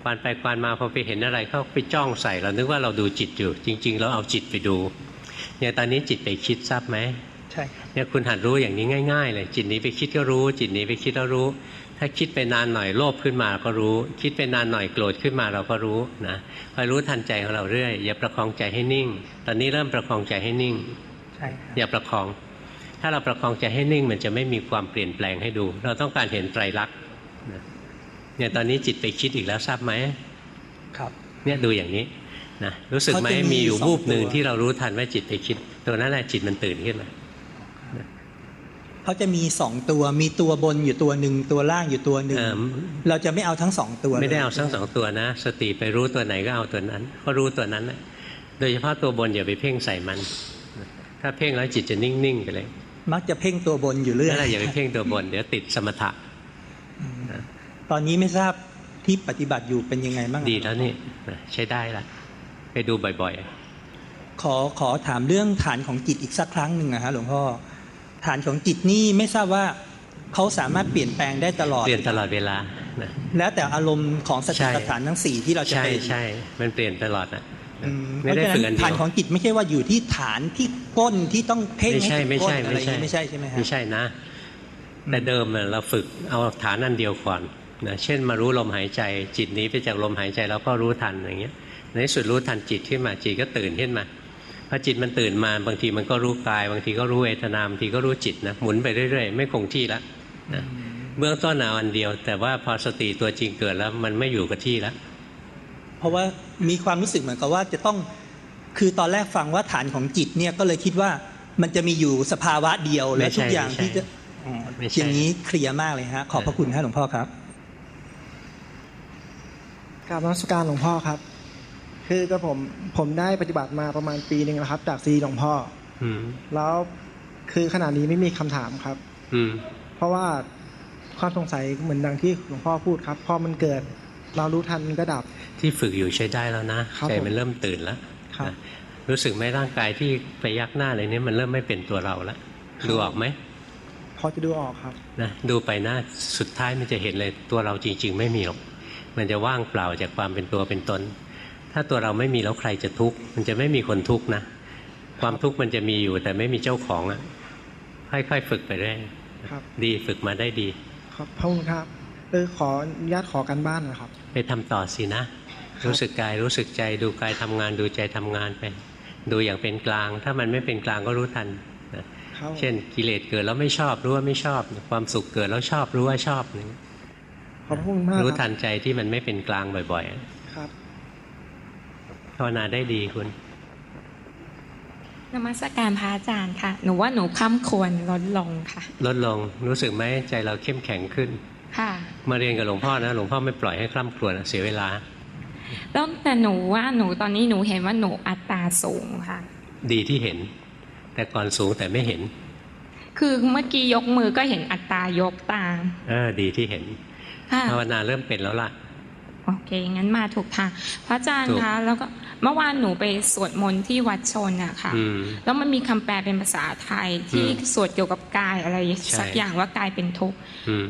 ควานไปควานมาพอไปเห็นอะไรเขาไปจ้องใส่เรานึกว่าเราดูจิตอยู่ จริง ๆ เราเอาจิตไปดูเนี่ยตอนนี้จิตไปคิดทราบไหม ใช่เนี่ยคุณหัดรู้อย่างนี้ง่าย ๆ เลย จิตหนี้ไปคิดก็รู้ จิตหนี้ไปคิดแล้วรู้ ถ้าคิดไปนานหน่อยโลภขึ้นมาก็รู้ คิดไปนานหน่อยโกรธขึ้นมาเราก็รู้นะคอยรู้ทันใจของเราเรื่อยอย่าประคองใจให้นิ่ง ตอนนี้เริ่มประคองใจให้นิ่งใช่อย่าประคอง ถ้าเราประคองใจให้นิ่ง มันจะไม่มีความเปลี่ยนแปลงให้ดู เราต้องการเห็นไตรลักษณ์นะเนี่ยตอนนี้จิตไปคิดอีกแล้วทราบไหมครับเนี่ยดูอย่างนี้นะรู้สึกไหมเขาจะมีมีอยู่สองวูบหนึ่งตัวที่เรารู้ทันว่าจิตไปคิด ตัวนั้นแหละจิตมันตื่นขึ้นมา เขาจะมีสองตัวมีตัวบนอยู่ตัวหนึ่งตัวล่างอยู่ตัวหนึ่งเอิ่มเราจะไม่เอาทั้งสองตัว ไม่ได้เอาลยทั้งสองตัวนะ สติไปรู้ตัวไหนก็เอาตัวนั้นก็รู้ตัวนั้นแหละโดยเฉพาะตัวบนอย่าไปเพ่งใส่มัน ถ้าเพ่งแล้วจิตจะนิ่งๆไปเลย มักจะเพ่งตัวบนอยู่เรื่อยนั่นแหละอย่าไปเพ่งตัวบนเดี๋ยวติดสมถะตอนนี้ไม่ทราบที่ปฏิบัติอยู่เป็นยังไงบ้างดีแล้วนี่ใช้ได้ละไปดูบ่อยขอขอถามเรื่องฐานของจิตอีกสักครั้งหนึ่งนะฮะหลวงพ่อ ฐานของจิตนี่ไม่ทราบว่าเขาสามารถเปลี่ยนแปลงได้ตลอดๆเปลี่ยนตลอดเวลานะแล้วแต่อารมณ์ของสติใช่ปัฏฐานทั้งสี่ที่เราจะใช่เป็นใช่มันเปลี่ยนตลอดนะอืมไม่ได้เพราะฉะฝึกอันเดีฐานยวของจิตไม่ใช่ว่าอยู่ที่ฐานที่ก้นที่ต้องเพ่งไม่ให้ใช่ถึงไม่ก้นใช่อะไรไม่ใช่ไม่ใช่ใช่ไหมฮะไม่ใช่นะ แต่เดิมน่ะเราฝึกเอาฐานอันเดียวก่อนนะเช่นมารู้ลมหายใจจิตหนี้ไปจากลมหายใจแล้วก็รู้ทันอย่างเงี้ยในที่สุดรู้ทันจิตขึ้นมาจิตก็ตื่นขึ้นมา พอจิตมันตื่นมาบางทีมันก็รู้กาย บางทีก็รู้เวทนาบางทีก็รู้จิตนะหมุนไปเรื่อย ๆ ไม่คงที่แล้วนะเบื้องต้นเอาอันเดียว แต่ว่าพอสติตัวจริงเกิดแล้วมันไม่อยู่กับที่แล้วเพราะว่ามีความรู้สึกเหมือนกับว่าจะต้องคือตอนแรกฟังว่าฐานของจิตเนี่ยก็เลยคิดว่ามันจะมีอยู่สภาวะเดียวและไม่ใช่ทุกอย่างไม่ใช่ที่จะไม่ใช่อย่างนี้เคลียร์มากเลยฮะขอบพระคุณฮะหลวงพ่อครับกราบนมัสการหลวงพ่อครับ คือก็ผมผมได้ปฏิบัติมาประมาณปีหนึ่งแล้วครับ จากซีหลวงพ่อ อืมแล้วคือขณะนี้ไม่มีคำถามครับ อืมเพราะว่าความสงสัยเหมือนดังที่หลวงพ่อพูดครับ พอมันเกิด เรารู้ทันมันก็ดับ ที่ฝึกอยู่ใช้ได้แล้วนะครับใจมันผมเริ่มตื่นแล้วครับนะรู้สึกไหมร่างกายที่ไปยักหน้าอะไรเนี้มันเริ่มไม่เป็นตัวเราแล้วดูออกไหมพอจะดูออกครับนะดูไปหน้าสุดท้ายมันจะเห็นเลยตัวเราจริง ๆ ไม่มีหรอกมันจะว่างเปล่าจากความเป็นตัวเป็นตน ถ้าตัวเราไม่มีแล้วใครจะทุกข์มันจะไม่มีคนทุกข์นะความทุกข์มันจะมีอยู่แต่ไม่มีเจ้าของอะ่ะค่อยๆฝึกไปเรื่อยครับดีฝึกมาได้ดี ครับพระคุณครับเออขออนุญาตขอกันบ้านนะครับ ไปทำต่อสินะ รู้สึกกายรู้สึกใจดูกายทำงานดูใจทำงานไป ดูอย่างเป็นกลาง ถ้ามันไม่เป็นกลางก็รู้ทันนะครับเช่นกิเลสเกิดแล้วไม่ชอบรู้ว่าไม่ชอบ ความสุขเกิดแล้วชอบรู้ว่าชอบนี่ขอบคุณมากรู้คทัรับนใจที่มันไม่เป็นกลางบ่อยครับๆภาวนาได้ดีคุณนมัสการพระอาจารย์ค่ะ หนูว่าหนูข้ามควรลดลงค่ะ ลดลงรู้สึกไหมใจเราเข้มแข็งขึ้น ค่ะ มาเรียนกับหลวงพ่อนะหลวงพ่อไม่ปล่อยให้คล่ำครวญเสียเวลาแล้วแต่หนูว่าหนูตอนนี้หนูเห็นว่าหนูอัตราสูงค่ะ ดีที่เห็น แต่ก่อนสูงแต่ไม่เห็น คือเมื่อกี้ยกมือก็เห็นอัตรายกตามเออดีที่เห็นค่ะภาวนาเริ่มเป็นแล้วล่ะ โอเคงั้นมาถูกทางพระอาจารย์ถูกคะแล้วก็เมื่อวานหนูไปสวดมนต์ที่วัดชนอะค่ะ อืมแล้วมันมีคำแปลเป็นภาษาไทยที่อืมสวดเกี่ยวกับกายอะไรใช่ สักอย่างว่ากายเป็นทุกข์อืม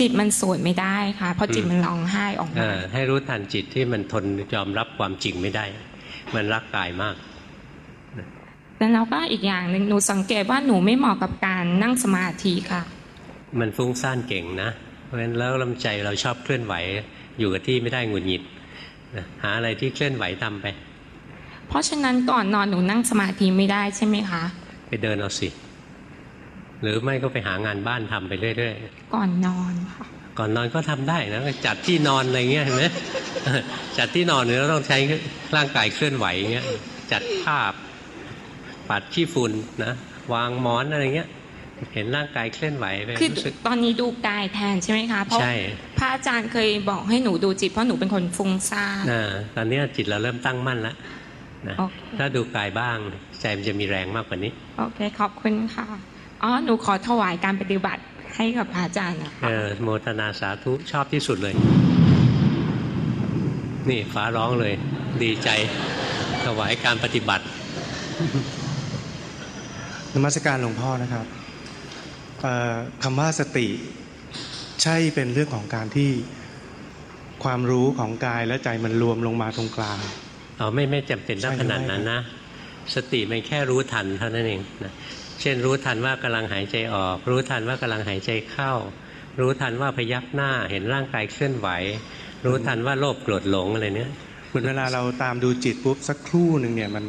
จิตมันสวดไม่ได้ค่ะ เพราะจิตอืม มันร้องไห้ออกเอมาอให้รู้ทันจิตที่มันทนยอมรับความจริงไม่ได้ มันรักกายมาก แล้วเราก็อีกอย่างหนึ่งหนูสังเกตว่าหนูไม่เหมาะกับการนั่งสมาธิค่ะ มันฟุ้งซ่านเก่งนะ เพราะฉะนั้นแล้วลำใจเราชอบเคลื่อนไหว อยู่กับที่ไม่ได้หงุดหงิดนะหาอะไรที่เคลื่อนไหวทำไป เพราะฉะนั้นก่อนนอนหนูนั่งสมาธิไม่ได้ใช่ไหมคะ ไปเดินเอาสิ หรือไม่ก็ไปหางานบ้านทำไปเรื่อยก่อนนอนค่ะๆก่อนนอนก็ทำได้นะจัดที่นอนอะไรเงี้ยเห็นไหมจัดที่นอนเนี่ยเราต้องใช้ร่างกายเคลื่อนไหวเงี้ยจัดภาพปัดขี้ฝุ่นนะวางหมอนอะไรเงี้ย เห็นร่างกายเคลื่อนไหวไปคือรู้สึกตอนนี้ดูกายแทนใช่ไหมคะเพราะใช่พระอาจารย์เคยบอกให้หนูดูจิตเพราะหนูเป็นคนฟุ้งซ่านอ่าตอนนี้จิตเราเริ่มตั้งมั่นแล้วนะโอเคถ้าดูกายบ้างใจมันจะมีแรงมากกว่านี้ โอเค ขอบคุณค่ะอ๋อหนูขอถวายการปฏิบัติให้กับพระอาจารย์นะคะเออโมทนาสาธุชอบที่สุดเลย นี่ฟ้าร้องเลย ดีใจ ถวายการปฏิบัตินมัสการหลวงพ่อนะครับเอ่อ คำว่าสติ ใช่เป็นเรื่องของการที่ความรู้ของกายและใจมันรวมลงมาตรงกลางเอาไม่ไม่จำเป็นต้องใช่ขนาดนั้นนะ สติมันแค่รู้ทันเท่านั้นเองนะเช่นรู้ทันว่ากำลังหายใจออก รู้ทันว่ากำลังหายใจเข้า รู้ทันว่าพยักหน้าเห็นร่างกายเคลื่อนไหว รู้ทันว่าโลภโกรธหลงอะไรเนี้ยเหมือนเวลาเราตามดูจิตปุ๊บสักครู่หนึ่งเนี่ยมัน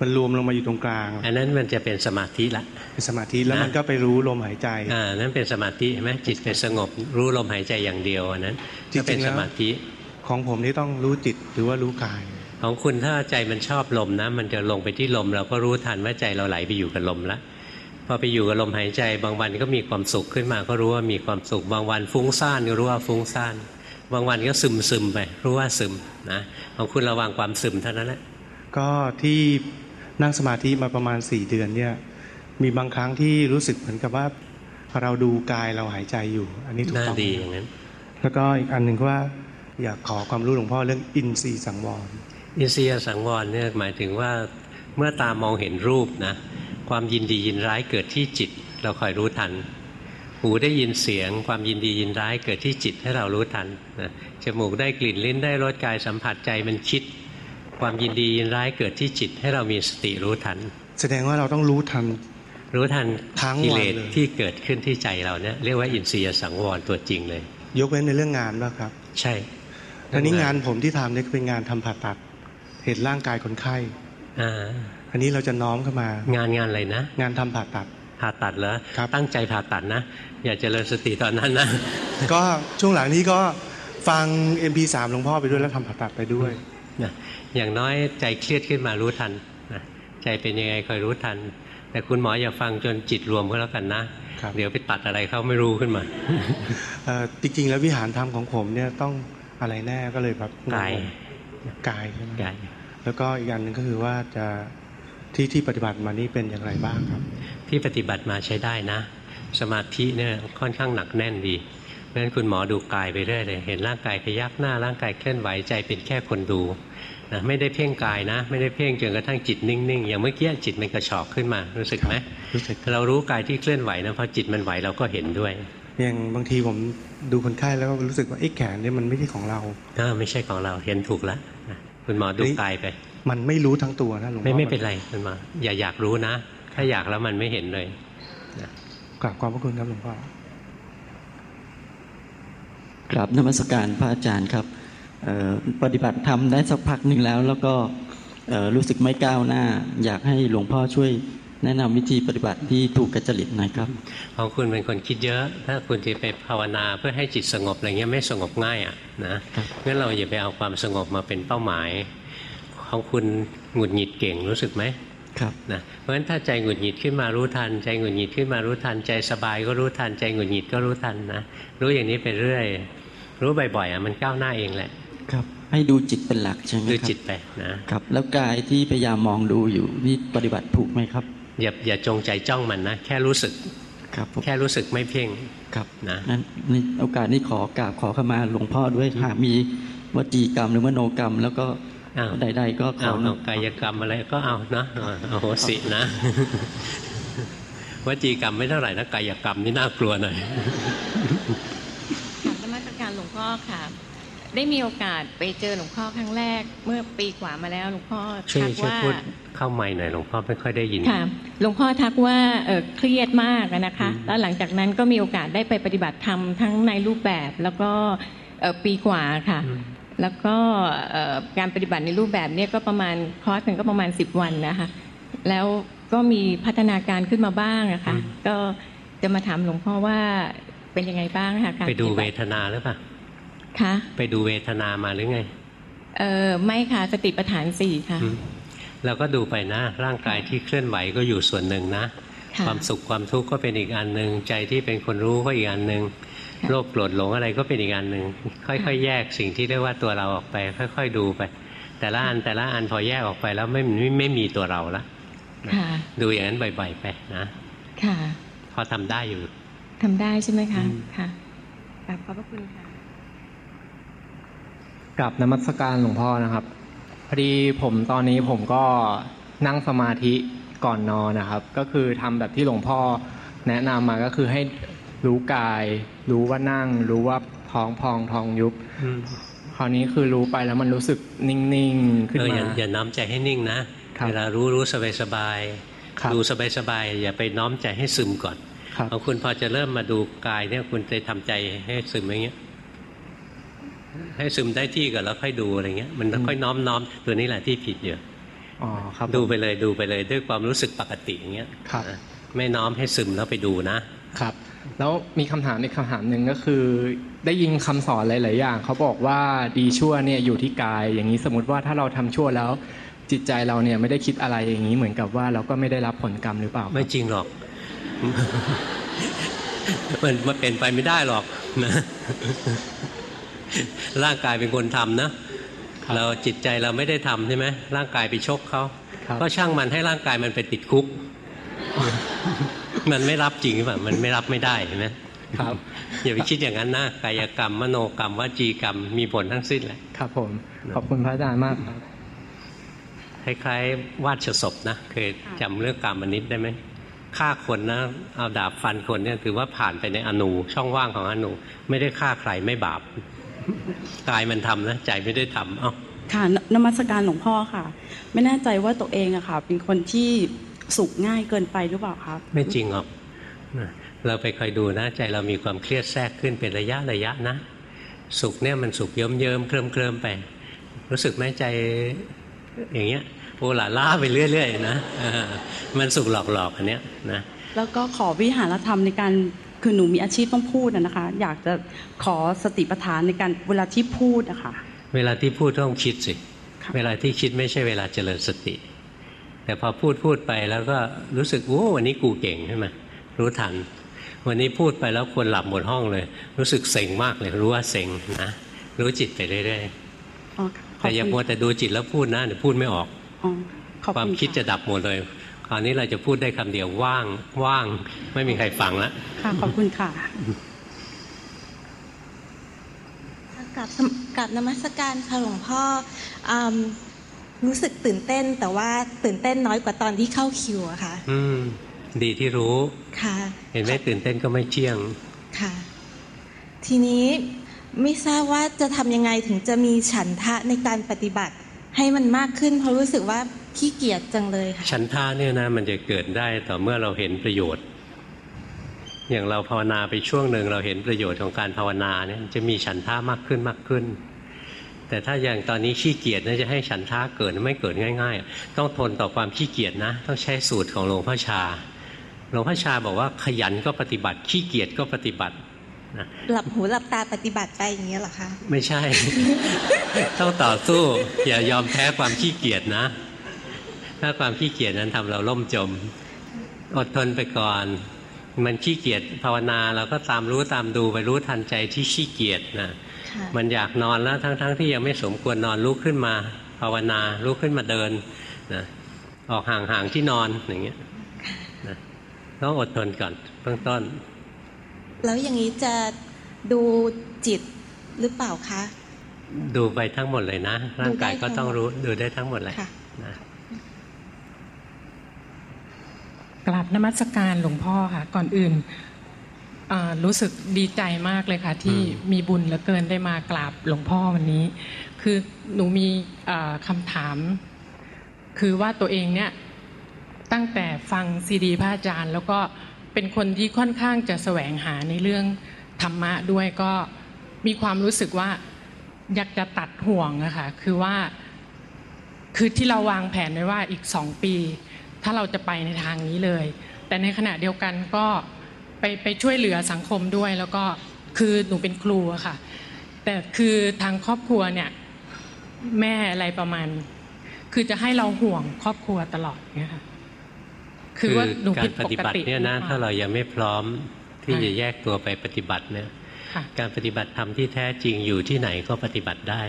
มันรวมลงมาอยู่ตรงกลาง อันนั้นมันจะเป็นสมาธิละเป็นสมาธิแล้วนะมันก็ไปรู้ลมหายใจอ่านั่นเป็นสมาธิเห็นไหมจิตเป็นสงบรู้ลมหายใจอย่างเดียวอันนั้นจริก็งๆเป็นแล้วสมาธิของผมนี่ต้องรู้จิตหรือว่ารู้กาย ของคุณถ้าใจมันชอบลมนะ มันจะลงไปที่ลม เราก็รู้ทันว่าใจเราไหลไปอยู่กับลมละพอไปอยู่กับลมหายใจ บางวันก็มีความสุขขึ้นมา ก็รู้ว่ามีความสุข บางวันฟุ้งซ่านก็รู้ว่าฟุ้งซ่านบางวันก็ซึมซึมๆไป รู้ว่าซึมนะของคุณระวังความซึมเท่านั้นแหละก็ที่ นั่งสมาธิมาประมาณสี่เดือนเนี่ยมีบางครั้งที่รู้สึกเหมือนกับว่าเราดูกายเราหายใจอยู่ อันนี้ถูกน่าต้องดีอย่างนั้นแล้วก็อีกอันหนึ่งก็ว่าอยากขอความรู้หลวงพ่อเรื่องอินทรีย์สังวร อินทรียสังวรเนี่ยหมายถึงว่าเมื่อตามองเห็นรูปนะความยินดียินร้ายเกิดที่จิต เราคอยรู้ทัน หูได้ยินเสียง ความยินดียินร้ายเกิดที่จิตให้เรารู้ทันนะจมูกได้กลิ่นลิ้นได้รสกายสัมผัสใจมันคิด ความยินดียินร้ายเกิดที่จิตให้เรามีสติรู้ทัน แสดงว่าเราต้องรู้ทัน รู้ทันทั้งกิวันเลเลยสที่เกิดขึ้นที่ใจเราเนี่ยเรียกว่าอินทรียสังวรตัวจริงเลย ยกเว้นในเรื่องงานป่ะครับ ใช่อันนี้งานผมที่ทำเนี่ยเป็นงานทำผ่าตัด เห็นร่างกายคนไข้อ่าอันนี้เราจะน้อมเข้ามา งานงานอะไรนะ งานทำผ่าตัดผ่าตัดเหรอตั้งใจผ่าตัดนะ อย่าเจริญสติตอนนั้นนะก็ช่วงหลังนี้ก็ฟัง MP3 หลวงพ่อไปด้วยแล้วทำผ่าตัดไปด้วย นะอย่างน้อยใจเครียดขึ้นมารู้ทันนะใจเป็นยังไงคอยรู้ทัน แต่คุณหมออย่าฟังจนจิตรวมก็แล้วกันนะเดี๋ยวไปตัดอะไรเขาไม่รู้ขึ้นมาเอ่อจริงๆ แล้ววิหารธรรมของผมเนี่ยต้องอะไรแน่ก็เลยแบบงงกายกายใช่ไหมกายแล้วก็อีกอย่างหนึ่งก็คือว่าจะที่ที่ปฏิบัติมานี่เป็นอย่างไรบ้างครับ ที่ปฏิบัติมาใช้ได้นะ สมาธิเนี่ยค่อนข้างหนักแน่นดี เพราะฉะนั้นคุณหมอดูกายไปเรื่อยเลยเห็นร่างกายขยักหน้าร่างกายเคลื่อนไหวใจเป็นแค่คนดูนะไม่ได้เพ่งกายนะ ไม่ได้เพ่งจนกระทั่งจิตนิ่งๆอย่างเมื่อกี้จิตมันกระชอกขึ้นมารู้สึกไหมรู้สึกเรารู้กายที่เคลื่อนไหวนะพอจิตมันไหวเราก็เห็นด้วยอย่างบางทีผมดูคนไข้แล้วก็รู้สึกว่าไอ้แขนเนี่ยมันไม่ใช่ของเราก็ไม่ใช่ของเราเห็นถูกแล้วนะคุณหมอดูกายไป มันไม่รู้ทั้งตัวนะหลวงพ่อไม่ไม่เป็นไรคุณหมออย่าอยากรู้นะ ถ้าอยากแล้วมันไม่เห็นเลยนะกราบขอบพระคุณครับหลวงพ่อ กราบนมัสการพระอาจารย์ครับเอ่อปฏิบัติธรรมได้สักพักหนึ่งแล้ว แล้วก็เอ่อรู้สึกไม่ก้าวหน้า อยากให้หลวงพ่อช่วยแนะนำวิธีปฏิบัติที่ถูกกระจริตหน่อยครับของคุณเป็นคนคิดเยอะ ถ้าคุณจะไปภาวนาเพื่อให้จิตสงบอะไรเงี้ยไม่สงบง่ายอะนะงั้นเราอย่าไปเอาความสงบมาเป็นเป้าหมาย ของคุณหงุดหงิดเก่งรู้สึกไหมครับนะเพราะฉะนั้นถ้าใจหงุดหงิดขึ้นมารู้ทัน ใจหงุดหงิดขึ้นมารู้ทันใจสบายก็รู้ทันใจหงุดหงิดก็รู้ทันนะรู้อย่างนี้ไปเรื่อย รู้บ่อยๆอะมันก้าวหน้าเองแหละ ครับ ให้ดูจิตเป็นหลักใช่ไหมครับดูจิตไปนะครับ แล้วกายที่พยายามมองดูอยู่นี่ปฏิบัติถูกไหมครับอย่าอย่าจงใจจ้องมันนะแค่รู้สึกครับผมแค่รู้สึกไม่เพ่งครับนะนั้นในโอกาสนี้ขอกราบขอขมาหลวงพ่อด้วยหากมีวจีกรรมหรือมโนกรรม แล้วก็อ้าวใดๆก็ขอเอาเอากายกรรมอะไรก็เอานะเอาเอาโหสินะวจีกรรมไม่เท่าไหร่นะกายกรรมนี่น่ากลัวหน่อย ค่ะ ได้มีโอกาสไปเจอหลวงพ่อครั้งแรก เมื่อปีกว่ามาแล้วหลวงพ่อช่วยทักช่วยว่าพูดเข้าไมค์หน่อยหลวงพ่อไม่ค่อยได้ยินค่ะหลวงพ่อทักว่าเอ่อเครียดมากอะนะคะ แล้วหลังจากนั้นก็มีโอกาสได้ไปปฏิบัติธรรมทั้งในรูปแบบแล้วก็เอ่อปีกว่าค่ะ แล้วก็เอ่อการปฏิบัติในรูปแบบเนี้ก็ประมาณคอร์สหนึ่งก็ประมาณ10วันนะคะแล้วก็มีพัฒนาการขึ้นมาบ้างอะค่ะก็จะมาถามหลวงพ่อว่าเป็นยังไงบ้างคะการไปดูปฏิเวบัติทนาหรือเปล่า คะไปดูเวทนามาหรือไง เออไม่ค่ะสติปัฏฐานสี่ค่ะ เราก็ดูไปนะ ร่างกายที่เคลื่อนไหวก็อยู่ส่วนหนึ่งนะค่ะความสุขความทุกข์ก็เป็นอีกอันหนึ่งใจที่เป็นคนรู้ก็อีกอันหนึ่งโลภโกรธหลงอะไรก็เป็นอีกอันหนึ่งค่อย ๆ แยกสิ่งที่เรียกว่าตัวเราออกไป ค่อย ๆ ดูไป แต่ละอันแต่ละอันพอแยกออกไปแล้วไม่ไม่ไม่มีตัวเราละค่ะดูอย่างนั้นบ่อยๆไปนะค่ะ พอทำได้อยู่ทำได้ใช่ไหมคะค่ะกราบขอบพระคุณค่ะ กับนมัสการหลวงพ่อนะครับ พอดีผมตอนนี้ผมก็นั่งสมาธิก่อนนอนนะครับ ก็คือทำแบบที่หลวงพ่อแนะนำมาก็คือให้รู้กาย รู้ว่านั่ง รู้ว่าท้องพองท้องยุบอืมคราวนี้คือรู้ไปแล้วมันรู้สึกนิ่งๆขึ้นเอออมาย่าอย่าน้อมใจให้นิ่งนะเวลารู้รู้สบายสบายๆดูสบายสบายๆอย่าไปน้อมใจให้ซึมก่อนของคุณพอจะเริ่มมาดูกายเนี่ยคุณจะทำใจให้ซึมอย่างเงี้ย ให้ซึมได้ที่ก่อนแล้วค่อยดูอะไรเงี้ยมันค่อยน้อมน้อมตัวนี้แหละที่ผิดอยู่อ๋อครับดูไปเลยดูไปเลยด้วยความรู้สึกปกติอย่างเงี้ยครับนะไม่น้อมให้ซึมแล้วไปดูนะครับ แล้วมีคำถามอีกคำถามหนึ่งก็คือ ได้ยินคำสอนหลาย ๆ อย่างเขาบอกว่าดีชั่วเนี่ยอยู่ที่กาย อย่างนี้สมมติว่าถ้าเราทำชั่วแล้ว จิตใจเราเนี่ยไม่ได้คิดอะไรอย่างนี้เหมือนกับว่าเราก็ไม่ได้รับผลกรรมหรือเปล่า ไม่จริงหรอก มันมันเป็นไปไม่ได้หรอกนะ ร่างกายเป็นคนทำนะ เราจิตใจเราไม่ได้ทำใช่ไหมร่างกายไปชกเขาก็ช่างมันให้ร่างกายมันไปติดคุก มันไม่รับจริงหรือเปล่ามันไม่รับไม่ได้เห็นไหมครับอย่าไปคิดอย่างนั้นนะกายกรรม มโนกรรมวจีกรรมมีผลทั้งสิ้นแหละครับ ผม ขอบคุณพระอาจารย์มากครับคล้ายๆวาดศพนะเคยจำเรื่องกรรมนิดได้ไหมฆ่าคนนะเอาดาบฟันคนเนี่ยถือว่าผ่านไปในอนูช่องว่างของอนู ไม่ได้ฆ่าใครไม่บาป กายมันทำนะใจไม่ได้ทำเอ้าค่ะนนมัสการหลวงพ่อค่ะ ไม่แน่ใจว่าตัวเองอะค่ะ เป็นคนที่สุขง่ายเกินไปหรือเปล่าครับ ไม่จริงหรอกนะเราไปคอยดูนะใจเรามีความเครียดแทรกขึ้นเป็นระยะระยะนะ สุขเนี่ยมันสุขเยิ้มเยิ้มๆเคลิมเคลิมๆไป รู้สึกไหมใจอย่างเงี้ยโอหลาล่าไปเรื่อยๆนะเออมันสุขหลอกๆอันเนี้ยนะแล้วก็ขอวิหารธรรมในการ คือหนูมีอาชีพต้องพูดอะนะคะ อยากจะขอสติปัฏฐานในการเวลาที่พูดอะค่ะเวลาที่พูดต้องคิดสิ เวลาที่คิดไม่ใช่เวลาเจริญสติ แต่พอพูดพูดไปแล้วก็รู้สึกโอ้วันนี้กูเก่งใช่ไหมรู้ทัน วันนี้พูดไปแล้วควรหลับหมดห้องเลย รู้สึกเซ็งมากเลยรู้ว่าเซ็งนะรู้จิตไปเรื่อยอ๋อค่ะๆแต่อย่ามัวแต่ดูจิตแล้วพูดนะเดี๋ยวพูดไม่ออกอ๋อขอบความคุณคิดค่ะจะดับหมดเลย คราวนี้เราจะพูดได้คำเดียวว่างว่าง ไม่มีใครฟังละค่ะขอบคุณค่ะกับกับนมัสการค่ะหลวงพ่ออืมรู้สึกตื่นเต้น แต่ว่าตื่นเต้นน้อยกว่าตอนที่เข้าคิวอะค่ะ อืม ดีที่รู้ค่ะ เห็นไหมตื่นเต้นก็ไม่เที่ยงค่ะ ทีนี้ไม่ทราบว่าจะทำยังไงถึงจะมีฉันทะในการปฏิบัติให้มันมากขึ้น เพราะรู้สึกว่า ขี้เกียจจังเลยค่ะฉันท่าเนี่ยนะมันจะเกิดได้ต่อเมื่อเราเห็นประโยชน์ อย่างเราภาวนาไปช่วงหนึ่งเราเห็นประโยชน์ของการภาวนาเนี่ยจะมีฉันท่ามากขึ้นมากขึ้น แต่ถ้าอย่างตอนนี้ขี้เกียจนะจะให้ฉันท่าเกิดไม่เกิดง่าย ๆ ต้องทนต่อความขี้เกียจนะ ต้องใช้สูตรของหลวงพ่อชาหลวงพ่อชาบอกว่าขยันก็ปฏิบัติขี้เกียจก็ปฏิบัตินะหลับหูหลับตาปฏิบัติไปอย่างเงี้ยเหรอคะ ไม่ใช่ ต้องต่อสู้ อย่ายอมแพ้ความขี้เกียจนะ ถ้าความขี้เกียจนั้นทำเราล่มจม อดทนไปก่อน มันขี้เกียจภาวนาเราก็ตามรู้ตามดูไปรู้ทันใจที่ขี้เกียจนะค่ะมันอยากนอนแล้วทั้งๆทที่ยังไม่สมควรนอนลุกขึ้นมาภาวนาลุกขึ้นมาเดินนะออกห่างๆที่นอนอย่างเงี้ยนะต้องอดทนก่อนเบื้องต้น แล้วอย่างนี้จะดูจิตหรือเปล่าคะ ดูไปทั้งหมดเลยนะ ร่างกายดูได้ก็ต้องรู้ดูได้ทั้งหมดเลยค่ะนะ กราบนมัสการหลวงพ่อค่ะก่อนอื่นอ่ารู้สึกดีใจมากเลยค่ะที่มีบุญเหลือเกินได้มากราบหลวงพ่อวันนี้ คือหนูมีอ่าคำถาม คือว่าตัวเองเนี่ยตั้งแต่ฟังซีดีพระอาจารย์ แล้วก็เป็นคนที่ค่อนข้างจะแสวงหาในเรื่องธรรมะด้วยก็มีความรู้สึกว่าอยากจะตัดห่วงอะค่ะคือว่า คือที่เราวางแผนไว้ว่าอีกสองปี ถ้าเราจะไปในทางนี้เลย แต่ในขณะเดียวกันก็ไปไปช่วยเหลือสังคมด้วย แล้วก็คือหนูเป็นครูอะค่ะ แต่คือทางครอบครัวเนี่ยแม่อะไรประมาณ คือจะให้เราห่วงครอบครัวตลอดเนี่ยค่ะคือว่าหนูกาผิรดปปฏิกบัติติเนี่ยนะหรือเปล่าถ้าเรายังไม่พร้อมที่ค่ะจะแยกตัวไปปฏิบัติเนี่ยค่ะการปฏิบัติธรรมที่แท้จริงอยู่ที่ไหนก็ปฏิบัติได้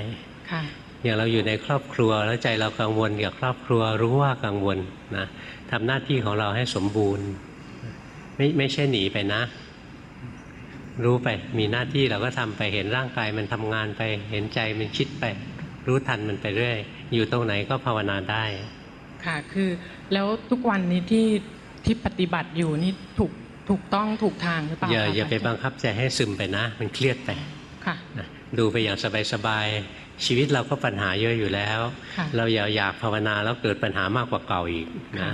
ค่ะ อย่างเราอยู่ในครอบครัวแล้วใจเรากังวลกับครอบครัวรู้ว่ากังวลนะทำหน้าที่ของเราให้สมบูรณ์ ไม่ไม่ใช่หนีไปนะ รู้ไปมีหน้าที่เราก็ทำไปเห็นร่างกายมันทำงานไป เห็นใจมันคิดไป รู้ทันมันไปเรื่อย อยู่ตรงไหนก็ภาวนาได้ ค่ะคือแล้วทุกวันนี้ที่ที่ปฏิบัติอยู่นี่ถูกถูกต้องถูกทางหรือเปล่าอย่าคะอย่าไปบังคับใจให้ซึมไปนะ มันเครียดไปค่ะนะดูไปอย่างสบายๆ ชีวิตเราก็ปัญหาเยอะอยู่แล้วค่ะเราอย่าอยากภาวนาแล้วเกิดปัญหามากกว่าเก่าอีกนะ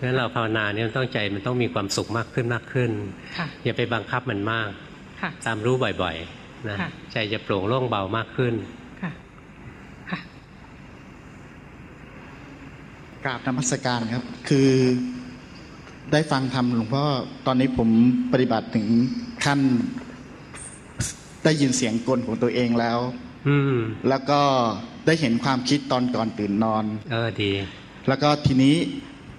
งั้นเราภาวนาเนี่ยมันต้องใจมันต้องมีความสุขมากขึ้นมากขึ้นค่ะอย่าไปบังคับมันมากค่ะตามรู้บ่อยๆนะค่ะใจจะโปร่งโล่งเบามากขึ้นค่ะค่ะกราบนมัสการครับ คือได้ฟังธรรมหลวงพ่อตอนนี้ผมปฏิบัติถึงขั้นได้ยินเสียงกลของตัวเองแล้วอืม แล้วก็ได้เห็นความคิดตอนก่อนตื่นนอน เออดี แล้วก็ทีนี้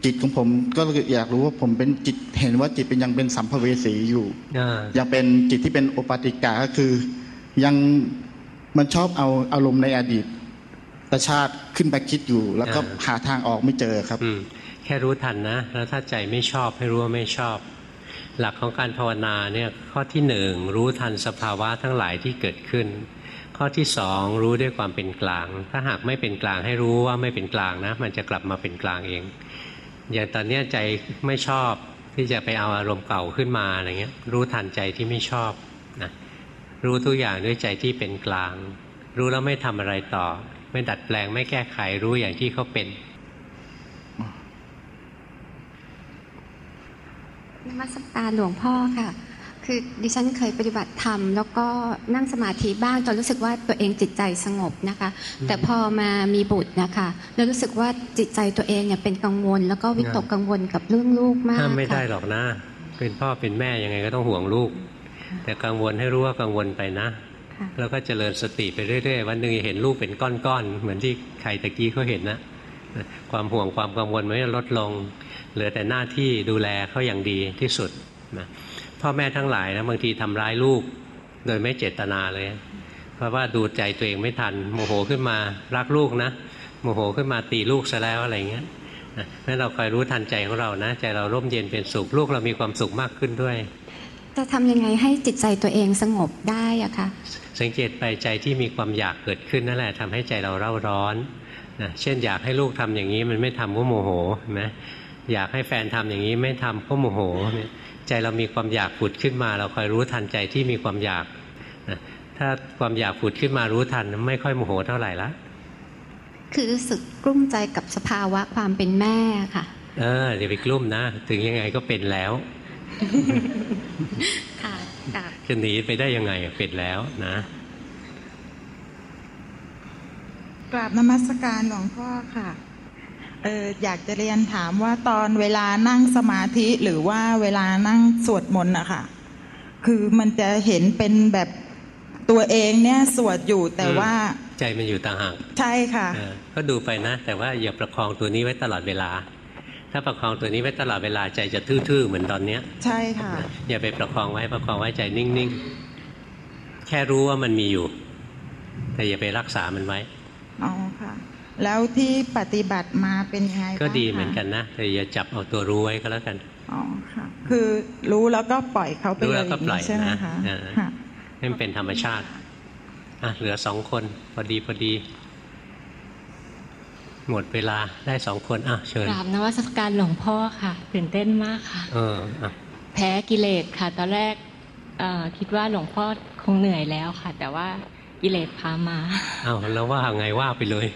จิตของผมก็อยากรู้ว่าผมเป็นจิตเห็นว่าจิตเป็นยังเป็นสัมภเวสีอยู่อ่ายังเป็นจิตที่เป็นโอปาติกาก็คือ ยังมันชอบเอาอารมณ์ในอดีตชาติขึ้นไปคิดอยู่ แล้วก็หาทางออกไม่เจอครับอืมแค่รู้ทันนะแล้วถ้าใจไม่ชอบให้รู้ว่าไม่ชอบ หลักของการภาวนาเนี่ยข้อที่หนึ่งรู้ทันสภาวะทั้งหลายที่เกิดขึ้น ข้อที่สองรู้ด้วยความเป็นกลาง ถ้าหากไม่เป็นกลางให้รู้ว่าไม่เป็นกลางนะ มันจะกลับมาเป็นกลางเอง อย่างตอนนี้ใจไม่ชอบที่จะไปเอาอารมณ์เก่าขึ้นมาอะไรเงี้ย รู้ทันใจที่ไม่ชอบนะรู้ทุกอย่างด้วยใจที่เป็นกลาง รู้แล้วไม่ทำอะไรต่อ ไม่ดัดแปลงไม่แก้ไขรู้อย่างที่เขาเป็นนมัสการหลวงพ่อค่ะ คือดิฉันเคยปฏิบัติธรรม แล้วก็นั่งสมาธิบ้างจนรู้สึกว่าตัวเองจิตใจสงบนะคะ แต่พอมามีบุตรนะคะแล้วรู้สึกว่าจิตใจตัวเองเนี่ยเป็นกังวล แล้วก็วิตกกังวลกับเรื่องลูกมากห้ามไม่ได้ค่ะหรอกนะ เป็นพ่อเป็นแม่ยังไงก็ต้องห่วงลูก แต่กังวลให้รู้ว่ากังวลไปนะ แล้วก็เจริญสติไปเรื่อยๆวันหนึ่งเห็นลูกเป็นก้อนๆเหมือนที่ใครตะกี้เขาเห็นนะความห่วงความกังวลมันจะลดลง เหลือแต่หน้าที่ดูแลเขาอย่างดีที่สุดนะ พ่อแม่ทั้งหลายนะบางทีทำร้ายลูก โดยไม่เจตนาเลย เพราะว่าดูใจตัวเองไม่ทัน โมโหขึ้นมารักลูกนะ โมโหขึ้นมาตีลูกซะแล้วอะไรเงี้ยนะงั้นเราคอยรู้ทันใจของเรานะ ใจเราร่มเย็นเป็นสุขลูกเรามีความสุขมากขึ้นด้วย จะทำยังไงให้จิตใจตัวเองสงบได้อะคะสังเกตไปใจที่มีความอยากเกิดขึ้นนั่นแหละทำให้ใจเราเร่าร้อนนะเช่นอยากให้ลูกทำอย่างนี้มันไม่ทำก็โมโหเห็นไหมอยากให้แฟนทำอย่างนี้ไม่ทำก็โมโหเนี่ย ใจเรามีความอยากผุดขึ้นมา เราคอยรู้ทันใจที่มีความอยากนะถ้าความอยากผุดขึ้นมารู้ทันไม่ค่อยโมโหเท่าไหร่ละคือรู้สึกกลุ้มใจกับสภาวะความเป็นแม่ค่ะ เอออย่าไปกลุ้มนะ ถึงยังไงก็เป็นแล้วค่ะค่ะจะหนีไปได้ยังไงเป็นแล้วนะกราบนมัสการหลวงพ่อค่ะ เอออยากจะเรียนถามว่าตอนเวลานั่งสมาธิหรือว่าเวลานั่งสวดมนต์นะคะคือมันจะเห็นเป็นแบบตัวเองเนี่ยสวดอยู่แต่ว่า ใจมันอยู่ต่างหากใช่ค่ะเออก็ดูไปนะ แต่ว่าอย่าประคองตัวนี้ไว้ตลอดเวลา ถ้าประคองตัวนี้ไว้ตลอดเวลาใจจะทื่อๆเหมือนตอนเนี้ย ใช่ค่ะ อย่าไปประคองไว้ประคองไว้ใจนิ่งๆ แค่รู้ว่ามันมีอยู่ แต่อย่าไปรักษามันไว้อ๋อค่ะ แล้วที่ปฏิบัติมาเป็นยังไงบ้างก็ดีคะเหมือนกันนะแต่อย่าจับเอาตัวรู้ไว้ก็แล้วกันอ๋อค่ะคือรู้แล้วก็ปล่อยเขาไปรู้เลแล้ยวก็ปล่อยใช่ไหมนะคะเออค่ะให้มันเป็นธรรมชาติอะเหลือสองคนพอดีพอดี หมดเวลาได้สองคนอะเชิญกราบนวัตการหลวงพ่อค่ะตื่นเต้นมากค่ะ เอออะแพ้กิเลสค่ะ ตอนแรกเอ่อคิดว่าหลวงพ่อคงเหนื่อยแล้วค่ะ แต่ว่า กิเลสพามาอ้าวแล้วว่าไงว่าไปเลย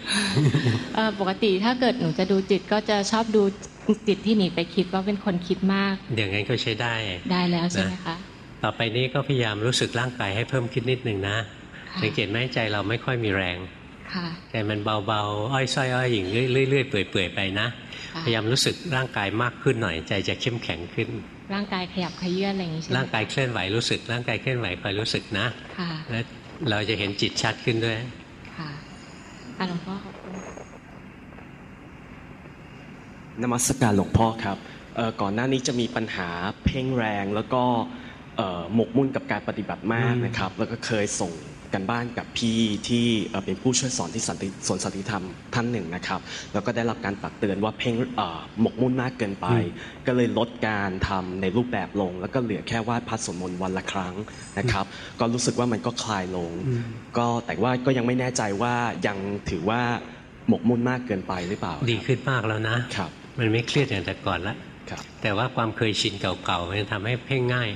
เอ่อปกติถ้าเกิดหนูจะดูจิตก็จะชอบดูจิตที่หนีไปคิดว่าเป็นคนคิดมากอย่างนั้นก็ใช้ได้ ได้แล้วใช่ไหมคะต่อไปนี้ก็พยายามรู้สึกร่างกายให้เพิ่มขึ้นนิดหนึ่งนะค่ะสังเกตไหมใจเราไม่ค่อยมีแรงค่ะใจมันเบาๆ อ้อยส้อยอ้อยหยิ่งเรื่อยๆเปื่อยๆไปนะค่ะพยายามรู้สึกร่างกายมากขึ้นหน่อย ใจจะเข้มแข็งขึ้น ร่างกายขยับขยื่นอะไรอย่างนี้ใช่ไหมร่างกายเคลื่อนไหวรู้สึก ร่างกายเคลื่อนไหวคอยรู้สึกนะค่ะแล้ว เราจะเห็นจิตชัดขึ้นด้วย ค่ะอะหลวงพ่อขอบคุณนมัสการหลวงพ่อครับเอ่อก่อนหน้านี้จะมีปัญหาเพ่งแรงแล้วก็เอ่อหมกมุ่นกับการปฏิบัติมากนะครับ แล้วก็เคยส่ง กันบ้านกับพี่ที่เอ่อเป็นผู้ช่วยสอนที่สันติสวนสันติธรรมท่านหนึ่งนะครับ แล้วก็ได้รับการตักเตือนว่าเพ่งเอ่อหมกมุ่นมากเกินไป ก็เลยลดการทำในรูปแบบลง แล้วก็เหลือแค่วาดพัดสวดมนต์วันละครั้งนะครับ ก็รู้สึกว่ามันก็คลายลง ก็แต่ว่าก็ยังไม่แน่ใจว่ายังถือว่าหมกมุ่นมากเกินไปหรือเปล่า ดีขึ้นมากแล้วนะครับมันไม่เครียดอย่างแต่ก่อนละครับแต่ว่าความเคยชินเก่าๆมันทำให้เพ่งง่าย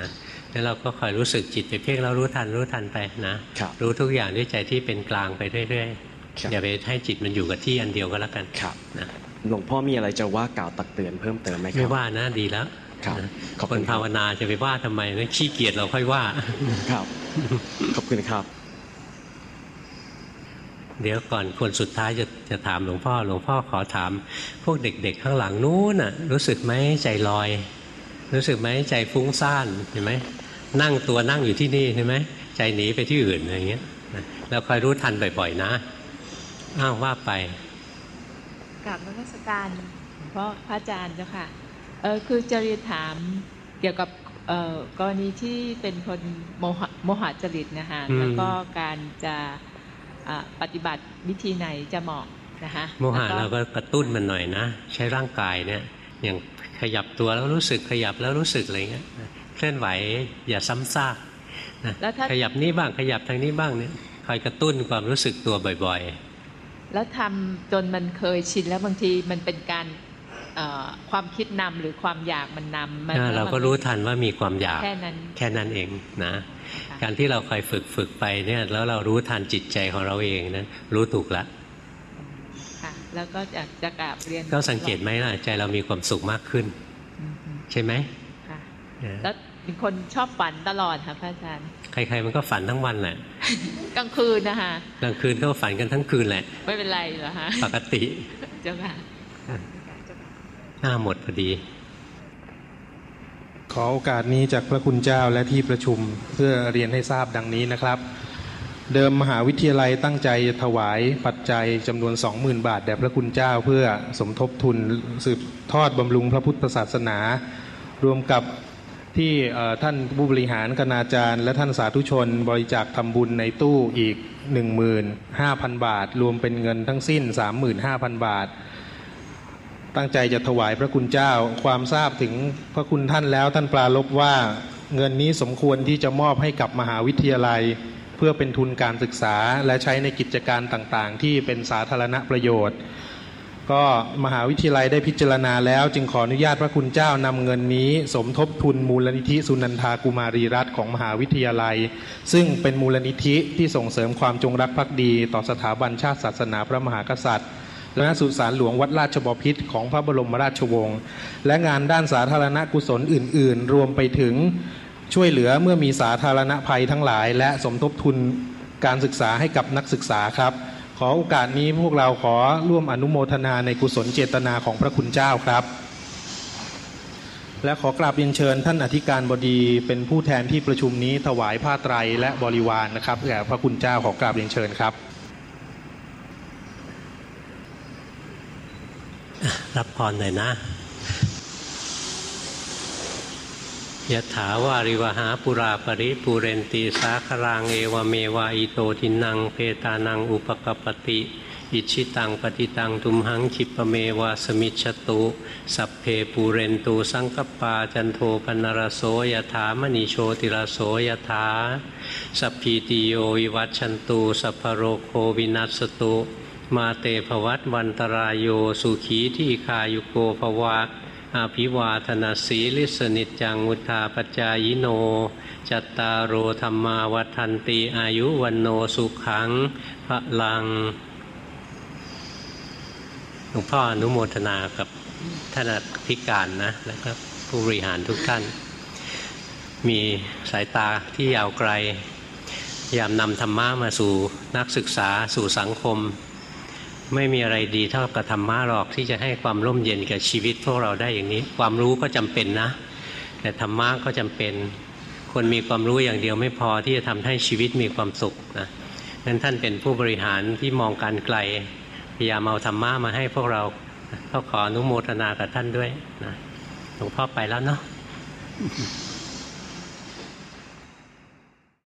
นะ แล้วเราก็คอยรู้สึกจิตไปเพ่งแล้วรู้ทันรู้ทันไปนะรู้ทุกอย่างด้วยใจที่เป็นกลางไปเรื่อยๆอย่าไปให้จิตมันอยู่กับที่อันเดียวก็แล้วกันครับนะหลวงพ่อมีอะไรจะว่ากล่าวตักเตือนเพิ่มเติมไหมครัไม่ว่านะดีแล้วครับนะขอบคคุนณครับภาวนาจะไปว่าทำไมนะขี้เกียจเราค่อยว่าครับขอบคุณครับ เดี๋ยวก่อนคนสุดท้ายจะจะถามหลวงพ่อหลวงพ่อขอถาม พวกเด็ก ๆ ข้างหลังนู้นน่ะ รู้สึกไหมใจลอย รู้สึกไหมใจฟุ้งซ่านเห็นไหมนั่งตัวนั่งอยู่ที่นี่เห็นไหมใจหนีไปที่อื่นอะไรเงี้ยนะเราคอยรู้ทันบ่อย ๆ นะอ้าวว่าไปกลับนมัสการเพราะพระอาจารย์เจ้าค่ะเออคือจะเรียนถามเกี่ยวกับเอ่อกรณีที่เป็นคนโมหะโมหะจริตนะคะอืมแล้วก็การจะอะปฏิบัติวิธีไหนจะเหมาะนะคะโมหะแล้วเราก็กระตุ้นมันหน่อยนะ ใช้ร่างกายเนี่ยอย่าง ขยับตัวแล้วรู้สึกขยับแล้วรู้สึกอะไรเงี้ยเคลื่อนไหวอย่าซ้ำซากนะแล้วถ้าขยับนี้บ้างขยับทางนี้บ้างเนี่ยคอยกระตุ้นความรู้สึกตัวบ่อยแล้วทำจนมันเคยชินแล้วบางทีมันเป็นการเอ่อความคิดนำหรือความอยากมันนำๆมันอ่าเราก็รู้ทันว่ามีความอยากแค่นั้นแค่นั้นเองนะการที่เราคอยฝึกฝึกไปเนี่ยแล้วเรารู้ทันจิตใจของเราเองนะรู้ถูกละค่ะ แล้วก็จะจะกราบเรียนก็สังเกตไหมล่ะใจเรามีความสุขมากขึ้น ใช่ไหมค่ะเออแล้วเป็นคนชอบฝันตลอดค่ะพระอาจารย์ ใครๆมันก็ฝันทั้งวันแหละกลางคืนนะคะกลางคืนก็ฝันกันทั้งคืนแหละ ไม่เป็นไรเหรอฮะปกติเจ้าค่ะหน้าหมดพอดี ขอโอกาสนี้จากพระคุณเจ้าและที่ประชุมเพื่อเรียนให้ทราบดังนี้นะครับ เดิมมหาวิทยาลัยตั้งใจถวายปัจจัยจำนวน 20,000 บาท แด่พระคุณเจ้าเพื่อสมทบทุนสืบทอดบำรุงพระพุทธศาสนา รวมกับที่ท่านผู้บริหารคณาจารย์ และท่านสาธุชนบริจาคทำบุญในตู้อีก 15,000 บาท รวมเป็นเงินทั้งสิ้น 35,000 บาท ตั้งใจจะถวายพระคุณเจ้าความทราบถึงพระคุณท่านแล้วท่านปลาลบว่าเงินนี้สมควรที่จะมอบให้กับมหาวิทยาลัย เพื่อเป็นทุนการศึกษาและใช้ในกิจการต่างๆ ที่เป็นสาธารณประโยชน์ ก็มหาวิทยาลัยได้พิจารณาแล้ว จึงขออนุญาตพระคุณเจ้านำเงินนี้ สมทบทุนมูลนิธิสุนันทากุมารีรัตน์ของมหาวิทยาลัย ซึ่งเป็นมูลนิธิที่ส่งเสริมความจงรักภักดี ต่อสถาบันชาติศาสนาพระมหากษัตริย์และสุสานหลวงวัดราชบพิตรของพระบรมราชวงศ์และงานด้านสาธารณกุศลอื่น ๆ รวมไปถึง ช่วยเหลือเมื่อมีสาธารณภัยทั้งหลาย และสมทบทุนการศึกษาให้กับนักศึกษาครับ ขอโอกาสนี้พวกเราขอร่วมอนุโมทนาในกุศลเจตนาของพระคุณเจ้าครับ และขอกราบเรียนเชิญท่านอธิการบดีเป็นผู้แทนที่ประชุมนี้ถวายผ้าไตรและบริวารนะครับแก่พระคุณเจ้าขอกราบเรียนเชิญครับ รับพรหน่อยนะ ยะถาวาริวหาปุราปริปูเรนตีสาครางเอวเมวะอิโตทินัง เพตานังอุปะกปปะติอิจฉิตังปัตถิตัง ตุมหัง ขิปปะเมวะ สะมิชฌะตุ สัพเพปูเรนตุ สังกัปปาจันโทปัณณะระโส ยะถา มะณิ โชติระโส ยะถาสัพพีติโยวิวัชชันตุ สัพพะโรโควินัสสะตุ มาเต ภะวัตวันตะราโยสุขีทีฆายุโก ภะวะ อะภิวาทะนะสีลิสสะ นิจจัง วุฑฒาปะจายิโน จัตตารโอธรรมาวัฏันติอายุวันโนสุขังพระลังหลวงพ่ออนุโมทนากับท่านพิการนะแล้วก็ผู้บริหารทุกท่าน มีสายตาที่ยาวไกลยามนำธรรมะมาสู่นักศึกษาสู่สังคม ไม่มีอะไรดีเท่ากับธรรมะหรอกที่จะให้ความร่มเย็นกับชีวิตพวกเราได้อย่างนี้ ความรู้ก็จำเป็นนะ แต่ธรรมะก็จำเป็น คนมีความรู้อย่างเดียวไม่พอที่จะทำให้ชีวิตมีความสุขนะนั้นท่านเป็นผู้บริหารที่มองการไกลพยายามเอาธรรมะมาให้พวกเราก็ขออนุโมทนากับท่านด้วยนะหลวงพ่อไปแล้วเนาะ